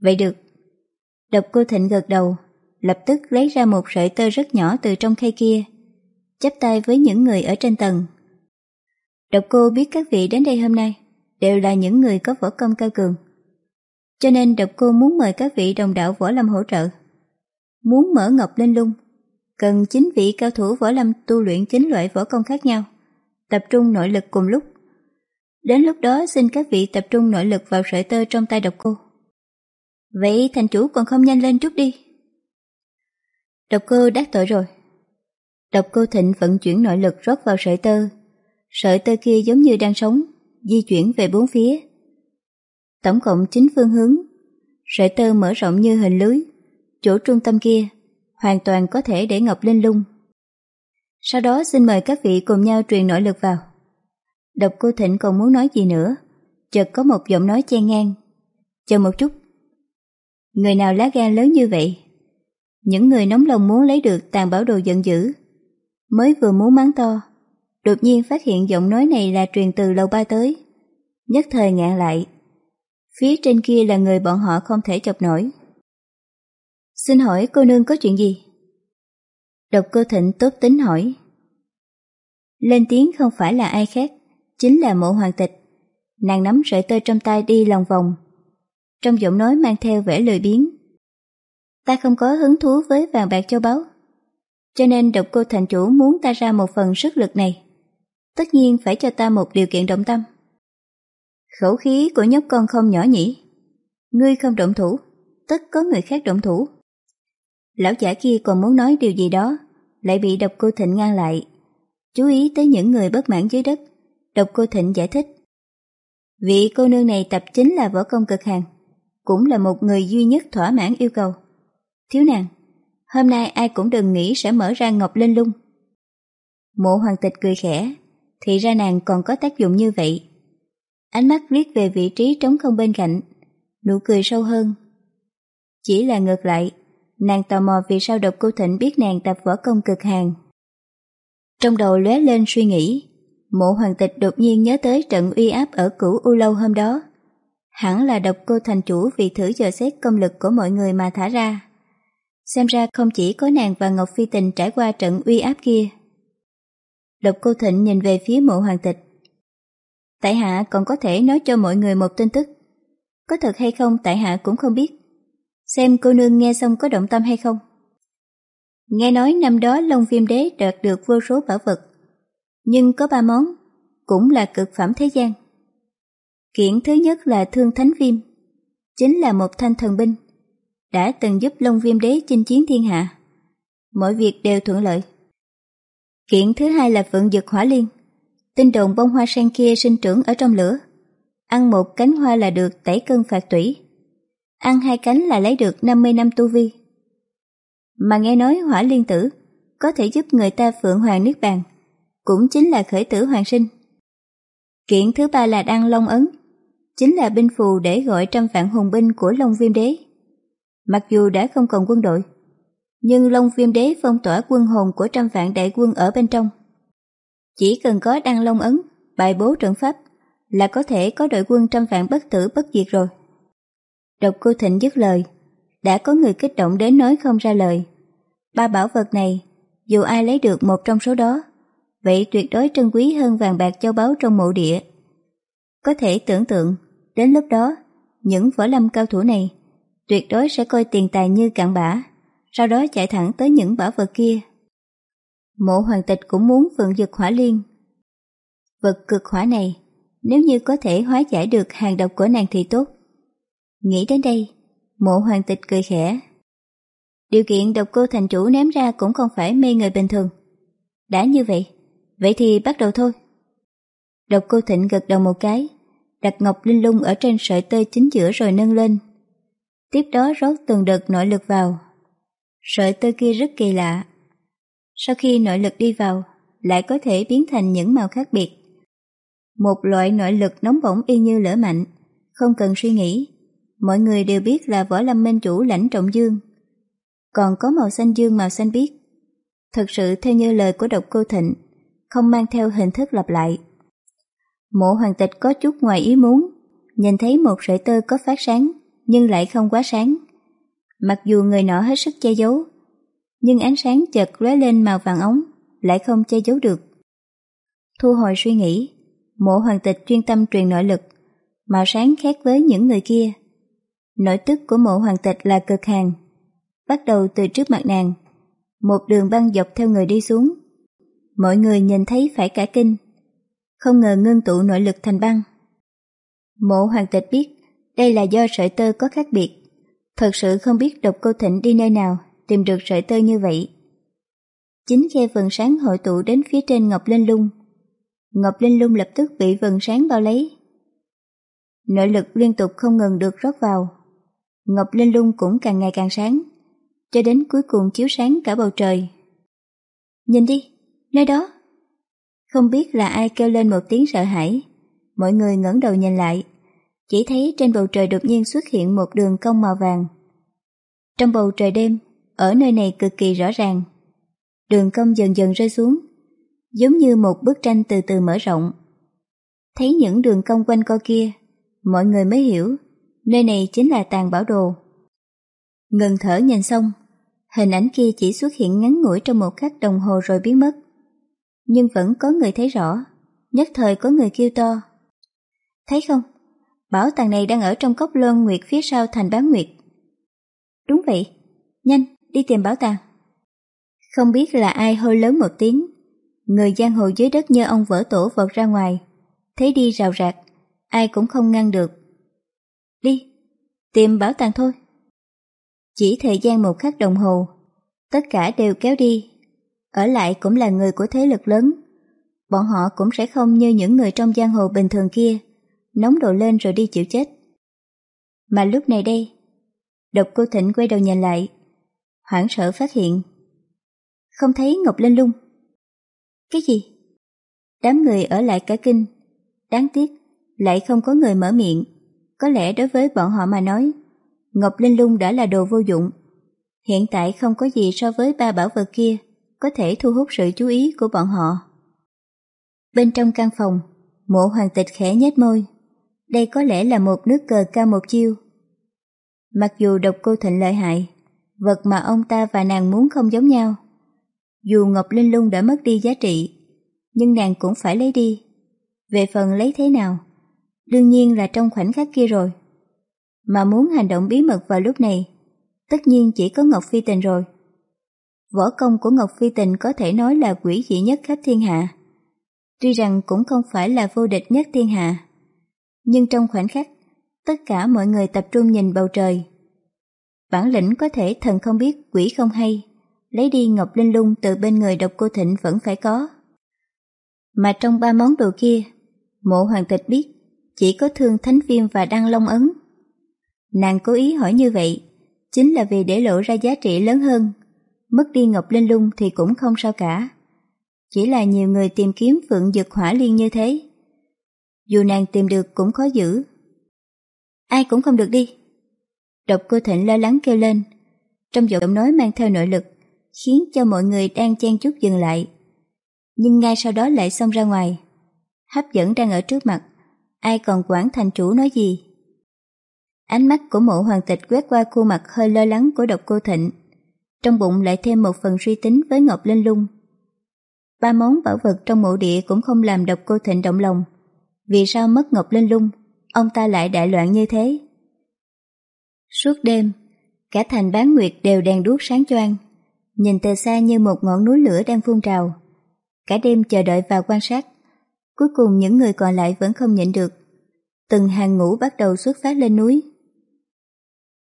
Vậy được. Độc cô thịnh gật đầu, lập tức lấy ra một sợi tơ rất nhỏ từ trong khay kia, chắp tay với những người ở trên tầng. Độc cô biết các vị đến đây hôm nay, đều là những người có võ công cao cường. Cho nên độc cô muốn mời các vị đồng đạo võ lâm hỗ trợ. Muốn mở ngọc lên lung, cần chính vị cao thủ võ lâm tu luyện chính loại võ công khác nhau, tập trung nội lực cùng lúc. Đến lúc đó xin các vị tập trung nội lực vào sợi tơ trong tay độc cô. Vậy thành chủ còn không nhanh lên chút đi. Độc cô đắc tội rồi. Độc cô thịnh vận chuyển nội lực rót vào sợi tơ. Sợi tơ kia giống như đang sống, di chuyển về bốn phía. Tổng cộng chín phương hướng, sợi tơ mở rộng như hình lưới, chỗ trung tâm kia hoàn toàn có thể để Ngọc Linh lung. Sau đó xin mời các vị cùng nhau truyền nội lực vào. Độc cô Thịnh còn muốn nói gì nữa, chợt có một giọng nói chen ngang. Chờ một chút. Người nào lá gan lớn như vậy? Những người nóng lòng muốn lấy được tàn bảo đồ giận dữ. Mới vừa muốn mắng to, đột nhiên phát hiện giọng nói này là truyền từ lầu ba tới. Nhất thời ngạn lại. Phía trên kia là người bọn họ không thể chọc nổi. Xin hỏi cô nương có chuyện gì? Độc cô thịnh tốt tính hỏi. Lên tiếng không phải là ai khác, chính là mộ hoàng tịch. Nàng nắm sợi tơ trong tay đi lòng vòng. Trong giọng nói mang theo vẻ lười biếng. Ta không có hứng thú với vàng bạc châu báu. Cho nên độc cô thành chủ muốn ta ra một phần sức lực này. Tất nhiên phải cho ta một điều kiện động tâm. Khẩu khí của nhóc con không nhỏ nhỉ. Ngươi không động thủ, tất có người khác động thủ. Lão giả kia còn muốn nói điều gì đó, lại bị độc cô thịnh ngăn lại. Chú ý tới những người bất mãn dưới đất, độc cô thịnh giải thích. Vị cô nương này tập chính là võ công cực hàng, cũng là một người duy nhất thỏa mãn yêu cầu. Thiếu nàng, hôm nay ai cũng đừng nghĩ sẽ mở ra ngọc linh lung. Mộ hoàng tịch cười khẽ, thì ra nàng còn có tác dụng như vậy. Ánh mắt liếc về vị trí trống không bên cạnh, nụ cười sâu hơn. Chỉ là ngược lại, nàng tò mò vì sao độc cô thịnh biết nàng tập võ công cực hàng. Trong đầu lóe lên suy nghĩ, mộ hoàng tịch đột nhiên nhớ tới trận uy áp ở cửu U Lâu hôm đó. Hẳn là độc cô thành chủ vì thử dò xét công lực của mọi người mà thả ra. Xem ra không chỉ có nàng và Ngọc Phi Tình trải qua trận uy áp kia. lục cô thịnh nhìn về phía mộ hoàng tịch. Tại hạ còn có thể nói cho mọi người một tin tức. Có thật hay không tại hạ cũng không biết. Xem cô nương nghe xong có động tâm hay không. Nghe nói năm đó Long Viêm Đế đạt được vô số bảo vật. Nhưng có ba món, cũng là cực phẩm thế gian. Kiện thứ nhất là Thương Thánh Viêm, chính là một thanh thần binh, đã từng giúp Long Viêm Đế chinh chiến thiên hạ. Mọi việc đều thuận lợi. Kiện thứ hai là Phượng Dực Hỏa Liên, tinh đồn bông hoa sen kia sinh trưởng ở trong lửa. Ăn một cánh hoa là được tẩy cân phạt tủy. Ăn hai cánh là lấy được 50 năm tu vi. Mà nghe nói hỏa liên tử có thể giúp người ta phượng hoàng niết bàn, cũng chính là khởi tử hoàng sinh. Kiện thứ ba là đăng long ấn, chính là binh phù để gọi trăm vạn hùng binh của Long Viêm Đế. Mặc dù đã không còn quân đội, nhưng Long Viêm Đế phong tỏa quân hồn của trăm vạn đại quân ở bên trong. Chỉ cần có đăng long ấn, bài bố trận pháp là có thể có đội quân trăm vạn bất tử bất diệt rồi. Độc cô Thịnh dứt lời, đã có người kích động đến nói không ra lời. Ba bảo vật này, dù ai lấy được một trong số đó, vậy tuyệt đối trân quý hơn vàng bạc châu báu trong mộ địa. Có thể tưởng tượng, đến lúc đó, những võ lâm cao thủ này tuyệt đối sẽ coi tiền tài như cạn bã, sau đó chạy thẳng tới những bảo vật kia. Mộ hoàng tịch cũng muốn phượng dực hỏa liên. Vật cực hỏa này, nếu như có thể hóa giải được hàng độc của nàng thì tốt. Nghĩ đến đây, mộ hoàng tịch cười khẽ. Điều kiện độc cô thành chủ ném ra cũng không phải mê người bình thường. Đã như vậy, vậy thì bắt đầu thôi. Độc cô thịnh gật đầu một cái, đặt ngọc linh lung ở trên sợi tơ chính giữa rồi nâng lên. Tiếp đó rót từng đợt nội lực vào. Sợi tơ kia rất kỳ lạ. Sau khi nội lực đi vào, lại có thể biến thành những màu khác biệt. Một loại nội lực nóng bỏng y như lửa mạnh, không cần suy nghĩ. Mọi người đều biết là võ lâm minh chủ lãnh trọng dương. Còn có màu xanh dương màu xanh biếc. Thật sự theo như lời của độc cô thịnh, không mang theo hình thức lặp lại. Mộ hoàng tịch có chút ngoài ý muốn, nhìn thấy một sợi tơ có phát sáng, nhưng lại không quá sáng. Mặc dù người nọ hết sức che giấu, nhưng ánh sáng chợt lóe lên màu vàng ống, lại không che giấu được. Thu hồi suy nghĩ, mộ hoàng tịch chuyên tâm truyền nội lực, màu sáng khác với những người kia. Nội tức của mộ hoàng tịch là cực hàng, bắt đầu từ trước mặt nàng, một đường băng dọc theo người đi xuống. Mọi người nhìn thấy phải cả kinh, không ngờ ngưng tụ nội lực thành băng. Mộ hoàng tịch biết đây là do sợi tơ có khác biệt, thật sự không biết độc cô thịnh đi nơi nào tìm được sợi tơ như vậy. Chính khe vần sáng hội tụ đến phía trên Ngọc Linh Lung. Ngọc Linh Lung lập tức bị vần sáng bao lấy. Nội lực liên tục không ngừng được rót vào. Ngọc Linh Lung cũng càng ngày càng sáng, cho đến cuối cùng chiếu sáng cả bầu trời. Nhìn đi, nơi đó. Không biết là ai kêu lên một tiếng sợ hãi. Mọi người ngẩng đầu nhìn lại. Chỉ thấy trên bầu trời đột nhiên xuất hiện một đường cong màu vàng. Trong bầu trời đêm, ở nơi này cực kỳ rõ ràng. Đường cong dần dần rơi xuống, giống như một bức tranh từ từ mở rộng. Thấy những đường cong quanh co kia, mọi người mới hiểu, nơi này chính là tàn bảo đồ. Ngừng thở nhìn xong, hình ảnh kia chỉ xuất hiện ngắn ngủi trong một khắc đồng hồ rồi biến mất. Nhưng vẫn có người thấy rõ, nhất thời có người kêu to. Thấy không? Bảo tàng này đang ở trong cốc lơn nguyệt phía sau thành bán nguyệt. Đúng vậy, nhanh, đi tìm bảo tàng. Không biết là ai hơi lớn một tiếng, người giang hồ dưới đất như ông vỡ tổ vọt ra ngoài, thấy đi rào rạc, ai cũng không ngăn được. Đi, tìm bảo tàng thôi. Chỉ thời gian một khắc đồng hồ, tất cả đều kéo đi. Ở lại cũng là người của thế lực lớn. Bọn họ cũng sẽ không như những người trong giang hồ bình thường kia, nóng độ lên rồi đi chịu chết. Mà lúc này đây, độc cô Thịnh quay đầu nhìn lại, hoảng sợ phát hiện. Không thấy Ngọc Linh Lung. Cái gì? Đám người ở lại cả kinh, đáng tiếc, lại không có người mở miệng. Có lẽ đối với bọn họ mà nói, Ngọc Linh Lung đã là đồ vô dụng. Hiện tại không có gì so với ba bảo vật kia có thể thu hút sự chú ý của bọn họ. Bên trong căn phòng, mộ hoàng tịch khẽ nhếch môi. Đây có lẽ là một nước cờ cao một chiêu. Mặc dù độc cô thịnh lợi hại, vật mà ông ta và nàng muốn không giống nhau. Dù Ngọc Linh Lung đã mất đi giá trị, nhưng nàng cũng phải lấy đi. Về phần lấy thế nào, đương nhiên là trong khoảnh khắc kia rồi mà muốn hành động bí mật vào lúc này, tất nhiên chỉ có Ngọc Phi Tình rồi. Võ công của Ngọc Phi Tình có thể nói là quỷ dị nhất khắp thiên hạ. Tuy rằng cũng không phải là vô địch nhất thiên hạ, nhưng trong khoảnh khắc, tất cả mọi người tập trung nhìn bầu trời. Bản lĩnh có thể thần không biết quỷ không hay, lấy đi Ngọc Linh Lung từ bên người độc cô thịnh vẫn phải có. Mà trong ba món đồ kia, mộ hoàng tịch biết chỉ có thương thánh viêm và đăng long ấn. Nàng cố ý hỏi như vậy, chính là vì để lộ ra giá trị lớn hơn. Mất đi Ngọc Linh Lung thì cũng không sao cả. Chỉ là nhiều người tìm kiếm phượng dực hỏa liên như thế. Dù nàng tìm được cũng khó giữ. Ai cũng không được đi. Độc cô Thịnh lo lắng kêu lên. Trong giọng nói mang theo nội lực, khiến cho mọi người đang chen chút dừng lại. Nhưng ngay sau đó lại xông ra ngoài. Hấp dẫn đang ở trước mặt, ai còn quản thành chủ nói gì. Ánh mắt của mộ hoàng tịch quét qua khuôn mặt hơi lo lắng của độc cô thịnh. Trong bụng lại thêm một phần suy tính với Ngọc Linh Lung. Ba món bảo vật trong mộ địa cũng không làm độc cô thịnh động lòng. Vì sao mất Ngọc Linh Lung, ông ta lại đại loạn như thế? Suốt đêm, cả thành bán nguyệt đều đèn đuốc sáng choang, nhìn từ xa như một ngọn núi lửa đang phun trào. Cả đêm chờ đợi và quan sát, cuối cùng những người còn lại vẫn không nhịn được. Từng hàng ngũ bắt đầu xuất phát lên núi,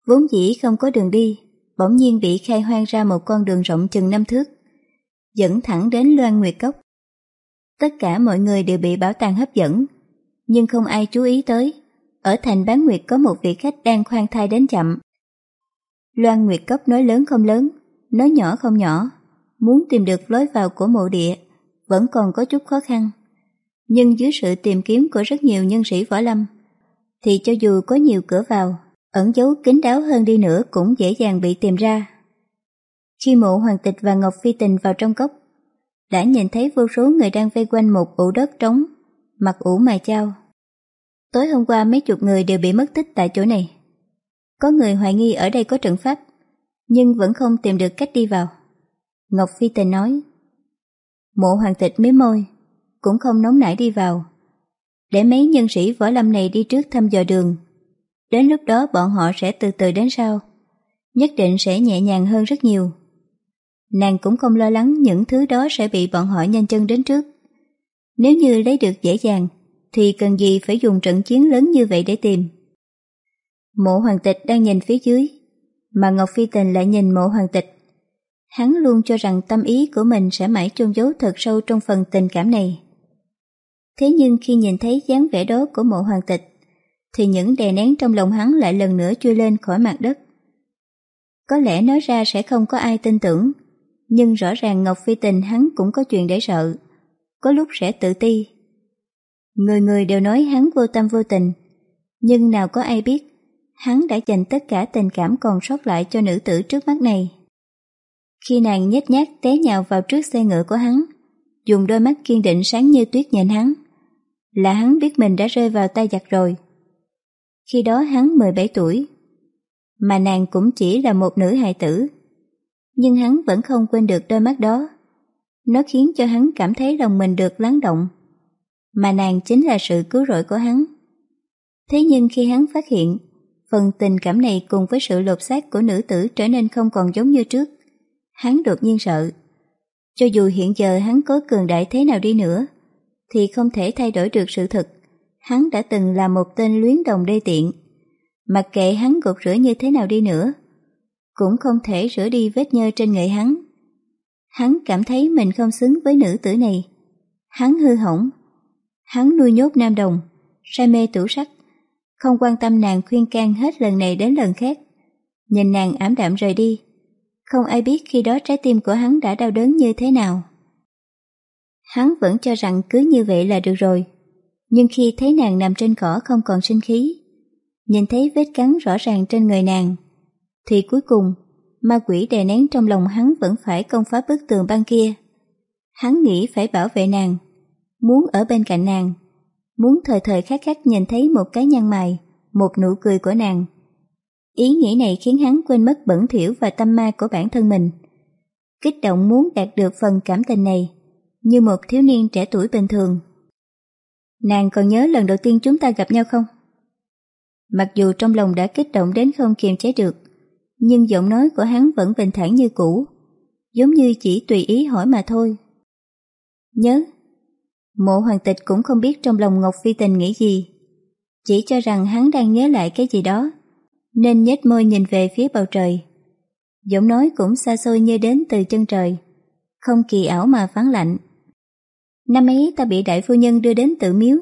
Vốn dĩ không có đường đi, bỗng nhiên bị khai hoang ra một con đường rộng chừng năm thước, dẫn thẳng đến Loan Nguyệt Cốc. Tất cả mọi người đều bị bảo tàng hấp dẫn, nhưng không ai chú ý tới. Ở thành bán nguyệt có một vị khách đang khoan thai đến chậm. Loan Nguyệt Cốc nói lớn không lớn, nói nhỏ không nhỏ, muốn tìm được lối vào của mộ địa vẫn còn có chút khó khăn. Nhưng dưới sự tìm kiếm của rất nhiều nhân sĩ võ lâm, thì cho dù có nhiều cửa vào ẩn giấu kín đáo hơn đi nữa cũng dễ dàng bị tìm ra. Khi mộ hoàng tịch và Ngọc Phi Tình vào trong cốc, đã nhìn thấy vô số người đang vây quanh một ụ đất trống, mặt ủ mày chao. Tối hôm qua mấy chục người đều bị mất tích tại chỗ này. Có người hoài nghi ở đây có trận pháp, nhưng vẫn không tìm được cách đi vào. Ngọc Phi Tình nói, mộ hoàng tịch mí môi, cũng không nóng nảy đi vào, để mấy nhân sĩ võ lâm này đi trước thăm dò đường Đến lúc đó bọn họ sẽ từ từ đến sau. Nhất định sẽ nhẹ nhàng hơn rất nhiều. Nàng cũng không lo lắng những thứ đó sẽ bị bọn họ nhanh chân đến trước. Nếu như lấy được dễ dàng, thì cần gì phải dùng trận chiến lớn như vậy để tìm. Mộ hoàng tịch đang nhìn phía dưới, mà Ngọc Phi Tình lại nhìn mộ hoàng tịch. Hắn luôn cho rằng tâm ý của mình sẽ mãi chôn giấu thật sâu trong phần tình cảm này. Thế nhưng khi nhìn thấy dáng vẻ đó của mộ hoàng tịch, thì những đè nén trong lòng hắn lại lần nữa chui lên khỏi mặt đất. Có lẽ nói ra sẽ không có ai tin tưởng, nhưng rõ ràng Ngọc Phi Tình hắn cũng có chuyện để sợ có lúc sẽ tự ti. Người người đều nói hắn vô tâm vô tình, nhưng nào có ai biết hắn đã dành tất cả tình cảm còn sót lại cho nữ tử trước mắt này. Khi nàng nhếch nhác té nhào vào trước xe ngựa của hắn, dùng đôi mắt kiên định sáng như tuyết nhìn hắn, là hắn biết mình đã rơi vào tay giặc rồi. Khi đó hắn 17 tuổi, mà nàng cũng chỉ là một nữ hài tử. Nhưng hắn vẫn không quên được đôi mắt đó. Nó khiến cho hắn cảm thấy lòng mình được lắng động. Mà nàng chính là sự cứu rỗi của hắn. Thế nhưng khi hắn phát hiện, phần tình cảm này cùng với sự lột xác của nữ tử trở nên không còn giống như trước, hắn đột nhiên sợ. Cho dù hiện giờ hắn có cường đại thế nào đi nữa, thì không thể thay đổi được sự thật. Hắn đã từng là một tên luyến đồng đê tiện. Mặc kệ hắn gột rửa như thế nào đi nữa, cũng không thể rửa đi vết nhơ trên người hắn. Hắn cảm thấy mình không xứng với nữ tử này. Hắn hư hỏng. Hắn nuôi nhốt nam đồng, say mê tủ sắc, không quan tâm nàng khuyên can hết lần này đến lần khác. Nhìn nàng ảm đạm rời đi, không ai biết khi đó trái tim của hắn đã đau đớn như thế nào. Hắn vẫn cho rằng cứ như vậy là được rồi. Nhưng khi thấy nàng nằm trên cỏ không còn sinh khí, nhìn thấy vết cắn rõ ràng trên người nàng, thì cuối cùng ma quỷ đè nén trong lòng hắn vẫn phải công phá bức tường băng kia. Hắn nghĩ phải bảo vệ nàng, muốn ở bên cạnh nàng, muốn thời thời khắc khắc nhìn thấy một cái nhăn mày, một nụ cười của nàng. Ý nghĩ này khiến hắn quên mất bẩn thỉu và tâm ma của bản thân mình. Kích động muốn đạt được phần cảm tình này, như một thiếu niên trẻ tuổi bình thường. Nàng còn nhớ lần đầu tiên chúng ta gặp nhau không? Mặc dù trong lòng đã kích động đến không kiềm chế được, nhưng giọng nói của hắn vẫn bình thản như cũ, giống như chỉ tùy ý hỏi mà thôi. Nhớ, mộ hoàng tịch cũng không biết trong lòng Ngọc Phi Tình nghĩ gì, chỉ cho rằng hắn đang nhớ lại cái gì đó, nên nhếch môi nhìn về phía bầu trời. Giọng nói cũng xa xôi như đến từ chân trời, không kỳ ảo mà phán lạnh. Năm ấy ta bị đại phu nhân đưa đến tự miếu,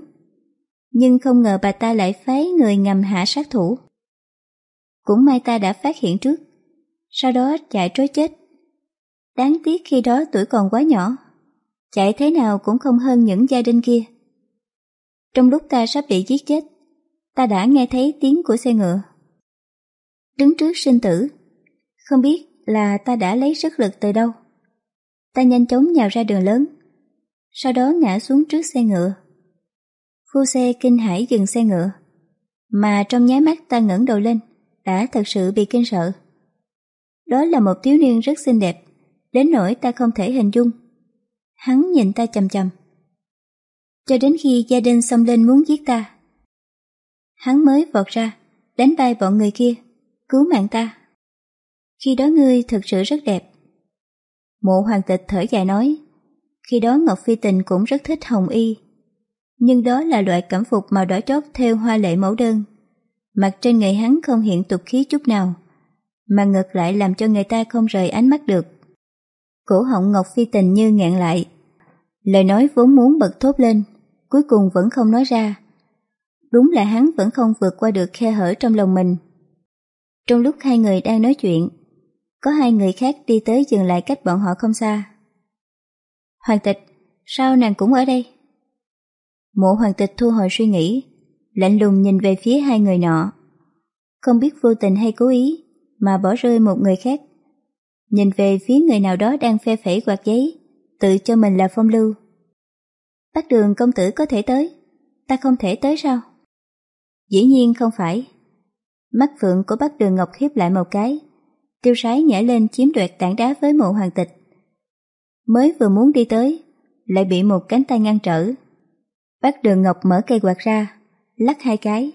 nhưng không ngờ bà ta lại phái người ngầm hạ sát thủ. Cũng may ta đã phát hiện trước, sau đó chạy trối chết. Đáng tiếc khi đó tuổi còn quá nhỏ, chạy thế nào cũng không hơn những gia đình kia. Trong lúc ta sắp bị giết chết, ta đã nghe thấy tiếng của xe ngựa. Đứng trước sinh tử, không biết là ta đã lấy sức lực từ đâu. Ta nhanh chóng nhào ra đường lớn, sau đó ngã xuống trước xe ngựa. Phu xe kinh hãi dừng xe ngựa, mà trong nháy mắt ta ngẩng đầu lên, đã thật sự bị kinh sợ. Đó là một thiếu niên rất xinh đẹp, đến nỗi ta không thể hình dung. Hắn nhìn ta chầm chầm. Cho đến khi gia đình xông lên muốn giết ta. Hắn mới vọt ra, đánh bay bọn người kia, cứu mạng ta. Khi đó ngươi thật sự rất đẹp. Mộ hoàng tịch thở dài nói, khi đó Ngọc Phi Tình cũng rất thích hồng y. Nhưng đó là loại cẩm phục màu đỏ chót theo hoa lệ mẫu đơn. Mặt trên người hắn không hiện tục khí chút nào, mà ngược lại làm cho người ta không rời ánh mắt được. Cổ họng Ngọc Phi Tình như ngẹn lại. Lời nói vốn muốn bật thốt lên, cuối cùng vẫn không nói ra. Đúng là hắn vẫn không vượt qua được khe hở trong lòng mình. Trong lúc hai người đang nói chuyện, có hai người khác đi tới dừng lại cách bọn họ không xa. Hoàng tịch, sao nàng cũng ở đây? Mộ hoàng tịch thu hồi suy nghĩ, lạnh lùng nhìn về phía hai người nọ. Không biết vô tình hay cố ý, mà bỏ rơi một người khác. Nhìn về phía người nào đó đang phe phẩy quạt giấy, tự cho mình là phong lưu. Bác đường công tử có thể tới, ta không thể tới sao? Dĩ nhiên không phải. Mắt phượng của bác đường ngọc khiếp lại một cái, tiêu sái nhảy lên chiếm đoạt tảng đá với mộ hoàng tịch. Mới vừa muốn đi tới, lại bị một cánh tay ngăn trở. Bác đường ngọc mở cây quạt ra, lắc hai cái.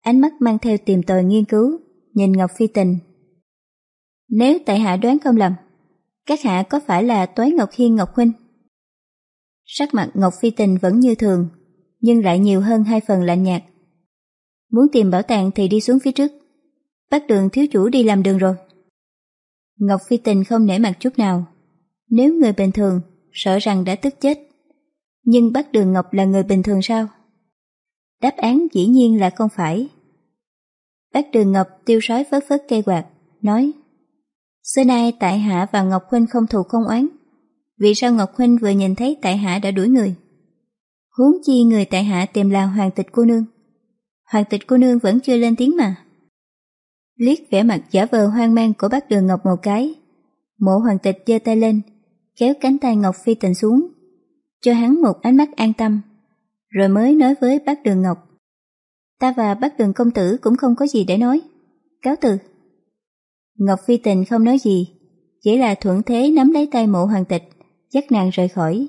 Ánh mắt mang theo tìm tòi nghiên cứu, nhìn Ngọc Phi Tình. Nếu tại hạ đoán không lầm, các hạ có phải là Toái Ngọc Hiên Ngọc Huynh? Sắc mặt Ngọc Phi Tình vẫn như thường, nhưng lại nhiều hơn hai phần lạnh nhạt. Muốn tìm bảo tàng thì đi xuống phía trước. Bác đường thiếu chủ đi làm đường rồi. Ngọc Phi Tình không nể mặt chút nào. Nếu người bình thường, sợ rằng đã tức chết. Nhưng bác đường Ngọc là người bình thường sao? Đáp án dĩ nhiên là không phải. Bác Đường Ngọc tiêu sói phớt phớt cây quạt, nói Xưa nay tại Hạ và Ngọc Huynh không thù không oán, Vì sao Ngọc Huynh vừa nhìn thấy tại hạ đã đuổi người? Huống chi người tại hạ tìm là hoàng tịch cô nương. Hoàng tịch cô nương vẫn chưa lên tiếng mà. Liếc vẻ mặt giả vờ hoang mang của bác đường Ngọc một cái. Mộ hoàng tịch giơ tay lên, kéo cánh tay Ngọc Phi tình xuống, cho hắn một ánh mắt an tâm, rồi mới nói với bác đường Ngọc. Ta và bác đường công tử cũng không có gì để nói. Cáo từ. Ngọc Phi tình không nói gì, chỉ là thuận thế nắm lấy tay mộ hoàng tịch, dắt nàng rời khỏi.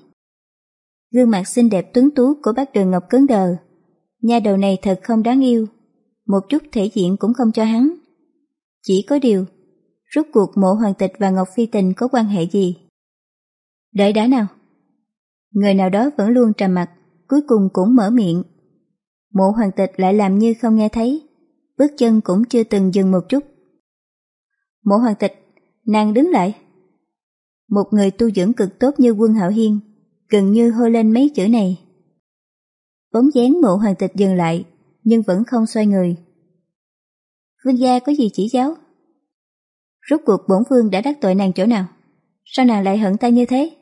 Gương mặt xinh đẹp tuấn tú của bác đường Ngọc cứng đờ. Nha đầu này thật không đáng yêu, một chút thể diện cũng không cho hắn. Chỉ có điều, rốt cuộc mộ hoàng tịch và Ngọc Phi tình có quan hệ gì? Đợi đã nào. Người nào đó vẫn luôn trầm mặt, cuối cùng cũng mở miệng. Mộ hoàng tịch lại làm như không nghe thấy, bước chân cũng chưa từng dừng một chút. Mộ hoàng tịch, nàng đứng lại. Một người tu dưỡng cực tốt như quân hạo hiên, gần như hô lên mấy chữ này. Bóng dáng mộ hoàng tịch dừng lại, nhưng vẫn không xoay người. Vương gia có gì chỉ giáo? Rốt cuộc bổn vương đã đắc tội nàng chỗ nào? Sao nàng lại hận ta như thế?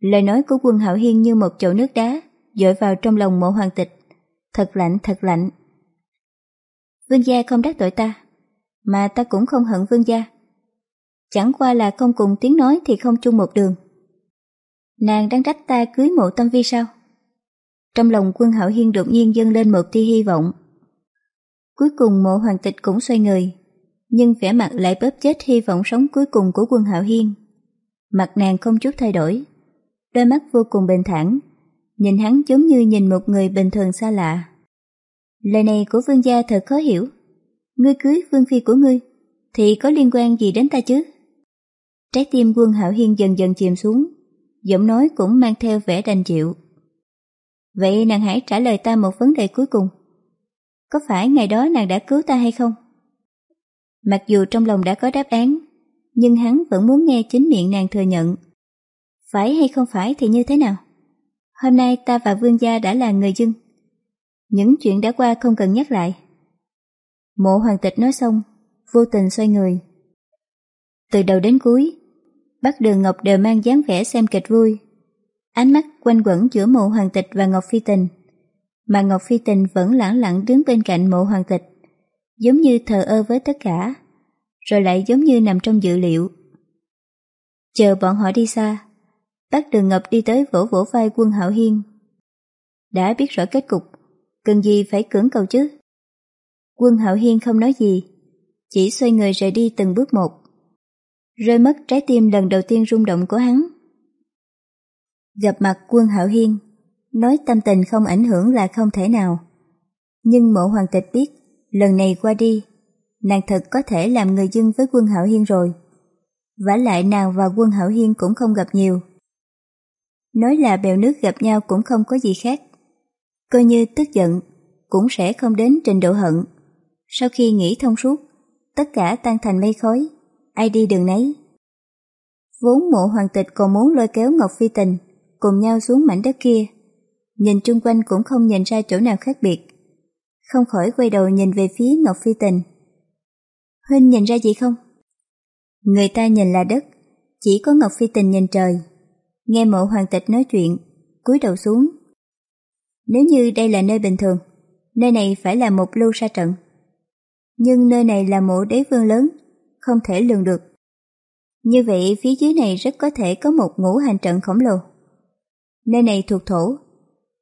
Lời nói của quân hạo hiên như một chậu nước đá, dội vào trong lòng mộ hoàng tịch. Thật lạnh, thật lạnh. Vương gia không đắc tội ta, mà ta cũng không hận vương gia. Chẳng qua là không cùng tiếng nói thì không chung một đường. Nàng đang trách ta cưới mộ tâm vi sao? Trong lòng quân hạo hiên đột nhiên dâng lên một tia hy vọng. Cuối cùng mộ hoàng tịch cũng xoay người, nhưng vẻ mặt lại bóp chết hy vọng sống cuối cùng của quân hạo hiên. Mặt nàng không chút thay đổi, đôi mắt vô cùng bình thản, nhìn hắn giống như nhìn một người bình thường xa lạ. Lời này của vương gia thật khó hiểu. Ngươi cưới vương phi của ngươi, thì có liên quan gì đến ta chứ? Trái tim quân hạo hiên dần dần chìm xuống, giọng nói cũng mang theo vẻ đành chịu. Vậy nàng hãy trả lời ta một vấn đề cuối cùng. Có phải ngày đó nàng đã cứu ta hay không? Mặc dù trong lòng đã có đáp án, nhưng hắn vẫn muốn nghe chính miệng nàng thừa nhận. Phải hay không phải thì như thế nào? Hôm nay ta và vương gia đã là người dân. Những chuyện đã qua không cần nhắc lại. Mộ hoàng tịch nói xong, vô tình xoay người. Từ đầu đến cuối, bác Đường Ngọc đều mang dáng vẻ xem kịch vui. Ánh mắt quanh quẩn giữa mộ hoàng tịch và Ngọc Phi Tình. Mà Ngọc Phi Tình vẫn lẳng lặng đứng bên cạnh mộ hoàng tịch, giống như thờ ơ với tất cả, rồi lại giống như nằm trong dự liệu. Chờ bọn họ đi xa, bác Đường Ngọc đi tới vỗ vỗ vai quân Hạo Hiên. Đã biết rõ kết cục, cần gì phải cưỡng cầu chứ? Quân Hạo Hiên không nói gì, chỉ xoay người rời đi từng bước một. Rơi mất trái tim lần đầu tiên rung động của hắn. Gặp mặt quân Hạo Hiên, nói tâm tình không ảnh hưởng là không thể nào. Nhưng mộ hoàng tịch biết, lần này qua đi, nàng thật có thể làm người dân với quân Hạo Hiên rồi. vả lại nàng và quân Hạo Hiên cũng không gặp nhiều. Nói là bèo nước gặp nhau cũng không có gì khác. Coi như tức giận, cũng sẽ không đến trình độ hận. Sau khi nghĩ thông suốt, tất cả tan thành mây khói, ai đi đường nấy. Vốn mộ hoàng tịch còn muốn lôi kéo Ngọc Phi Tình, cùng nhau xuống mảnh đất kia. Nhìn chung quanh cũng không nhìn ra chỗ nào khác biệt. Không khỏi quay đầu nhìn về phía Ngọc Phi Tình. Huynh nhìn ra gì không? Người ta nhìn là đất, chỉ có Ngọc Phi Tình nhìn trời. Nghe mộ hoàng tịch nói chuyện, cúi đầu xuống. Nếu như đây là nơi bình thường, nơi này phải là một lưu sa trận. Nhưng nơi này là mộ đế vương lớn, không thể lường được. Như vậy phía dưới này rất có thể có một ngũ hành trận khổng lồ. Nơi này thuộc thổ.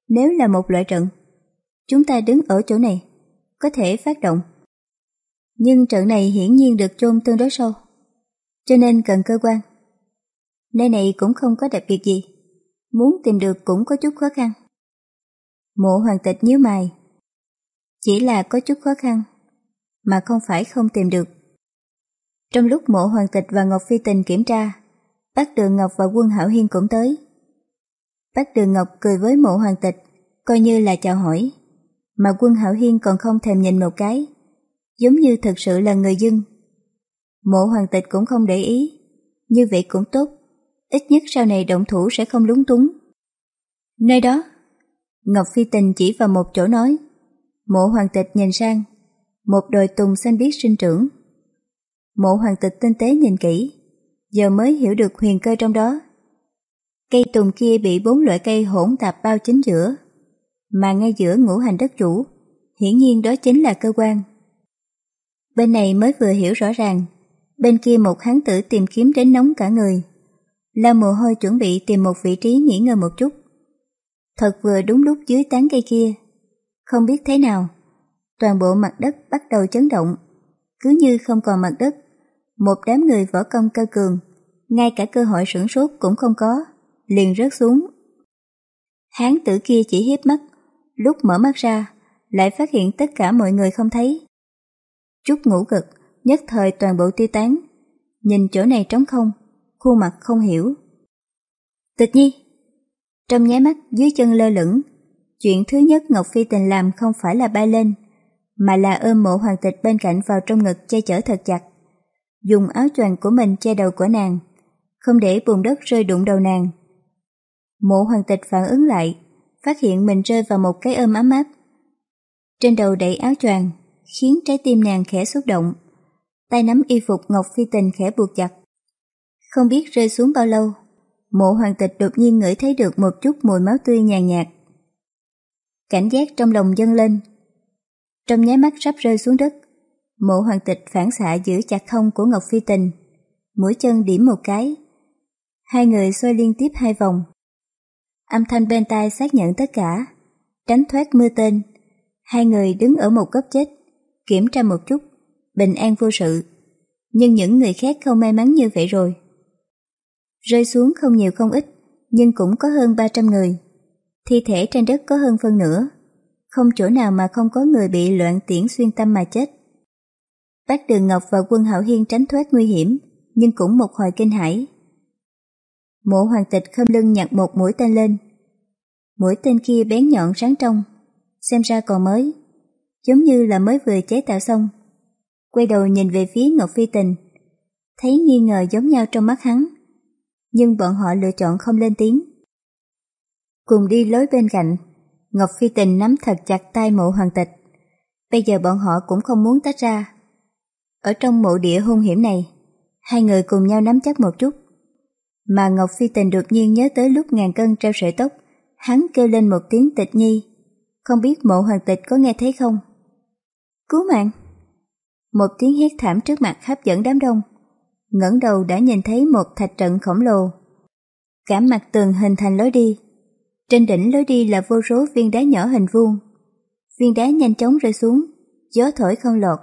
Nếu là một loại trận, chúng ta đứng ở chỗ này, có thể phát động. Nhưng trận này hiển nhiên được chôn tương đối sâu, cho nên cần cơ quan. Nơi này cũng không có đặc biệt gì, muốn tìm được cũng có chút khó khăn. Mộ hoàng tịch nhíu mày. Chỉ là có chút khó khăn, mà không phải không tìm được. Trong lúc mộ hoàng tịch và Ngọc Phi Tình kiểm tra, bác Đường Ngọc và quân Hảo Hiên cũng tới. Bác Đường Ngọc cười với mộ hoàng tịch, coi như là chào hỏi, mà quân Hảo Hiên còn không thèm nhìn một cái, giống như thật sự là người dân. Mộ hoàng tịch cũng không để ý, như vậy cũng tốt, ít nhất sau này động thủ sẽ không lúng túng. Nơi đó, Ngọc Phi Tình chỉ vào một chỗ nói, mộ hoàng tịch nhìn sang, một đồi tùng xanh biếc sinh trưởng. Mộ hoàng tịch tinh tế nhìn kỹ, giờ mới hiểu được huyền cơ trong đó, Cây tùng kia bị bốn loại cây hỗn tạp bao chính giữa, mà ngay giữa ngũ hành đất chủ, hiển nhiên đó chính là cơ quan. Bên này mới vừa hiểu rõ ràng, bên kia một hán tử tìm kiếm đến nóng cả người lâm mồ hôi chuẩn bị tìm một vị trí nghỉ ngơi một chút. Thật vừa đúng lúc dưới tán cây kia, không biết thế nào, toàn bộ mặt đất bắt đầu chấn động, cứ như không còn mặt đất. Một đám người võ công cơ cường, ngay cả cơ hội sửng sốt cũng không có, liền rớt xuống. Hán tử kia chỉ hiếp mắt, lúc mở mắt ra, lại phát hiện tất cả mọi người không thấy. Chút ngủ gật, nhất thời toàn bộ tiêu tán, nhìn chỗ này trống không, khuôn mặt không hiểu. Tịch nhi! Trong nháy mắt dưới chân lơ lửng, chuyện thứ nhất Ngọc Phi Tình làm không phải là bay lên, mà là ôm mộ hoàng tịch bên cạnh vào trong ngực che chở thật chặt. Dùng áo choàng của mình che đầu của nàng, không để bùn đất rơi đụng đầu nàng. Mộ hoàng tịch phản ứng lại, phát hiện mình rơi vào một cái ôm ấm áp. Trên đầu đẩy áo choàng, khiến trái tim nàng khẽ xúc động. Tay nắm y phục Ngọc Phi Tình khẽ buộc chặt. Không biết rơi xuống bao lâu, mộ hoàng tịch đột nhiên ngửi thấy được một chút mùi máu tươi nhàn nhạt. Cảnh giác trong lòng dâng lên. Trong nháy mắt sắp rơi xuống đất, mộ hoàng tịch phản xạ giữ chặt không của Ngọc Phi Tình, mũi chân điểm một cái. Hai người xoay liên tiếp hai vòng. Âm thanh bên tai xác nhận tất cả, tránh thoát mưa tên. Hai người đứng ở một góc chết, kiểm tra một chút, bình an vô sự. Nhưng những người khác không may mắn như vậy rồi. Rơi xuống không nhiều không ít, nhưng cũng có hơn 300 người. Thi thể trên đất có hơn phân nửa. Không chỗ nào mà không có người bị loạn tiễn xuyên tâm mà chết. Bác Đường Ngọc và quân Hạo Hiên tránh thoát nguy hiểm, nhưng cũng một hồi kinh hãi. Mộ hoàng tịch khâm lưng nhặt một mũi tên lên. Mũi tên kia bén nhọn sáng trong, xem ra còn mới, giống như là mới vừa chế tạo xong. Quay đầu nhìn về phía Ngọc Phi Tình, thấy nghi ngờ giống nhau trong mắt hắn, nhưng bọn họ lựa chọn không lên tiếng. Cùng đi lối bên cạnh, Ngọc Phi Tình nắm thật chặt tay mộ hoàng tịch. Bây giờ bọn họ cũng không muốn tách ra. Ở trong mộ địa hung hiểm này, hai người cùng nhau nắm chắc một chút. Mà Ngọc Phi Tình đột nhiên nhớ tới lúc ngàn cân treo sợi tóc, hắn kêu lên một tiếng tịch nhi. Không biết mộ hoàng tịch có nghe thấy không? Cứu mạng! Một tiếng hét thảm trước mặt hấp dẫn đám đông ngẩng đầu đã nhìn thấy một thạch trận khổng lồ. Cả mặt tường hình thành lối đi. Trên đỉnh lối đi là vô số viên đá nhỏ hình vuông. Viên đá nhanh chóng rơi xuống, gió thổi không lọt.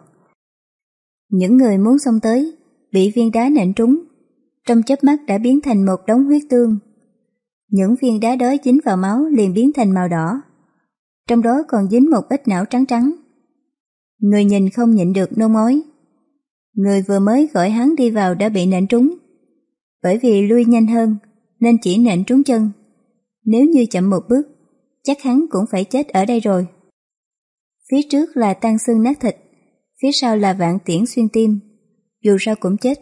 Những người muốn xông tới, bị viên đá nện trúng, trong chớp mắt đã biến thành một đống huyết tương. Những viên đá đó dính vào máu liền biến thành màu đỏ. Trong đó còn dính một ít não trắng trắng. Người nhìn không nhịn được nôn ói. Người vừa mới gọi hắn đi vào đã bị nện trúng. Bởi vì lui nhanh hơn, nên chỉ nện trúng chân. Nếu như chậm một bước, chắc hắn cũng phải chết ở đây rồi. Phía trước là tan xương nát thịt, phía sau là vạn tiễn xuyên tim. Dù sao cũng chết.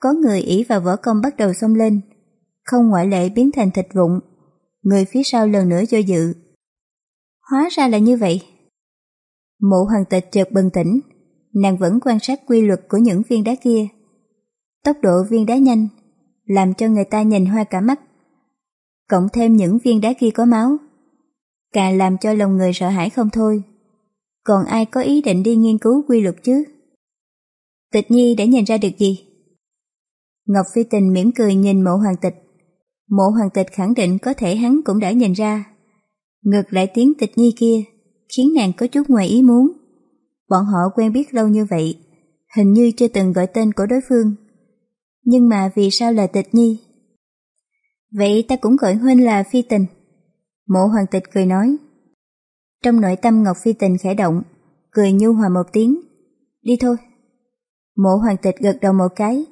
Có người ỷ vào võ công bắt đầu xông lên, không ngoại lệ biến thành thịt vụn. Người phía sau lần nữa do dự. Hóa ra là như vậy. Mộ hoàng tịch chợt bừng tỉnh, nàng vẫn quan sát quy luật của những viên đá kia. Tốc độ viên đá nhanh, làm cho người ta nhìn hoa cả mắt. Cộng thêm những viên đá kia có máu, càng làm cho lòng người sợ hãi không thôi. Còn ai có ý định đi nghiên cứu quy luật chứ? Tịch Nhi đã nhìn ra được gì? Ngọc Phi Tình mỉm cười nhìn mộ hoàng tịch. Mộ hoàng tịch khẳng định có thể hắn cũng đã nhìn ra. Ngược lại tiếng tịch nhi kia, khiến nàng có chút ngoài ý muốn. Bọn họ quen biết lâu như vậy, hình như chưa từng gọi tên của đối phương. Nhưng mà vì sao là tịch nhi? Vậy ta cũng gọi huynh là phi tình. Mộ hoàng tịch cười nói. Trong nội tâm Ngọc Phi tình khẽ động, cười nhu hòa một tiếng. Đi thôi. Mộ hoàng tịch gật đầu một cái,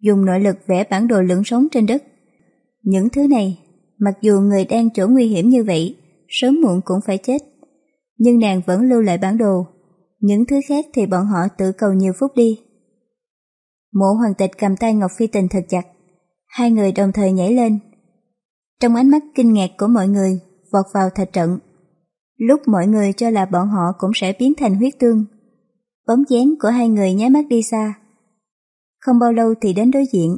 dùng nội lực vẽ bản đồ lưỡng sống trên đất. Những thứ này, mặc dù người đang chỗ nguy hiểm như vậy, sớm muộn cũng phải chết. Nhưng nàng vẫn lưu lại bản đồ, những thứ khác thì bọn họ tự cầu nhiều phút đi. Mộ hoàng tịch cầm tay Ngọc Phi Tình thật chặt, hai người đồng thời nhảy lên. Trong ánh mắt kinh ngạc của mọi người, vọt vào thạch trận. Lúc mọi người cho là bọn họ cũng sẽ biến thành huyết tương, bóng dáng của hai người nháy mắt đi xa. Không bao lâu thì đến đối diện.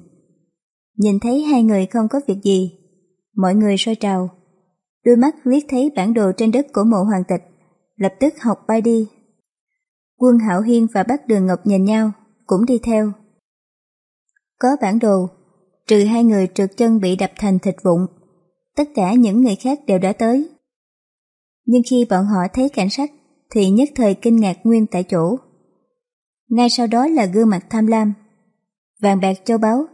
Nhìn thấy hai người không có việc gì, Mọi người soi trào. Đôi mắt liếc thấy bản đồ trên đất của mộ hoàng tịch, lập tức học bay đi. Quân Hạo Hiên và bác Đường Ngọc nhìn nhau, cũng đi theo. Có bản đồ, trừ hai người trượt chân bị đập thành thịt vụn, tất cả những người khác đều đã tới. Nhưng khi bọn họ thấy cảnh sát thì nhất thời kinh ngạc nguyên tại chỗ. Ngay sau đó là gương mặt tham lam, vàng bạc châu báu,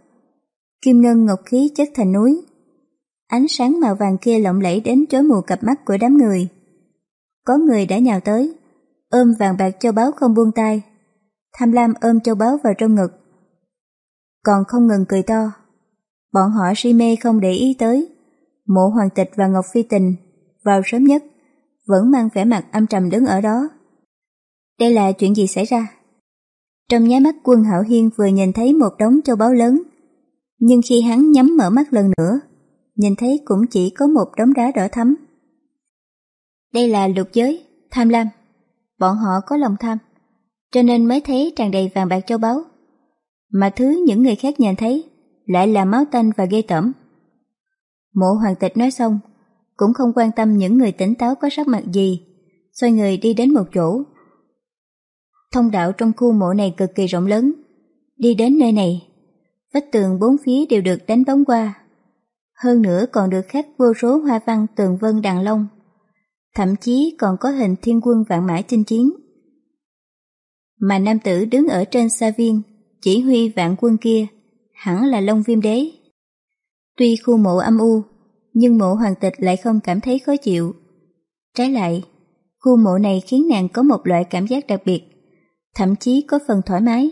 kim ngân ngọc khí chất thành núi. Ánh sáng màu vàng kia lộng lẫy đến chói mù cặp mắt của đám người. Có người đã nhào tới, ôm vàng bạc châu báu không buông tay. Tham lam ôm châu báu vào trong ngực. Còn không ngừng cười to. Bọn họ si mê không để ý tới. Mộ hoàng tịch và Ngọc Phi Tình vào sớm nhất vẫn mang vẻ mặt âm trầm đứng ở đó. Đây là chuyện gì xảy ra? Trong nháy mắt quân hảo hiên vừa nhìn thấy một đống châu báu lớn, nhưng khi hắn nhắm mở mắt lần nữa, nhìn thấy cũng chỉ có một đống đá đỏ thắm. Đây là lục giới, tham lam. Bọn họ có lòng tham, cho nên mới thấy tràn đầy vàng bạc châu báu. Mà thứ những người khác nhìn thấy lại là máu tanh và ghê tởm. Mộ hoàng tịch nói xong, cũng không quan tâm những người tỉnh táo có sắc mặt gì, xoay người đi đến một chỗ. Thông đạo trong khu mộ này cực kỳ rộng lớn, đi đến nơi này, vách tường bốn phía đều được đánh bóng qua. Hơn nữa còn được khắc vô số hoa văn tường vân đàn long, thậm chí còn có hình thiên quân vạn mã chinh chiến. Mà nam tử đứng ở trên xa viên, chỉ huy vạn quân kia, hẳn là Long Viêm Đế. Tuy khu mộ âm u, nhưng mộ hoàng tịch lại không cảm thấy khó chịu. Trái lại, khu mộ này khiến nàng có một loại cảm giác đặc biệt, thậm chí có phần thoải mái.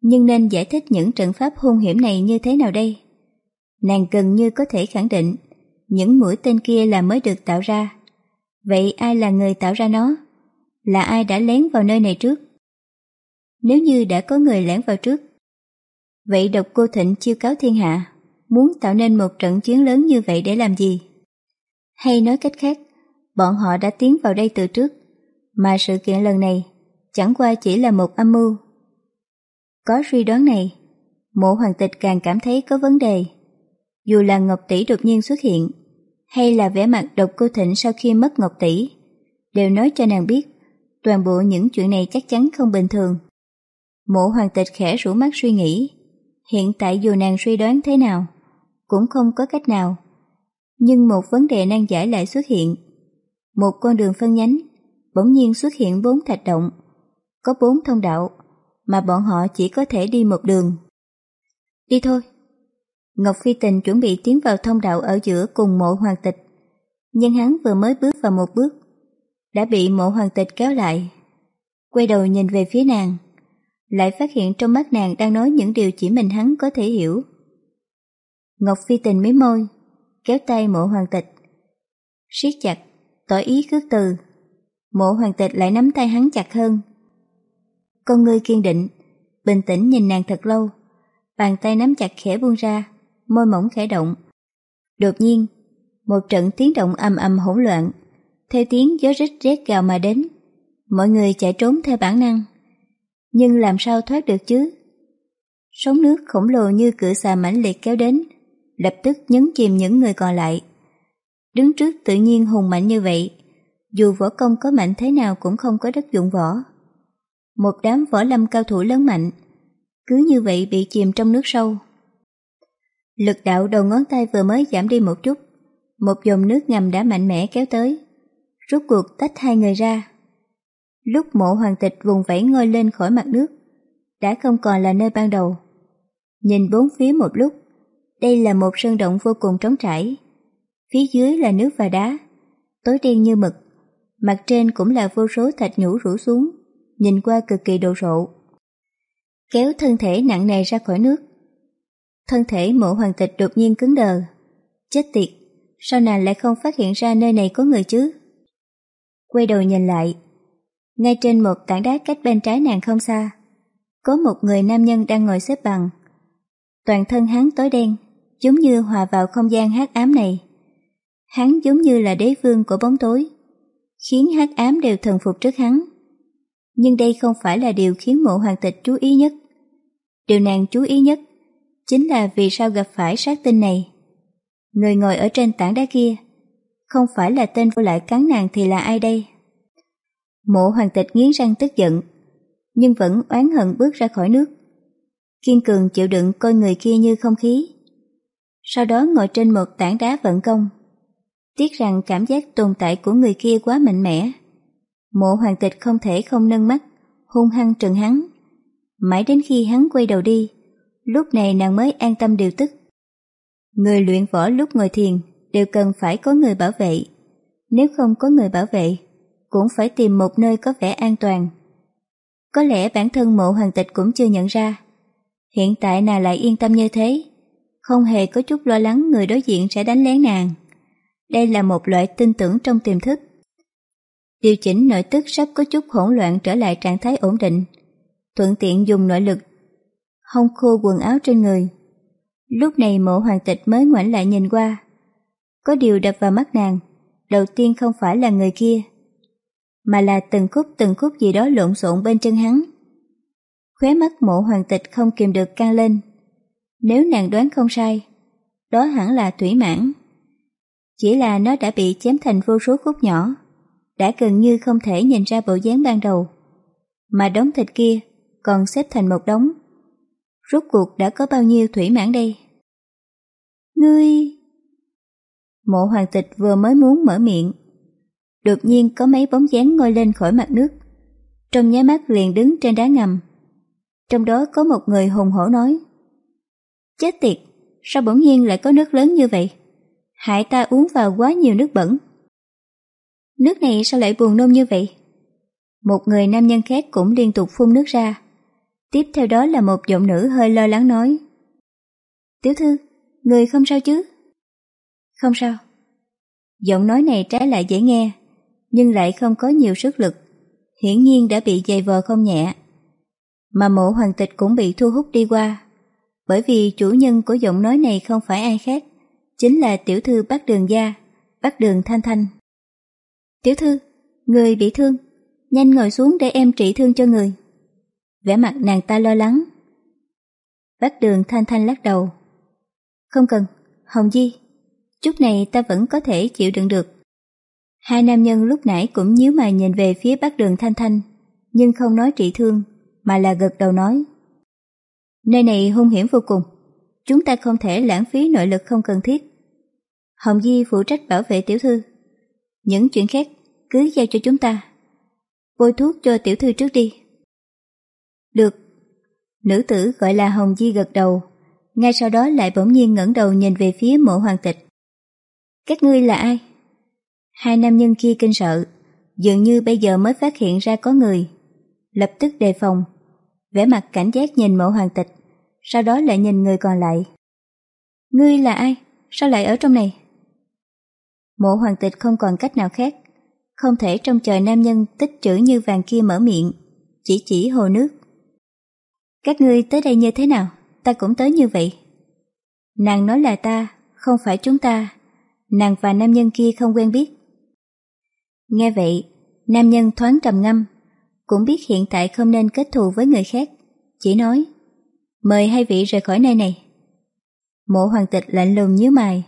Nhưng nên giải thích những trận pháp hung hiểm này như thế nào đây? Nàng gần như có thể khẳng định những mũi tên kia là mới được tạo ra. Vậy ai là người tạo ra nó? Là ai đã lén vào nơi này trước? Nếu như đã có người lén vào trước, vậy độc cô thịnh chiêu cáo thiên hạ muốn tạo nên một trận chiến lớn như vậy để làm gì? Hay nói cách khác, bọn họ đã tiến vào đây từ trước, mà sự kiện lần này chẳng qua chỉ là một âm mưu. Có suy đoán này, mộ hoàng tịch càng cảm thấy có vấn đề. Dù là Ngọc Tỷ đột nhiên xuất hiện, hay là vẻ mặt độc cô thịnh sau khi mất Ngọc Tỷ, đều nói cho nàng biết toàn bộ những chuyện này chắc chắn không bình thường. Mộ hoàng tịch khẽ rủ mắt suy nghĩ, hiện tại dù nàng suy đoán thế nào, cũng không có cách nào. Nhưng một vấn đề nan giải lại xuất hiện. Một con đường phân nhánh, bỗng nhiên xuất hiện bốn thạch động, có bốn thông đạo, mà bọn họ chỉ có thể đi một đường. Đi thôi. Ngọc Phi Tình chuẩn bị tiến vào thông đạo ở giữa cùng mộ hoàng tịch, nhưng hắn vừa mới bước vào một bước, đã bị mộ hoàng tịch kéo lại. Quay đầu nhìn về phía nàng, lại phát hiện trong mắt nàng đang nói những điều chỉ mình hắn có thể hiểu. Ngọc Phi tình mí môi, kéo tay mộ hoàng tịch. siết chặt, tỏ ý khước từ. Mộ hoàng tịch lại nắm tay hắn chặt hơn. Con ngươi kiên định, bình tĩnh nhìn nàng thật lâu. Bàn tay nắm chặt khẽ buông ra, môi mỏng khẽ động. Đột nhiên, một trận tiếng động ầm ầm hỗn loạn, theo tiếng gió rít rét gào mà đến. Mọi người chạy trốn theo bản năng. Nhưng làm sao thoát được chứ? Sóng nước khổng lồ như cửa xà mãnh liệt kéo đến, lập tức nhấn chìm những người còn lại. Đứng trước tự nhiên hùng mạnh như vậy, dù võ công có mạnh thế nào cũng không có đất dụng võ. Một đám võ lâm cao thủ lớn mạnh, cứ như vậy bị chìm trong nước sâu. Lực đạo đầu ngón tay vừa mới giảm đi một chút, một dòng nước ngầm đã mạnh mẽ kéo tới, rút cuộc tách hai người ra. Lúc mộ hoàng tịch vùng vẫy ngôi lên khỏi mặt nước, đã không còn là nơi ban đầu. Nhìn bốn phía một lúc, đây là một sơn động vô cùng trống trải. Phía dưới là nước và đá, tối đen như mực. Mặt trên cũng là vô số thạch nhũ rủ xuống, nhìn qua cực kỳ đồ sộ. Kéo thân thể nặng nề ra khỏi nước. Thân thể mộ hoàng tịch đột nhiên cứng đờ. Chết tiệt, sao nàng lại không phát hiện ra nơi này có người chứ? Quay đầu nhìn lại, ngay trên một tảng đá cách bên trái nàng không xa, có một người nam nhân đang ngồi xếp bằng. Toàn thân hắn tối đen, giống như hòa vào không gian hắc ám này. Hắn giống như là đế vương của bóng tối, khiến hắc ám đều thần phục trước hắn. Nhưng đây không phải là điều khiến mộ hoàng tịch chú ý nhất. Điều nàng chú ý nhất chính là vì sao gặp phải sát tinh này. Người ngồi ở trên tảng đá kia, không phải là tên vô lại cắn nàng thì là ai đây? Mộ hoàng tịch nghiến răng tức giận, nhưng vẫn oán hận bước ra khỏi nước. Kiên cường chịu đựng coi người kia như không khí. Sau đó ngồi trên một tảng đá vận công. Tiếc rằng cảm giác tồn tại của người kia quá mạnh mẽ. Mộ hoàng tịch không thể không nâng mắt, hung hăng trừng hắn. Mãi đến khi hắn quay đầu đi, lúc này nàng mới an tâm điều tức. Người luyện võ lúc ngồi thiền đều cần phải có người bảo vệ. Nếu không có người bảo vệ, cũng phải tìm một nơi có vẻ an toàn. Có lẽ bản thân mộ hoàng tịch cũng chưa nhận ra. Hiện tại nàng lại yên tâm như thế, không hề có chút lo lắng người đối diện sẽ đánh lén nàng. Đây là một loại tin tưởng trong tiềm thức. Điều chỉnh nội tức sắp có chút hỗn loạn trở lại trạng thái ổn định, thuận tiện dùng nội lực, hông khô quần áo trên người. Lúc này mộ hoàng tịch mới ngoảnh lại nhìn qua. Có điều đập vào mắt nàng, đầu tiên không phải là người kia, mà là từng khúc từng khúc gì đó lộn xộn bên chân hắn. Khóe mắt mộ hoàng tịch không kìm được căng lên. Nếu nàng đoán không sai, đó hẳn là thủy mãn. Chỉ là nó đã bị chém thành vô số khúc nhỏ, đã gần như không thể nhìn ra bộ dáng ban đầu. Mà đống thịt kia còn xếp thành một đống. Rốt cuộc đã có bao nhiêu thủy mãn đây? Ngươi... Mộ hoàng tịch vừa mới muốn mở miệng. Đột nhiên có mấy bóng dáng ngôi lên khỏi mặt nước. Trong nháy mắt liền đứng trên đá ngầm. Trong đó có một người hùng hổ nói. Chết tiệt, sao bỗng nhiên lại có nước lớn như vậy? Hại ta uống vào quá nhiều nước bẩn. Nước này sao lại buồn nôn như vậy? Một người nam nhân khác cũng liên tục phun nước ra. Tiếp theo đó là một giọng nữ hơi lo lắng nói. Tiểu thư, người không sao chứ? Không sao. Giọng nói này trái lại dễ nghe, nhưng lại không có nhiều sức lực. Hiển nhiên đã bị dày vò không nhẹ. Mà mộ hoàng tịch cũng bị thu hút đi qua. Bởi vì chủ nhân của giọng nói này không phải ai khác, chính là tiểu thư bác đường gia, bác đường thanh thanh. Tiểu thư, người bị thương, nhanh ngồi xuống để em trị thương cho người vẻ mặt nàng ta lo lắng. Bác đường thanh thanh lắc đầu. Không cần, Hồng Di, chút này ta vẫn có thể chịu đựng được. Hai nam nhân lúc nãy cũng nhíu mày nhìn về phía bác đường thanh thanh, nhưng không nói trị thương, mà là gật đầu nói. Nơi này hung hiểm vô cùng, chúng ta không thể lãng phí nội lực không cần thiết. Hồng Di phụ trách bảo vệ tiểu thư. Những chuyện khác cứ giao cho chúng ta. Bôi thuốc cho tiểu thư trước đi. Được. Nữ tử gọi là Hồng Di gật đầu, ngay sau đó lại bỗng nhiên ngẩng đầu nhìn về phía mộ hoàng tịch. Các ngươi là ai? Hai nam nhân kia kinh sợ, dường như bây giờ mới phát hiện ra có người. Lập tức đề phòng, vẻ mặt cảnh giác nhìn mộ hoàng tịch, sau đó lại nhìn người còn lại. Ngươi là ai? Sao lại ở trong này? Mộ hoàng tịch không còn cách nào khác, không thể trong trời nam nhân tích trữ như vàng kia mở miệng, chỉ chỉ hồ nước. Các ngươi tới đây như thế nào? Ta cũng tới như vậy. Nàng nói là ta, không phải chúng ta. Nàng và nam nhân kia không quen biết. Nghe vậy, nam nhân thoáng trầm ngâm, cũng biết hiện tại không nên kết thù với người khác, chỉ nói, mời hai vị rời khỏi nơi này. Mộ hoàng tịch lạnh lùng nhíu mày.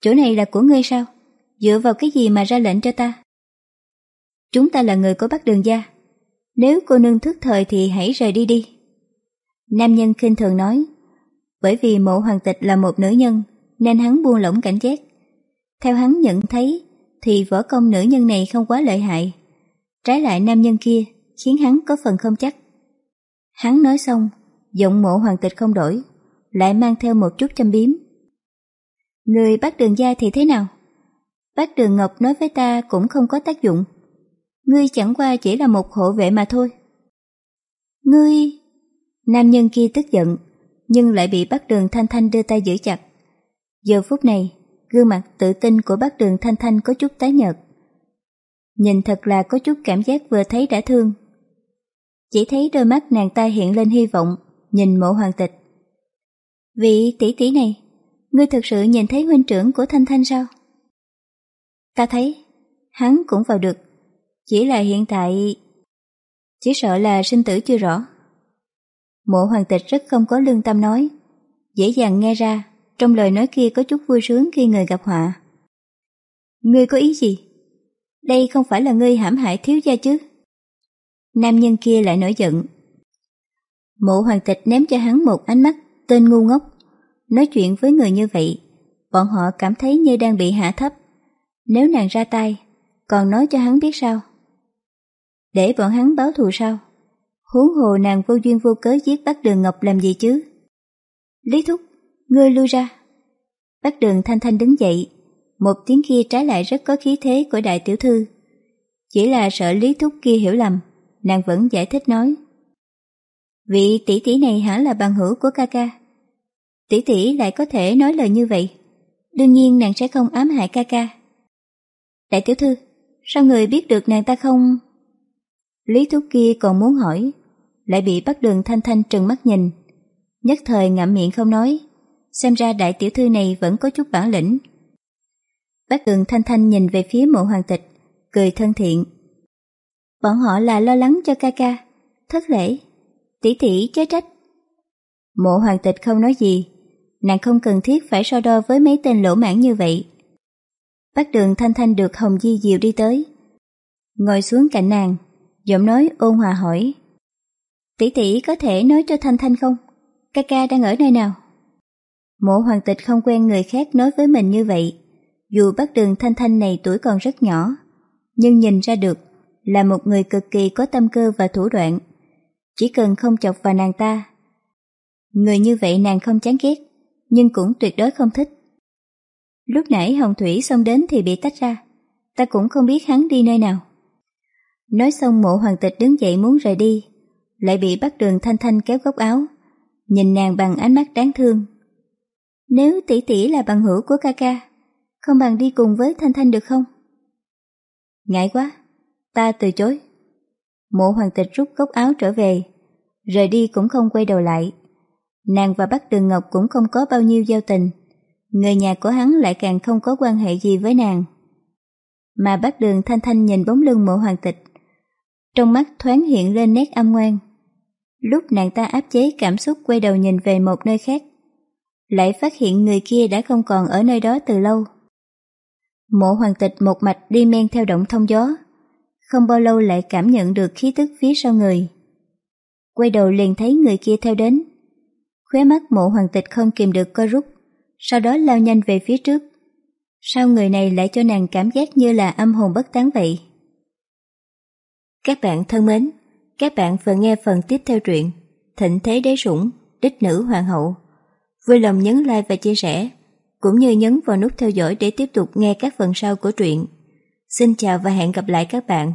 Chỗ này là của ngươi sao? Dựa vào cái gì mà ra lệnh cho ta? Chúng ta là người của Bắc Đường Gia. Nếu cô nương thức thời thì hãy rời đi đi. Nam nhân khinh thường nói, bởi vì mộ hoàng tịch là một nữ nhân nên hắn buông lỏng cảnh giác. Theo hắn nhận thấy thì võ công nữ nhân này không quá lợi hại. Trái lại nam nhân kia khiến hắn có phần không chắc. Hắn nói xong, giọng mộ hoàng tịch không đổi, lại mang theo một chút châm biếm. Người bắt đường gia thì thế nào? Bác đường Ngọc nói với ta cũng không có tác dụng. Ngươi chẳng qua chỉ là một hộ vệ mà thôi. Ngươi... Nam nhân kia tức giận, nhưng lại bị bác đường Thanh Thanh đưa tay giữ chặt. Giờ phút này, gương mặt tự tin của bác đường Thanh Thanh có chút tái nhợt. Nhìn thật là có chút cảm giác vừa thấy đã thương. Chỉ thấy đôi mắt nàng ta hiện lên hy vọng, nhìn mộ hoàng tịch. Vị tỷ tỷ này, ngươi thực sự nhìn thấy huynh trưởng của Thanh Thanh sao? Ta thấy, hắn cũng vào được, chỉ là hiện tại... Chỉ sợ là sinh tử chưa rõ. Mộ hoàng tịch rất không có lương tâm nói, dễ dàng nghe ra trong lời nói kia có chút vui sướng khi người gặp họa. Ngươi có ý gì? Đây không phải là ngươi hãm hại thiếu gia chứ? Nam nhân kia lại nổi giận. Mộ hoàng tịch ném cho hắn một ánh mắt tên ngu ngốc. Nói chuyện với người như vậy, bọn họ cảm thấy như đang bị hạ thấp. Nếu nàng ra tay, còn nói cho hắn biết sao? Để bọn hắn báo thù sao? Huống hồ nàng vô duyên vô cớ giết bác đường Ngọc làm gì chứ? Lý Thúc, ngươi lui ra. Bác đường thanh thanh đứng dậy, một tiếng kia trái lại rất có khí thế của đại tiểu thư. Chỉ là sợ Lý Thúc kia hiểu lầm, nàng vẫn giải thích nói. Vị tỷ tỷ này hẳn là bằng hữu của ca ca. Tỷ tỷ lại có thể nói lời như vậy. Đương nhiên nàng sẽ không ám hại ca ca. Đại tiểu thư, sao người biết được nàng ta không... Lý Thúc kia còn muốn hỏi, lại bị bắt đường thanh thanh trừng mắt nhìn. Nhất thời ngậm miệng không nói, xem ra đại tiểu thư này vẫn có chút bản lĩnh. Bác đường thanh thanh nhìn về phía mộ hoàng tịch, cười thân thiện. Bọn họ là lo lắng cho ca ca, thất lễ, tỷ tỷ chớ trách. Mộ hoàng tịch không nói gì, nàng không cần thiết phải so đo với mấy tên lỗ mãn như vậy. Bác đường thanh thanh được Hồng Di Diệu đi tới. Ngồi xuống cạnh nàng, giọng nói ôn hòa hỏi. Tỷ tỷ có thể nói cho Thanh Thanh không? Ca ca đang ở nơi nào? Mộ hoàng tịch không quen người khác nói với mình như vậy. Dù bác đường Thanh Thanh này tuổi còn rất nhỏ, nhưng nhìn ra được là một người cực kỳ có tâm cơ và thủ đoạn. Chỉ cần không chọc vào nàng ta. Người như vậy nàng không chán ghét, nhưng cũng tuyệt đối không thích. Lúc nãy Hồng Thủy xông đến thì bị tách ra, ta cũng không biết hắn đi nơi nào. Nói xong mộ hoàng tịch đứng dậy muốn rời đi, lại bị bắt đường thanh thanh kéo góc áo, nhìn nàng bằng ánh mắt đáng thương. Nếu tỷ tỷ là bằng hữu của ca ca, không bằng đi cùng với thanh thanh được không? Ngại quá, ta từ chối. Mộ hoàng tịch rút góc áo trở về, rời đi cũng không quay đầu lại. Nàng và Bắc Đường Ngọc cũng không có bao nhiêu giao tình, người nhà của hắn lại càng không có quan hệ gì với nàng. Mà Bắc Đường Thanh Thanh nhìn bóng lưng mộ hoàng tịch, trong mắt thoáng hiện lên nét âm ngoan. Lúc nàng ta áp chế cảm xúc quay đầu nhìn về một nơi khác, lại phát hiện người kia đã không còn ở nơi đó từ lâu. Mộ hoàng tịch một mạch đi men theo động thông gió, không bao lâu lại cảm nhận được khí tức phía sau người. Quay đầu liền thấy người kia theo đến. Khóe mắt mộ hoàng tịch không kìm được co rút, sau đó lao nhanh về phía trước. Sao người này lại cho nàng cảm giác như là âm hồn bất tán vậy? Các bạn thân mến, các bạn vừa nghe phần tiếp theo truyện Thịnh Thế Đế Sủng, Đích Nữ Hoàng Hậu. Vui lòng nhấn like và chia sẻ, cũng như nhấn vào nút theo dõi để tiếp tục nghe các phần sau của truyện. Xin chào và hẹn gặp lại các bạn.